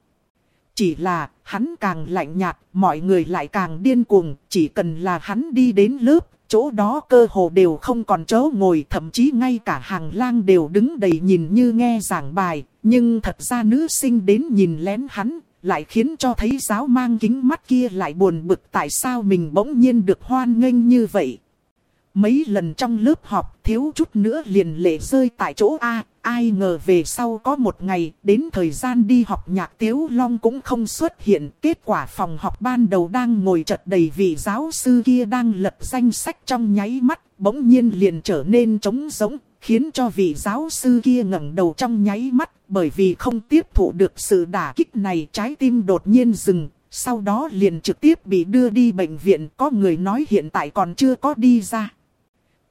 Chỉ là, hắn càng lạnh nhạt, mọi người lại càng điên cuồng, chỉ cần là hắn đi đến lớp, chỗ đó cơ hồ đều không còn chỗ ngồi, thậm chí ngay cả hàng lang đều đứng đầy nhìn như nghe giảng bài, nhưng thật ra nữ sinh đến nhìn lén hắn, lại khiến cho thấy giáo mang kính mắt kia lại buồn bực tại sao mình bỗng nhiên được hoan nghênh như vậy. Mấy lần trong lớp học thiếu chút nữa liền lệ rơi tại chỗ A, ai ngờ về sau có một ngày, đến thời gian đi học nhạc tiếu long cũng không xuất hiện. Kết quả phòng học ban đầu đang ngồi chật đầy vị giáo sư kia đang lật danh sách trong nháy mắt, bỗng nhiên liền trở nên trống rỗng, khiến cho vị giáo sư kia ngẩng đầu trong nháy mắt, bởi vì không tiếp thụ được sự đả kích này trái tim đột nhiên dừng. Sau đó liền trực tiếp bị đưa đi bệnh viện, có người nói hiện tại còn chưa có đi ra.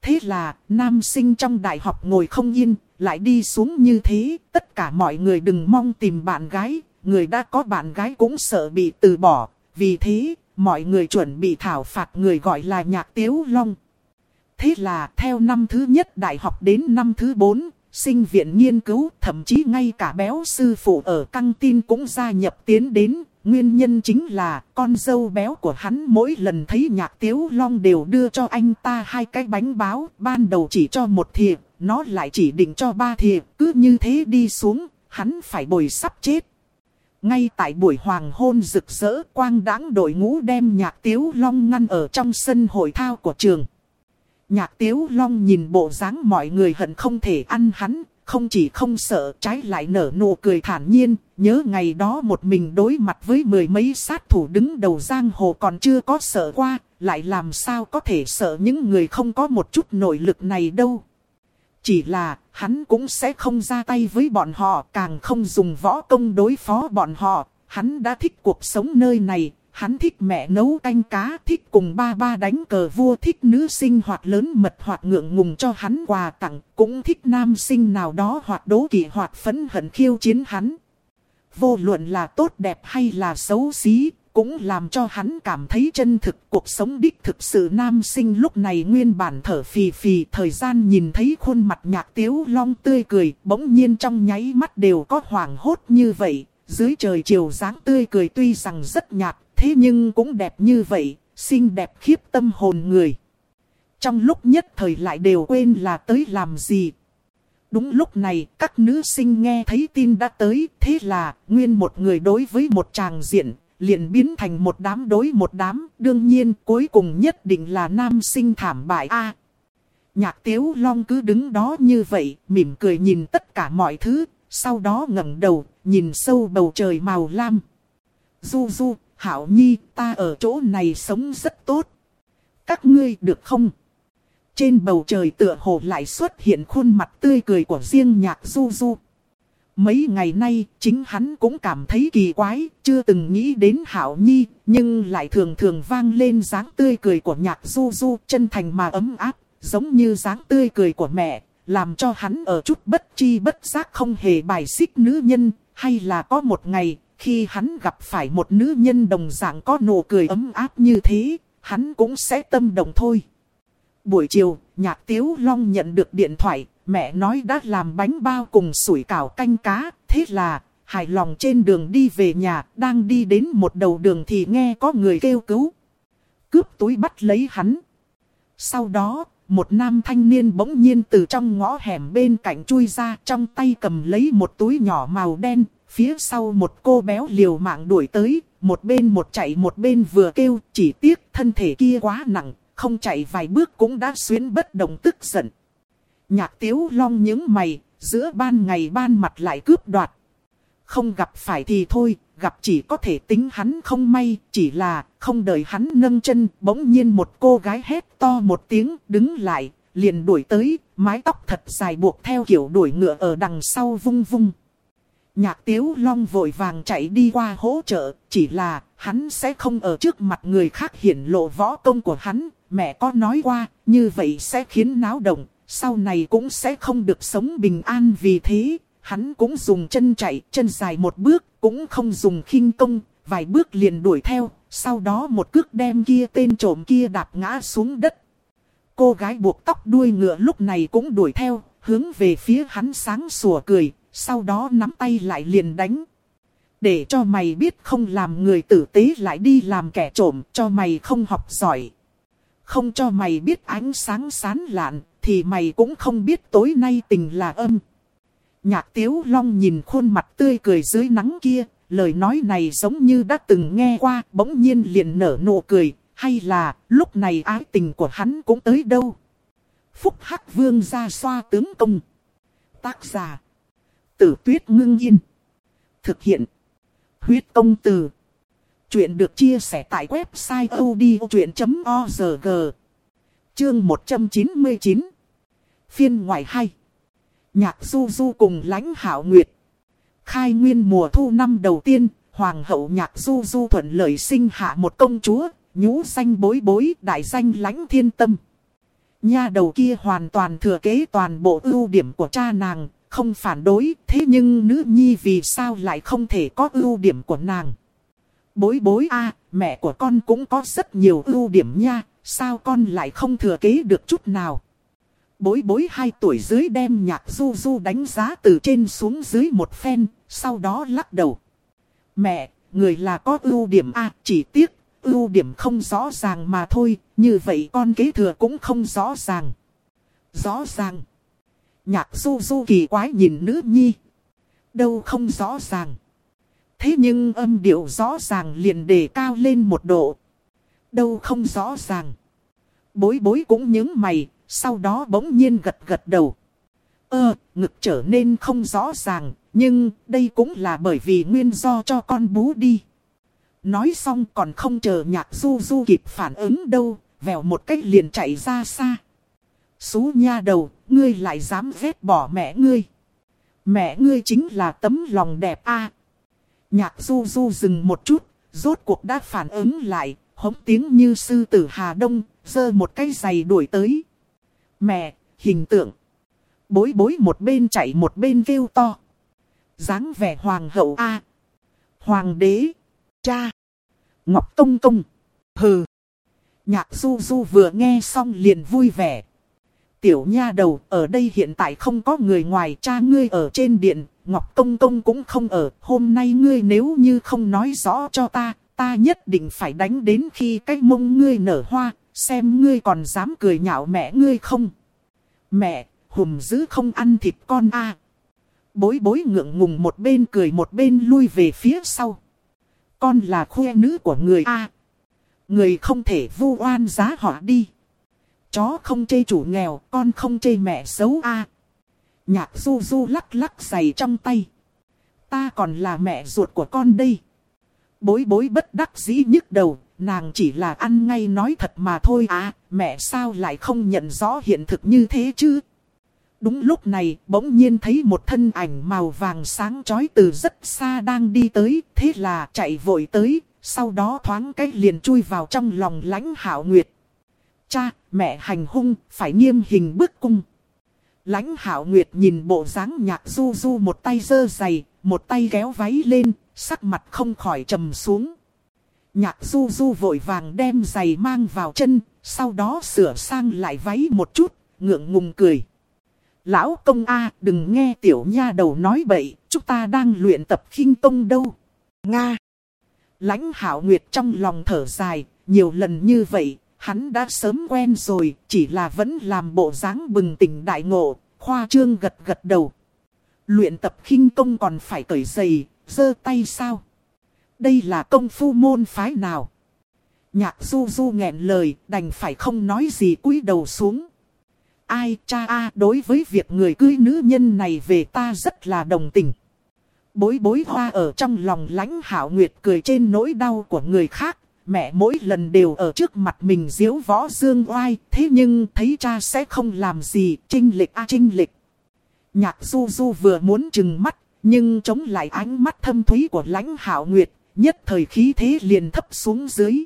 Thế là, nam sinh trong đại học ngồi không yên, lại đi xuống như thế, tất cả mọi người đừng mong tìm bạn gái, người đã có bạn gái cũng sợ bị từ bỏ. Vì thế, mọi người chuẩn bị thảo phạt người gọi là nhạc tiếu long. Thế là theo năm thứ nhất đại học đến năm thứ bốn, sinh viện nghiên cứu, thậm chí ngay cả béo sư phụ ở căng tin cũng gia nhập tiến đến. Nguyên nhân chính là con dâu béo của hắn mỗi lần thấy nhạc tiếu long đều đưa cho anh ta hai cái bánh báo, ban đầu chỉ cho một thìa, nó lại chỉ định cho ba thìa, cứ như thế đi xuống, hắn phải bồi sắp chết. Ngay tại buổi hoàng hôn rực rỡ quang đãng đội ngũ đem nhạc tiếu long ngăn ở trong sân hội thao của trường. Nhạc tiếu long nhìn bộ dáng mọi người hận không thể ăn hắn, không chỉ không sợ trái lại nở nụ cười thản nhiên, nhớ ngày đó một mình đối mặt với mười mấy sát thủ đứng đầu giang hồ còn chưa có sợ qua, lại làm sao có thể sợ những người không có một chút nội lực này đâu. Chỉ là, hắn cũng sẽ không ra tay với bọn họ, càng không dùng võ công đối phó bọn họ. Hắn đã thích cuộc sống nơi này, hắn thích mẹ nấu canh cá, thích cùng ba ba đánh cờ vua, thích nữ sinh hoạt lớn mật hoặc ngượng ngùng cho hắn quà tặng, cũng thích nam sinh nào đó hoặc đố kỵ hoặc phấn hận khiêu chiến hắn. Vô luận là tốt đẹp hay là xấu xí, cũng làm cho hắn cảm thấy chân thực cuộc sống đích thực sự nam sinh lúc này nguyên bản thở phì phì thời gian nhìn thấy khuôn mặt nhạc tiếu long tươi cười bỗng nhiên trong nháy mắt đều có hoảng hốt như vậy dưới trời chiều dáng tươi cười tuy rằng rất nhạt thế nhưng cũng đẹp như vậy xinh đẹp khiếp tâm hồn người trong lúc nhất thời lại đều quên là tới làm gì Đúng lúc này, các nữ sinh nghe thấy tin đã tới, thế là, nguyên một người đối với một chàng diện, liền biến thành một đám đối một đám, đương nhiên cuối cùng nhất định là nam sinh thảm bại a. nhạc tiếu long cứ đứng đó như vậy, mỉm cười nhìn tất cả mọi thứ, sau đó ngẩng đầu, nhìn sâu bầu trời màu lam. Du du, hảo nhi, ta ở chỗ này sống rất tốt. Các ngươi được không? Trên bầu trời tựa hồ lại xuất hiện khuôn mặt tươi cười của riêng nhạc du du. Mấy ngày nay, chính hắn cũng cảm thấy kỳ quái, chưa từng nghĩ đến Hảo Nhi, nhưng lại thường thường vang lên dáng tươi cười của nhạc du du, chân thành mà ấm áp, giống như dáng tươi cười của mẹ, làm cho hắn ở chút bất chi bất giác không hề bài xích nữ nhân, hay là có một ngày, khi hắn gặp phải một nữ nhân đồng dạng có nụ cười ấm áp như thế, hắn cũng sẽ tâm động thôi. Buổi chiều, nhạc tiếu long nhận được điện thoại, mẹ nói đã làm bánh bao cùng sủi cảo canh cá, thế là, hài lòng trên đường đi về nhà, đang đi đến một đầu đường thì nghe có người kêu cứu. Cướp túi bắt lấy hắn. Sau đó, một nam thanh niên bỗng nhiên từ trong ngõ hẻm bên cạnh chui ra trong tay cầm lấy một túi nhỏ màu đen, phía sau một cô béo liều mạng đuổi tới, một bên một chạy một bên vừa kêu, chỉ tiếc thân thể kia quá nặng, không chạy vài bước cũng đã xuyến bất động tức giận. Nhạc tiếu long những mày, giữa ban ngày ban mặt lại cướp đoạt. Không gặp phải thì thôi, gặp chỉ có thể tính hắn không may, chỉ là không đợi hắn nâng chân, bỗng nhiên một cô gái hét to một tiếng, đứng lại, liền đuổi tới, mái tóc thật dài buộc theo kiểu đuổi ngựa ở đằng sau vung vung. Nhạc tiếu long vội vàng chạy đi qua hỗ trợ, chỉ là hắn sẽ không ở trước mặt người khác hiển lộ võ công của hắn, mẹ có nói qua, như vậy sẽ khiến náo động, sau này cũng sẽ không được sống bình an vì thế, hắn cũng dùng chân chạy, chân dài một bước, cũng không dùng khinh công, vài bước liền đuổi theo, sau đó một cước đem kia tên trộm kia đạp ngã xuống đất. Cô gái buộc tóc đuôi ngựa lúc này cũng đuổi theo, hướng về phía hắn sáng sủa cười, sau đó nắm tay lại liền đánh. Để cho mày biết không làm người tử tế lại đi làm kẻ trộm, cho mày không học giỏi. Không cho mày biết ánh sáng sán lạn, thì mày cũng không biết tối nay tình là âm. Nhạc tiếu long nhìn khuôn mặt tươi cười dưới nắng kia, lời nói này giống như đã từng nghe qua, bỗng nhiên liền nở nụ cười, hay là lúc này ái tình của hắn cũng tới đâu. Phúc Hắc Vương ra xoa tướng công. Tác giả. Tử tuyết ngưng yên. Thực hiện. Huyết công từ. Chuyện được chia sẻ tại website odchuyện.org. Chương 199 Phiên ngoại hay Nhạc du du cùng lãnh hảo nguyệt Khai nguyên mùa thu năm đầu tiên, Hoàng hậu nhạc du du thuận lợi sinh hạ một công chúa, Nhũ danh bối bối, đại danh lãnh thiên tâm Nha đầu kia hoàn toàn thừa kế toàn bộ ưu điểm của cha nàng không phản đối Thế nhưng nữ nhi vì sao lại không thể có ưu điểm của nàng Bối bối a mẹ của con cũng có rất nhiều ưu điểm nha, sao con lại không thừa kế được chút nào. Bối bối hai tuổi dưới đem nhạc du du đánh giá từ trên xuống dưới một phen, sau đó lắc đầu. Mẹ, người là có ưu điểm a chỉ tiếc, ưu điểm không rõ ràng mà thôi, như vậy con kế thừa cũng không rõ ràng. Rõ ràng. Nhạc du du kỳ quái nhìn nữ nhi. Đâu không rõ ràng. Thế nhưng âm điệu rõ ràng liền đề cao lên một độ. Đâu không rõ ràng. Bối bối cũng nhớ mày, sau đó bỗng nhiên gật gật đầu. Ơ, ngực trở nên không rõ ràng, nhưng đây cũng là bởi vì nguyên do cho con bú đi. Nói xong còn không chờ nhạc du du kịp phản ứng đâu, vèo một cách liền chạy ra xa. Xú nha đầu, ngươi lại dám ghét bỏ mẹ ngươi. Mẹ ngươi chính là tấm lòng đẹp a. Nhạc du du dừng một chút, rốt cuộc đã phản ứng lại, hống tiếng như sư tử Hà Đông, giơ một cái giày đuổi tới. Mẹ, hình tượng. Bối bối một bên chạy một bên kêu to. dáng vẻ hoàng hậu A. Hoàng đế. Cha. Ngọc Công Công. Hừ. Nhạc du du vừa nghe xong liền vui vẻ. Tiểu nha đầu, ở đây hiện tại không có người ngoài cha ngươi ở trên điện, Ngọc Công Công cũng không ở. Hôm nay ngươi nếu như không nói rõ cho ta, ta nhất định phải đánh đến khi cái mông ngươi nở hoa, xem ngươi còn dám cười nhạo mẹ ngươi không. Mẹ, hùm dữ không ăn thịt con a Bối bối ngượng ngùng một bên cười một bên lui về phía sau. Con là khuê nữ của người a Người không thể vu oan giá họ đi. Chó không chê chủ nghèo, con không chê mẹ xấu a Nhạc du du lắc lắc giày trong tay. Ta còn là mẹ ruột của con đây. Bối bối bất đắc dĩ nhức đầu, nàng chỉ là ăn ngay nói thật mà thôi à, mẹ sao lại không nhận rõ hiện thực như thế chứ? Đúng lúc này, bỗng nhiên thấy một thân ảnh màu vàng sáng chói từ rất xa đang đi tới, thế là chạy vội tới, sau đó thoáng cái liền chui vào trong lòng lãnh hảo nguyệt. Cha, mẹ hành hung, phải nghiêm hình bức cung. Lãnh hảo nguyệt nhìn bộ dáng nhạc du du một tay dơ giày, một tay kéo váy lên, sắc mặt không khỏi trầm xuống. Nhạc du du vội vàng đem giày mang vào chân, sau đó sửa sang lại váy một chút, ngượng ngùng cười. Lão công A đừng nghe tiểu nha đầu nói bậy, chúng ta đang luyện tập khinh công đâu. Nga. Lãnh hảo nguyệt trong lòng thở dài, nhiều lần như vậy, hắn đã sớm quen rồi, chỉ là vẫn làm bộ dáng bừng tỉnh đại ngộ, khoa trương gật gật đầu. Luyện tập khinh công còn phải cởi giày, giơ tay sao? Đây là công phu môn phái nào? Nhạc du du nghẹn lời, đành phải không nói gì cúi đầu xuống. Ai cha a đối với việc người cưới nữ nhân này về ta rất là đồng tình. Bối bối hoa ở trong lòng lãnh hảo nguyệt cười trên nỗi đau của người khác. Mẹ mỗi lần đều ở trước mặt mình diếu võ dương oai. Thế nhưng thấy cha sẽ không làm gì. Trinh lịch a trinh lịch. Nhạc du du vừa muốn chừng mắt. Nhưng chống lại ánh mắt thâm thúy của lãnh hảo nguyệt. Nhất thời khí thế liền thấp xuống dưới.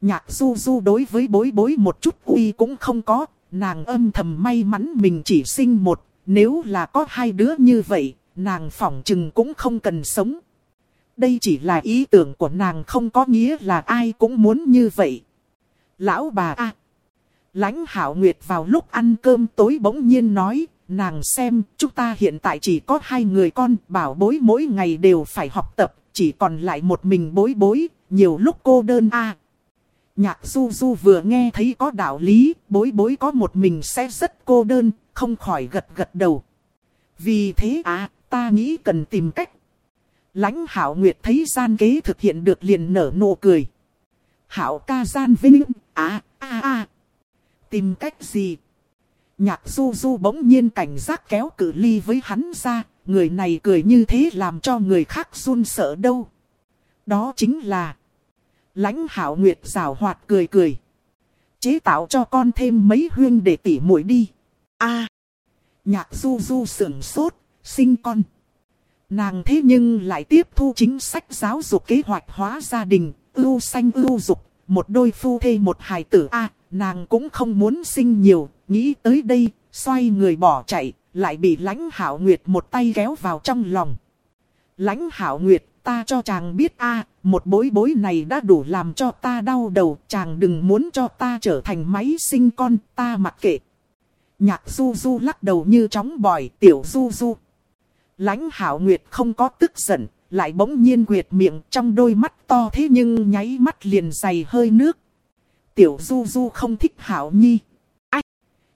Nhạc du du đối với bối bối một chút uy cũng không có. Nàng âm thầm may mắn mình chỉ sinh một. Nếu là có hai đứa như vậy, nàng phỏng chừng cũng không cần sống. Đây chỉ là ý tưởng của nàng không có nghĩa là ai cũng muốn như vậy. Lão bà a Lãnh hảo nguyệt vào lúc ăn cơm tối bỗng nhiên nói, nàng xem chúng ta hiện tại chỉ có hai người con bảo bối mỗi ngày đều phải học tập, chỉ còn lại một mình bối bối, nhiều lúc cô đơn a Nhạc du du vừa nghe thấy có đạo lý, bối bối có một mình sẽ rất cô đơn, không khỏi gật gật đầu. Vì thế à, ta nghĩ cần tìm cách lãnh hảo nguyệt thấy gian kế thực hiện được liền nở nụ cười. Hảo ca gian vinh, à, à, à. Tìm cách gì? Nhạc du du bỗng nhiên cảnh giác kéo cử ly với hắn ra, người này cười như thế làm cho người khác run sợ đâu. Đó chính là lãnh hảo nguyệt rào hoạt cười cười. Chế tạo cho con thêm mấy huyên để tỉ muội đi. a nhạc du du sưởng sốt, sinh con. Nàng thế nhưng lại tiếp thu chính sách giáo dục kế hoạch hóa gia đình, ưu sanh ưu dục, một đôi phu thê một hài tử a nàng cũng không muốn sinh nhiều, nghĩ tới đây, xoay người bỏ chạy, lại bị lãnh hảo nguyệt một tay kéo vào trong lòng. Lãnh hảo nguyệt ta cho chàng biết a một bối bối này đã đủ làm cho ta đau đầu, chàng đừng muốn cho ta trở thành máy sinh con, ta mặc kệ. Nhạc du du lắc đầu như chóng bòi, tiểu du du lãnh hảo nguyệt không có tức giận, lại bỗng nhiên quyệt miệng trong đôi mắt to thế nhưng nháy mắt liền dày hơi nước. Tiểu du du không thích hảo nhi. Ách!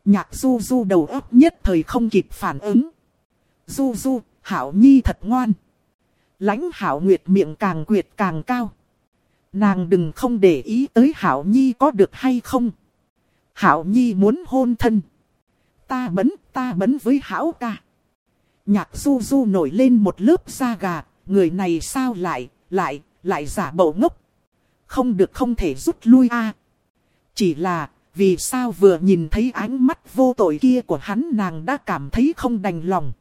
Nhạc du du đầu óc nhất thời không kịp phản ứng. Du du, hảo nhi thật ngoan. lãnh hảo nguyệt miệng càng quyệt càng cao. Nàng đừng không để ý tới hảo nhi có được hay không. Hảo nhi muốn hôn thân. Ta bấn, ta bấn với hảo ca. Nhạc du du nổi lên một lớp da gà, người này sao lại, lại, lại giả bộ ngốc. Không được không thể rút lui a Chỉ là, vì sao vừa nhìn thấy ánh mắt vô tội kia của hắn nàng đã cảm thấy không đành lòng.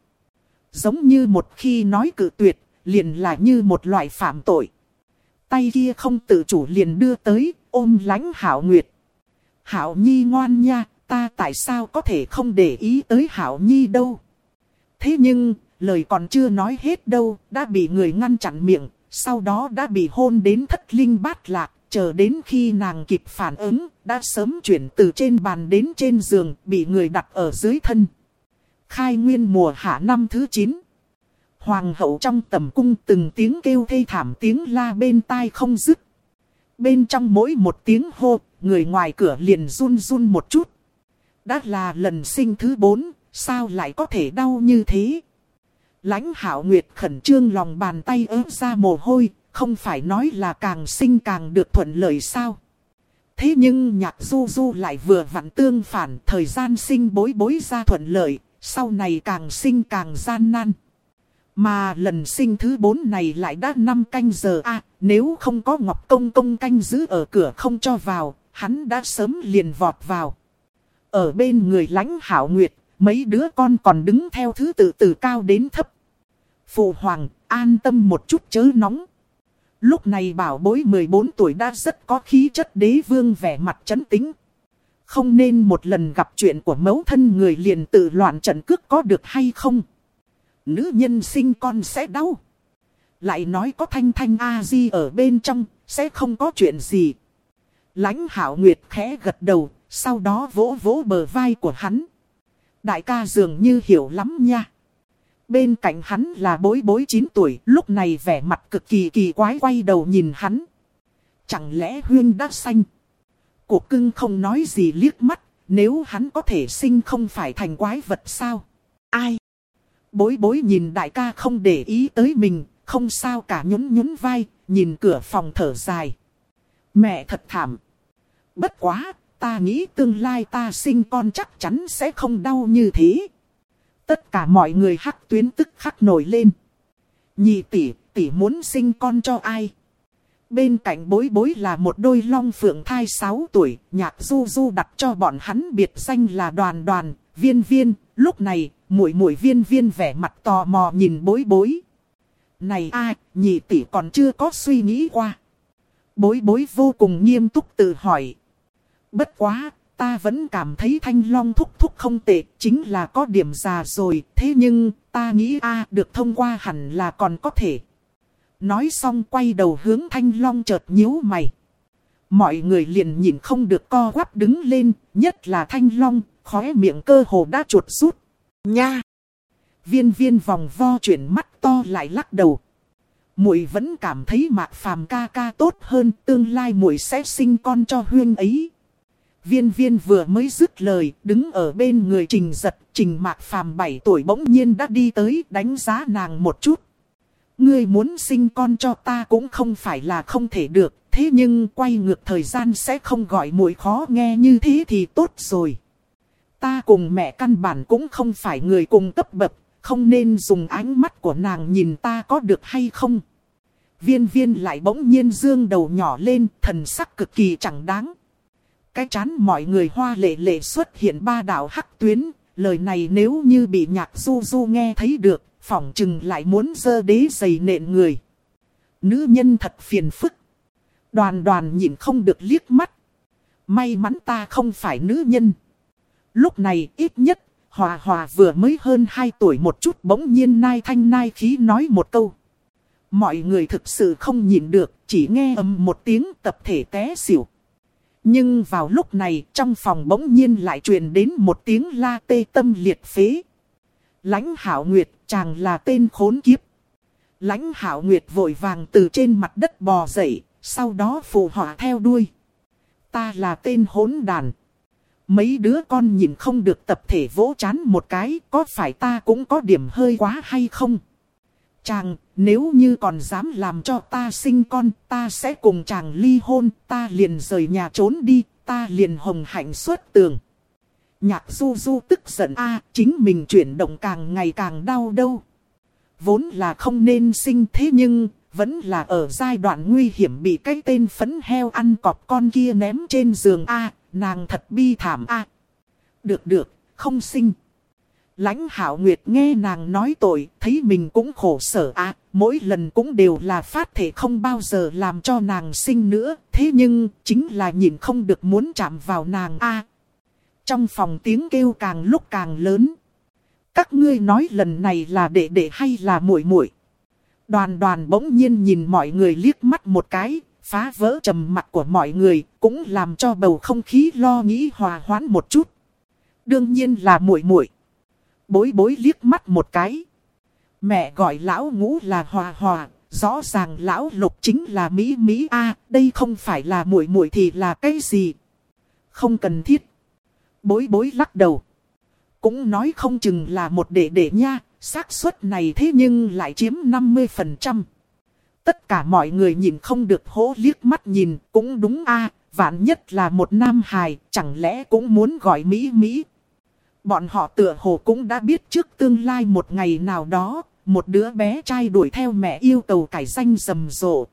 Giống như một khi nói cự tuyệt, liền là như một loại phạm tội. Tay kia không tự chủ liền đưa tới, ôm lánh Hảo Nguyệt. Hảo Nhi ngoan nha, ta tại sao có thể không để ý tới Hảo Nhi đâu. Thế nhưng, lời còn chưa nói hết đâu, đã bị người ngăn chặn miệng, sau đó đã bị hôn đến thất linh bát lạc, chờ đến khi nàng kịp phản ứng, đã sớm chuyển từ trên bàn đến trên giường, bị người đặt ở dưới thân. Khai nguyên mùa hạ năm thứ 9 Hoàng hậu trong tầm cung từng tiếng kêu thê thảm tiếng la bên tai không dứt. Bên trong mỗi một tiếng hô, người ngoài cửa liền run run một chút. Đã là lần sinh thứ bốn, sao lại có thể đau như thế? lãnh hạo nguyệt khẩn trương lòng bàn tay ớt ra mồ hôi, không phải nói là càng sinh càng được thuận lợi sao. Thế nhưng nhạc du du lại vừa vặn tương phản thời gian sinh bối bối ra thuận lợi, sau này càng sinh càng gian nan. Mà lần sinh thứ bốn này lại đã năm canh giờ a nếu không có Ngọc Công Công canh giữ ở cửa không cho vào, hắn đã sớm liền vọt vào. Ở bên người lãnh hảo nguyệt, mấy đứa con còn đứng theo thứ tự từ cao đến thấp. Phụ hoàng, an tâm một chút chớ nóng. Lúc này bảo bối 14 tuổi đã rất có khí chất đế vương vẻ mặt chấn tính. Không nên một lần gặp chuyện của mẫu thân người liền tự loạn trận cước có được hay không. Nữ nhân sinh con sẽ đau. Lại nói có thanh thanh A-di ở bên trong, sẽ không có chuyện gì. lãnh hảo nguyệt khẽ gật đầu, sau đó vỗ vỗ bờ vai của hắn. Đại ca dường như hiểu lắm nha. Bên cạnh hắn là bối bối 9 tuổi, lúc này vẻ mặt cực kỳ kỳ quái quay đầu nhìn hắn. Chẳng lẽ huyên đã xanh? Cuộc cưng không nói gì liếc mắt, nếu hắn có thể sinh không phải thành quái vật sao? Ai? Bối bối nhìn đại ca không để ý tới mình, không sao cả nhún nhún vai, nhìn cửa phòng thở dài. Mẹ thật thảm. Bất quá, ta nghĩ tương lai ta sinh con chắc chắn sẽ không đau như thế. Tất cả mọi người hắc tuyến tức khắc nổi lên. Nhị tỷ, tỷ muốn sinh con cho ai? Bên cạnh bối bối là một đôi long phượng thai 6 tuổi, nhạc du du đặt cho bọn hắn biệt danh là đoàn đoàn, viên viên. Lúc này, mũi mũi viên viên vẻ mặt tò mò nhìn bối bối. Này ai, nhị tỷ còn chưa có suy nghĩ qua. Bối bối vô cùng nghiêm túc tự hỏi. Bất quá, ta vẫn cảm thấy thanh long thúc thúc không tệ, chính là có điểm già rồi, thế nhưng, ta nghĩ a được thông qua hẳn là còn có thể. Nói xong quay đầu hướng thanh long chợt nhíu mày. Mọi người liền nhìn không được co quắp đứng lên, nhất là thanh long, khóe miệng cơ hồ đã chuột rút. Nha! Viên viên vòng vo chuyển mắt to lại lắc đầu. Muội vẫn cảm thấy mạc phàm ca ca tốt hơn, tương lai muội sẽ sinh con cho huyên ấy. Viên viên vừa mới dứt lời, đứng ở bên người trình giật, trình mạc phàm 7 tuổi bỗng nhiên đã đi tới đánh giá nàng một chút. Ngươi muốn sinh con cho ta cũng không phải là không thể được, thế nhưng quay ngược thời gian sẽ không gọi mũi khó nghe như thế thì tốt rồi. Ta cùng mẹ căn bản cũng không phải người cùng cấp bậc, không nên dùng ánh mắt của nàng nhìn ta có được hay không. Viên viên lại bỗng nhiên dương đầu nhỏ lên, thần sắc cực kỳ chẳng đáng. Cái chán mọi người hoa lệ lệ xuất hiện ba đạo hắc tuyến, lời này nếu như bị nhạc du du nghe thấy được, phỏng chừng lại muốn dơ đế giày nện người. Nữ nhân thật phiền phức. Đoàn đoàn nhìn không được liếc mắt. May mắn ta không phải nữ nhân. Lúc này ít nhất, Hòa Hòa vừa mới hơn 2 tuổi một chút bỗng nhiên nai thanh nai khí nói một câu. Mọi người thực sự không nhìn được, chỉ nghe ầm một tiếng tập thể té xỉu. Nhưng vào lúc này trong phòng bỗng nhiên lại truyền đến một tiếng la tê tâm liệt phế. Lãnh hảo nguyệt chàng là tên khốn kiếp. Lãnh hảo nguyệt vội vàng từ trên mặt đất bò dậy, sau đó phù họa theo đuôi. Ta là tên hỗn đàn. Mấy đứa con nhìn không được tập thể vỗ chán một cái, có phải ta cũng có điểm hơi quá hay không? Chàng, nếu như còn dám làm cho ta sinh con, ta sẽ cùng chàng ly hôn, ta liền rời nhà trốn đi, ta liền hồng hạnh xuất tường. Nhạc du du tức giận a chính mình chuyển động càng ngày càng đau đâu. Vốn là không nên sinh thế nhưng, vẫn là ở giai đoạn nguy hiểm bị cái tên phấn heo ăn cọp con kia ném trên giường a nàng thật bi thảm a Được được, không sinh. Lãnh hảo nguyệt nghe nàng nói tội, thấy mình cũng khổ sở à, mỗi lần cũng đều là phát thể không bao giờ làm cho nàng sinh nữa, thế nhưng, chính là nhìn không được muốn chạm vào nàng a Trong phòng tiếng kêu càng lúc càng lớn. Các ngươi nói lần này là đệ đệ hay là muội muội Đoàn đoàn bỗng nhiên nhìn mọi người liếc mắt một cái, phá vỡ trầm mặt của mọi người, cũng làm cho bầu không khí lo nghĩ hòa hoãn một chút. Đương nhiên là muội muội bối bối liếc mắt một cái. Mẹ gọi lão ngũ là hòa hòa, rõ ràng lão lục chính là Mỹ Mỹ A, đây không phải là muội muội thì là cái gì? Không cần thiết. Bối bối lắc đầu. Cũng nói không chừng là một đệ đệ nha, xác suất này thế nhưng lại chiếm 50%. Tất cả mọi người nhìn không được hố liếc mắt nhìn, cũng đúng a vạn nhất là một nam hài, chẳng lẽ cũng muốn gọi Mỹ Mỹ. Bọn họ tựa hồ cũng đã biết trước tương lai một ngày nào đó, một đứa bé trai đuổi theo mẹ yêu cầu cải danh rầm rộ.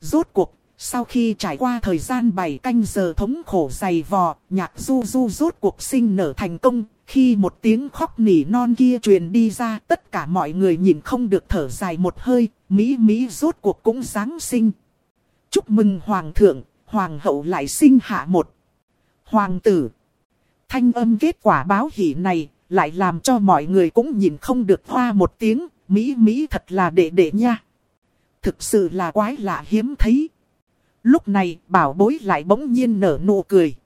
Rốt cuộc, sau khi trải qua thời gian 7 canh giờ thống khổ dày vò, nhạc du du rốt cuộc sinh nở thành công. Khi một tiếng khóc nỉ non kia truyền đi ra, tất cả mọi người nhìn không được thở dài một hơi, Mỹ Mỹ rốt cuộc cũng Giáng sinh. Chúc mừng Hoàng thượng, Hoàng hậu lại sinh hạ một. Hoàng tử. Thanh âm kết quả báo hỷ này, lại làm cho mọi người cũng nhìn không được hoa một tiếng, Mỹ Mỹ thật là đệ đệ nha. Thực sự là quái lạ hiếm thấy. Lúc này bảo bối lại bỗng nhiên nở nụ cười.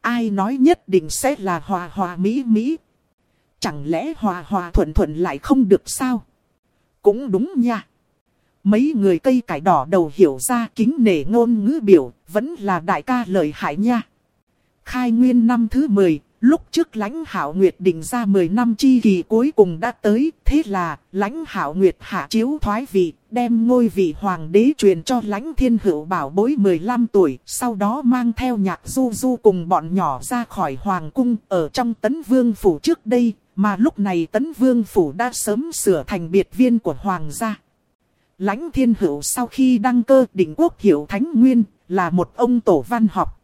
Ai nói nhất định sẽ là hòa hòa Mỹ Mỹ. Chẳng lẽ hòa hòa thuận thuận lại không được sao? Cũng đúng nha. Mấy người cây cải đỏ đầu hiểu ra kính nể ngôn ngữ biểu, vẫn là đại ca lợi hại nha. Khai nguyên năm thứ 10, lúc trước lãnh hảo nguyệt định ra 10 năm chi kỳ cuối cùng đã tới, thế là lãnh hảo nguyệt hạ chiếu thoái vị, đem ngôi vị hoàng đế truyền cho lãnh thiên hữu bảo bối 15 tuổi, sau đó mang theo nhạc du du cùng bọn nhỏ ra khỏi hoàng cung ở trong tấn vương phủ trước đây, mà lúc này tấn vương phủ đã sớm sửa thành biệt viên của hoàng gia. Lãnh thiên hữu sau khi đăng cơ định quốc hiệu thánh nguyên, là một ông tổ văn học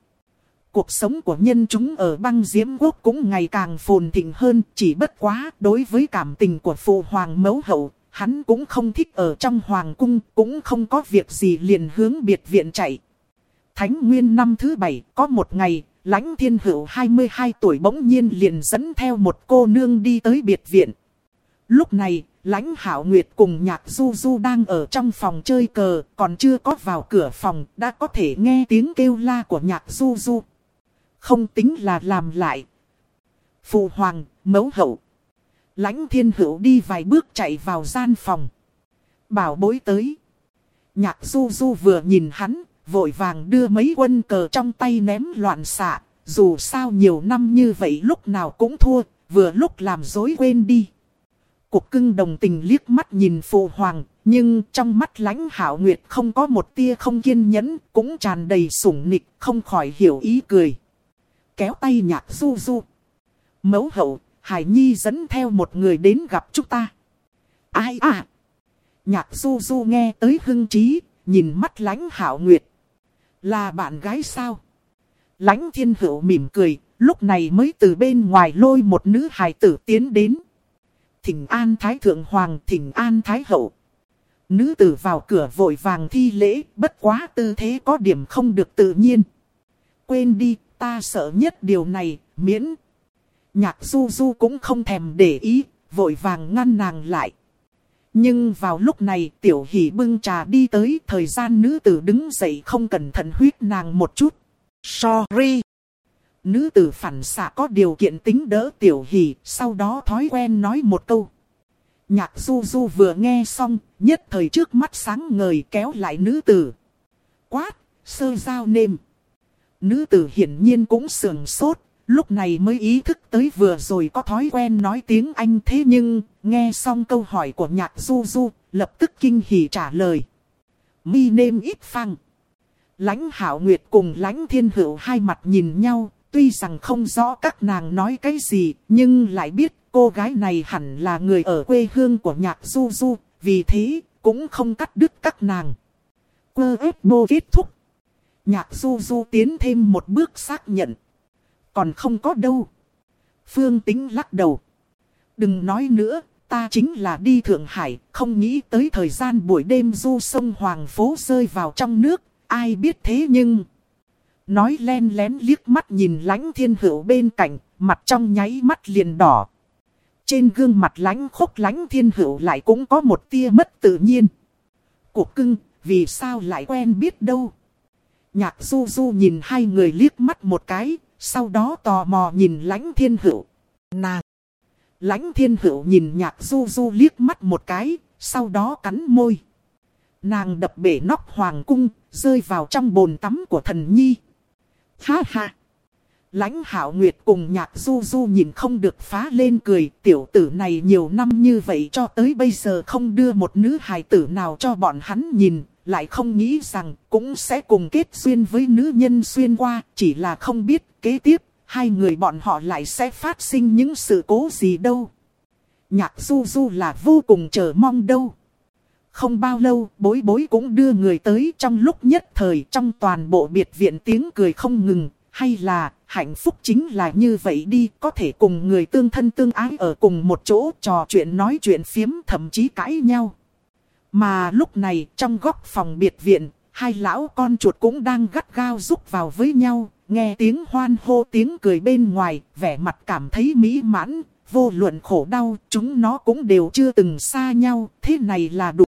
cuộc sống của nhân chúng ở băng diễm quốc cũng ngày càng phồn thịnh hơn, chỉ bất quá đối với cảm tình của phụ hoàng mẫu hậu, hắn cũng không thích ở trong hoàng cung, cũng không có việc gì liền hướng biệt viện chạy. Thánh nguyên năm thứ bảy, có một ngày, lãnh thiên hữu 22 tuổi bỗng nhiên liền dẫn theo một cô nương đi tới biệt viện. Lúc này, lãnh hảo nguyệt cùng nhạc du du đang ở trong phòng chơi cờ, còn chưa có vào cửa phòng, đã có thể nghe tiếng kêu la của nhạc du du. Không tính là làm lại. Phụ hoàng, mẫu hậu. Lãnh thiên hữu đi vài bước chạy vào gian phòng. Bảo bối tới. Nhạc du du vừa nhìn hắn, vội vàng đưa mấy quân cờ trong tay ném loạn xạ. Dù sao nhiều năm như vậy lúc nào cũng thua, vừa lúc làm dối quên đi. Cục cưng đồng tình liếc mắt nhìn phụ hoàng, nhưng trong mắt lãnh hảo nguyệt không có một tia không kiên nhẫn, cũng tràn đầy sủng nịch, không khỏi hiểu ý cười kéo tay nhạc du du. Mẫu hậu, Hải Nhi dẫn theo một người đến gặp chúng ta. Ai à? Nhạc du du nghe tới hưng trí, nhìn mắt lánh hảo nguyệt. Là bạn gái sao? Lánh thiên hữu mỉm cười, lúc này mới từ bên ngoài lôi một nữ hài tử tiến đến. Thỉnh an thái thượng hoàng, thỉnh an thái hậu. Nữ tử vào cửa vội vàng thi lễ, bất quá tư thế có điểm không được tự nhiên. Quên đi, ta sợ nhất điều này, miễn. Nhạc du du cũng không thèm để ý, vội vàng ngăn nàng lại. Nhưng vào lúc này tiểu hỷ bưng trà đi tới thời gian nữ tử đứng dậy không cẩn thận huyết nàng một chút. Sorry. Nữ tử phản xạ có điều kiện tính đỡ tiểu hỷ, sau đó thói quen nói một câu. Nhạc du du vừa nghe xong, nhất thời trước mắt sáng ngời kéo lại nữ tử. Quát, sơ giao nêm. Nữ tử hiển nhiên cũng sườn sốt, lúc này mới ý thức tới vừa rồi có thói quen nói tiếng Anh thế nhưng, nghe xong câu hỏi của nhạc du du, lập tức kinh hỉ trả lời. Mi nêm ít phăng. Lãnh hảo nguyệt cùng lãnh thiên hữu hai mặt nhìn nhau, tuy rằng không rõ các nàng nói cái gì, nhưng lại biết cô gái này hẳn là người ở quê hương của nhạc du du, vì thế cũng không cắt đứt các nàng. Quơ ép bô kết thúc. Nhạc du du tiến thêm một bước xác nhận. Còn không có đâu. Phương tính lắc đầu. Đừng nói nữa, ta chính là đi Thượng Hải, không nghĩ tới thời gian buổi đêm du sông Hoàng phố rơi vào trong nước, ai biết thế nhưng... Nói len lén liếc mắt nhìn lánh thiên hữu bên cạnh, mặt trong nháy mắt liền đỏ. Trên gương mặt lánh khúc lánh thiên hữu lại cũng có một tia mất tự nhiên. Cuộc cưng, vì sao lại quen biết đâu? Nhạc du du nhìn hai người liếc mắt một cái, sau đó tò mò nhìn lãnh thiên hữu. Nàng! Lãnh thiên hữu nhìn nhạc du du liếc mắt một cái, sau đó cắn môi. Nàng đập bể nóc hoàng cung, rơi vào trong bồn tắm của thần nhi. Ha ha! Lãnh hảo nguyệt cùng nhạc du du nhìn không được phá lên cười. Tiểu tử này nhiều năm như vậy cho tới bây giờ không đưa một nữ hài tử nào cho bọn hắn nhìn. Lại không nghĩ rằng cũng sẽ cùng kết duyên với nữ nhân xuyên qua. Chỉ là không biết kế tiếp, hai người bọn họ lại sẽ phát sinh những sự cố gì đâu. Nhạc du du là vô cùng chờ mong đâu. Không bao lâu, bối bối cũng đưa người tới trong lúc nhất thời trong toàn bộ biệt viện tiếng cười không ngừng. Hay là hạnh phúc chính là như vậy đi, có thể cùng người tương thân tương ái ở cùng một chỗ trò chuyện nói chuyện phiếm thậm chí cãi nhau. Mà lúc này trong góc phòng biệt viện, hai lão con chuột cũng đang gắt gao rúc vào với nhau, nghe tiếng hoan hô tiếng cười bên ngoài, vẻ mặt cảm thấy mỹ mãn, vô luận khổ đau, chúng nó cũng đều chưa từng xa nhau, thế này là đủ